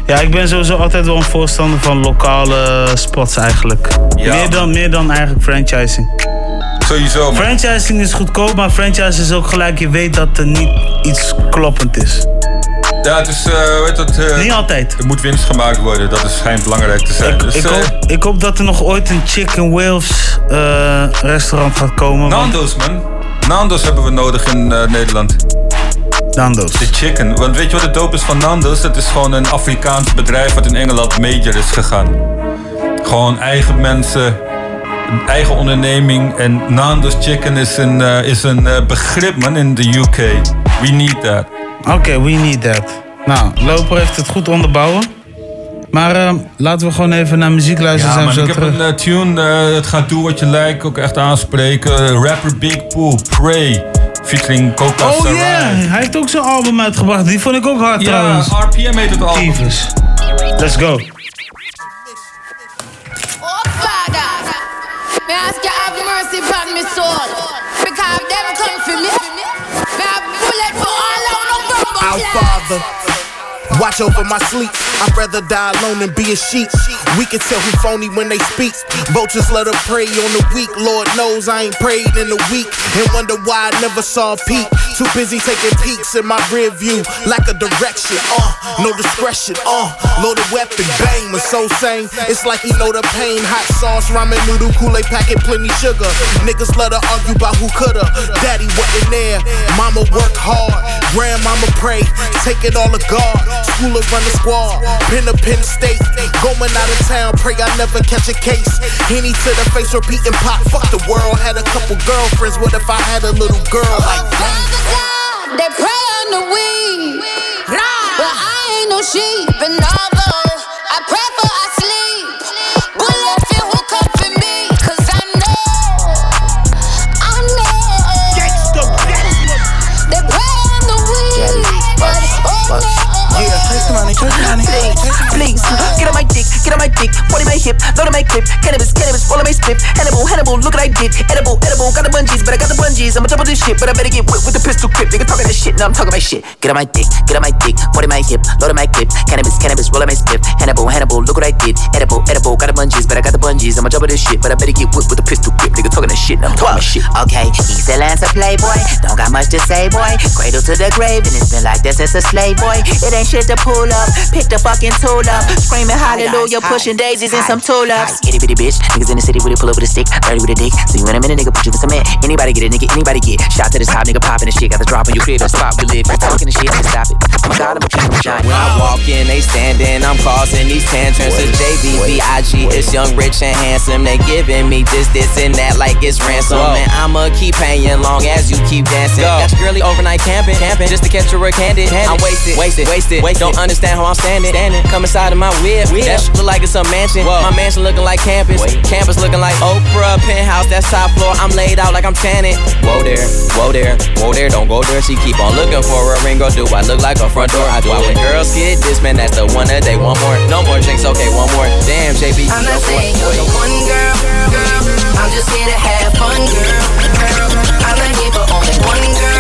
Ja, ik ben sowieso altijd wel een voorstander van lokale spots eigenlijk. Ja, meer, dan, meer dan eigenlijk franchising. Sowieso, man. Franchising is goedkoop, maar franchise is ook gelijk, je weet dat er niet iets kloppend is. Ja, het is, eh weet dat, eh, Niet altijd. Er moet winst gemaakt worden, dat is, schijnt belangrijk te zijn. Dus, Ik eh, hoop, ik hoop dat er nog ooit een Chicken Wales eh, restaurant gaat komen. want- Nando's, man. Nando's hebben we nodig in eh, Nederland. Nando's. De chicken. Want weet je wat het dope is van Nando's? Dat is gewoon een Afrikaans bedrijf wat in Engeland major is gegaan. Gewoon eigen mensen, eigen onderneming. En Nando's chicken is een, eh, is een eh, begrip, man, in de UK. We need that. Oké, we need that. Nou, Loper heeft het goed onderbouwen. Maar eh, laten we gewoon even naar muziek luisteren. Ja, zijn man, ik heb een eh, tune, eh, het gaat doen wat je lijkt, ook echt aanspreken. Rapper Big Pooh, Pray, featuring Coca Oh Sarai. ja, hij heeft ook zo'n album uitgebracht. Die vond ik ook hard Ja, trouwens. RPM heet het album. Let's go. Father, may I ask you have mercy upon me soul, because them come for me. Our Father, watch over my sleep. I'd rather die alone than be a sheep. We can tell who phony when they speak. Vultures let her prey on the weak. Lord knows I ain't prayed in a week and wonder why I never saw a peak. Too busy taking peeks in my rear view, lack of direction. Uh, no discretion. Uh, loaded weapon, bang. My soul sane. It's like he know the pain. Hot sauce, ramen noodle, Kool-Aid packet, plenty sugar. Niggas let her argue about who coulda. Daddy wasn't there. Mama worked hard. Grandmama pray. Take it all to God. Schoolers run the squad. Pin to pin state. Going out of town. Pray I never catch a case. Henny to the face, repeating pop. Fuck the world. Had a couple girlfriends. What if I had a little girl like that? They pray on the weed, but I ain't no sheep. And although I pray Please, get on my dick, get on my dick, body my hip, load my clip, cannabis, cannabis, roll my split, Hannibal, Hannibal, look what I did, edible, edible, got the bungees, but I got the bungees, I'ma double this shit, but I better get whipped with the pistol grip, nigga talking that shit, now I'm talking my shit, get on my dick, get on my dick, body my hip, load my clip, cannabis, cannabis, roll my split, Hannibal, Hannibal, look what I did, edible, edible, got the bungees, but I got the bungees, I'ma double this shit, but I better get whipped with the pistol grip, nigga talking that shit, now I'm talking my shit. Okay, excellence a playboy, don't got much to say, boy. Cradle to the grave, and it's been like this since a slave boy. It ain't shit to pull up, pick the fucking tool up, screaming hallelujah, pushing daisies in some some tool ups. Itty bitty bitch, niggas in the city with it, pull up with a stick, dirty with a dick. See you in a minute, nigga, put you in some man. Anybody get it, nigga, anybody get. Shot to the top, nigga, popping the shit, got the drop on your crib, that's spot we live. You talking the shit, nigga, stop it. Oh my god, I'm a king, I'm a giant. When I walk in, they standing. I'm causing these tantrums. It's JBVIG, it's young, rich, and handsome. They giving me this, this, and that like it's ransom. And I'ma keep paying long as you keep dancing. Got your girly overnight camping, camping just to catch her work handed. I'm wasted, wasted, wasted. Don't understand how I'm standing. standing. Come inside of my whip. That shit look like it's a mansion. My mansion looking like campus. Campus looking like Oprah. Penthouse, that's top floor. I'm laid out like I'm tanning. Whoa there, whoa there, whoa there. Don't go there. She keep on looking for a ring. Go do I look like a front door? I do. I when girls get this, man, that's the one that they want more. No more drinks, okay, one more. Damn, JB. I'm not saying you're the one girl, girl. I'm just here to have fun, girl. girl. I'm not here for only one girl.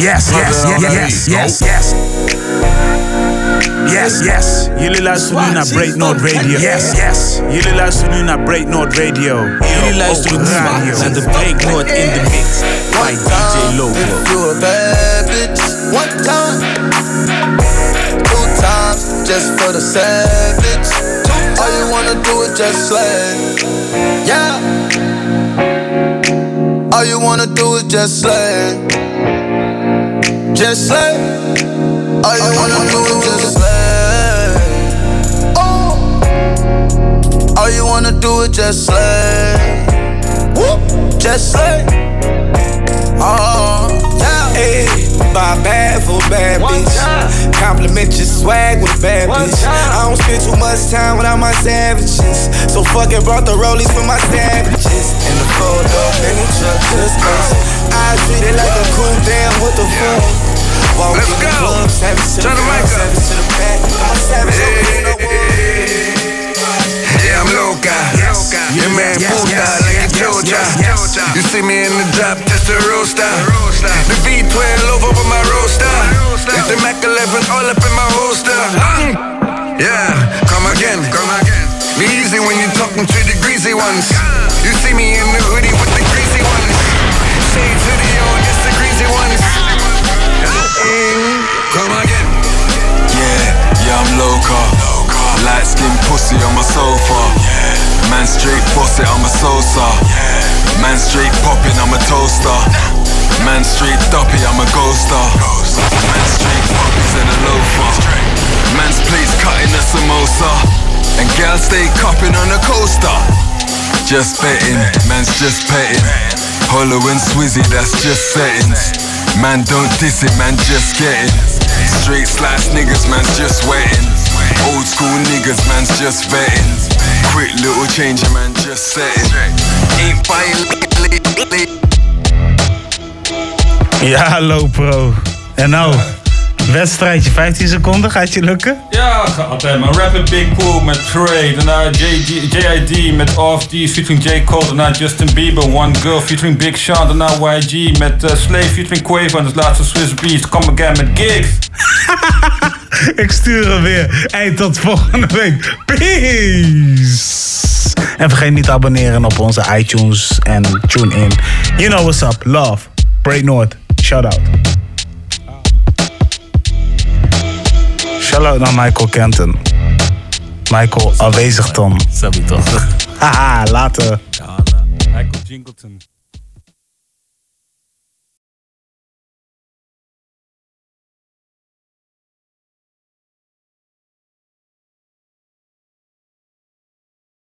Yes, yes, yes, yes, yes, yes. Yes, yes. Jullie luisteren nu naar Break North Radio. Yes, yes. Jullie luisteren nu naar Break North Radio. Jullie luisteren nu naar de Break North in the mix. By DJ Loco. You a bad bitch. One time. Two times. Just for the savage. All you wanna do is just slay. Yeah. All you wanna do is just slay. Just slay. All you wanna do is just slay. Oh. All you wanna do is just slay. Whoop. Just slay. Oh, yeah. Hey, buy bad for bad bitch. Compliment your swag with bad bitch. I don't spend too much time without my savages. So fucking brought the rollies for my savages. In the photo, in the truck, just cause. I treat it like a cool damn, what the fuck? Walk Let's in the go. club, savage to Turn the the mic up. savage to the back. I'm a savage over here, no Yeah, I'm loca. Your man puta like a chocha. You see me in the drop, just a roaster. The V12 over with my roaster. The Mac 11 all up in my holster. Mm. Yeah, come again. Come again. Be easy when you're talking to the greasy ones. You see me in the hoodie with the greasy ones. Shade to the old, it's the greasy ones. I'm loca. Light skin pussy on my sofa. Man straight boss it, I'm a salsa. Man straight popping, I'm a toaster. Man straight duppy, I'm a ghoster. Man straight puppies and a loafer. Man's plates cutting a samosa. And gal stay cupping on a coaster. Just betting, man's just petting. Hollow and Swizzy, that's just settings. Man, don't diss it, man, just getting. Straight slice niggas, man's just wetting. Old school niggas, man's just vetting. Quick little change, man, just setting. Ain't buying Ja, hallo pro. En nou, wedstrijdje 15 seconden, gaat je lukken? Ja, gaat altijd maar. Rapid Big Pool met Trey. Daarna JID met Off D featuring J. Cole. Daarna Justin Bieber, One Girl featuring Big Sean. Daarna YG met uh, Slave featuring Quavo. En als laatste Swiss Beast. Come again met Gigs. [LAUGHS] Ik stuur hem weer. Hey, tot volgende week. Peace. En vergeet niet te abonneren op onze iTunes en tune in. You know what's up. Love. Break North. Shout out. Shout out naar Michael Kenton. Michael Aanwezigton. Sabi toch? [LAUGHS] Haha, later. Michael Jingleton.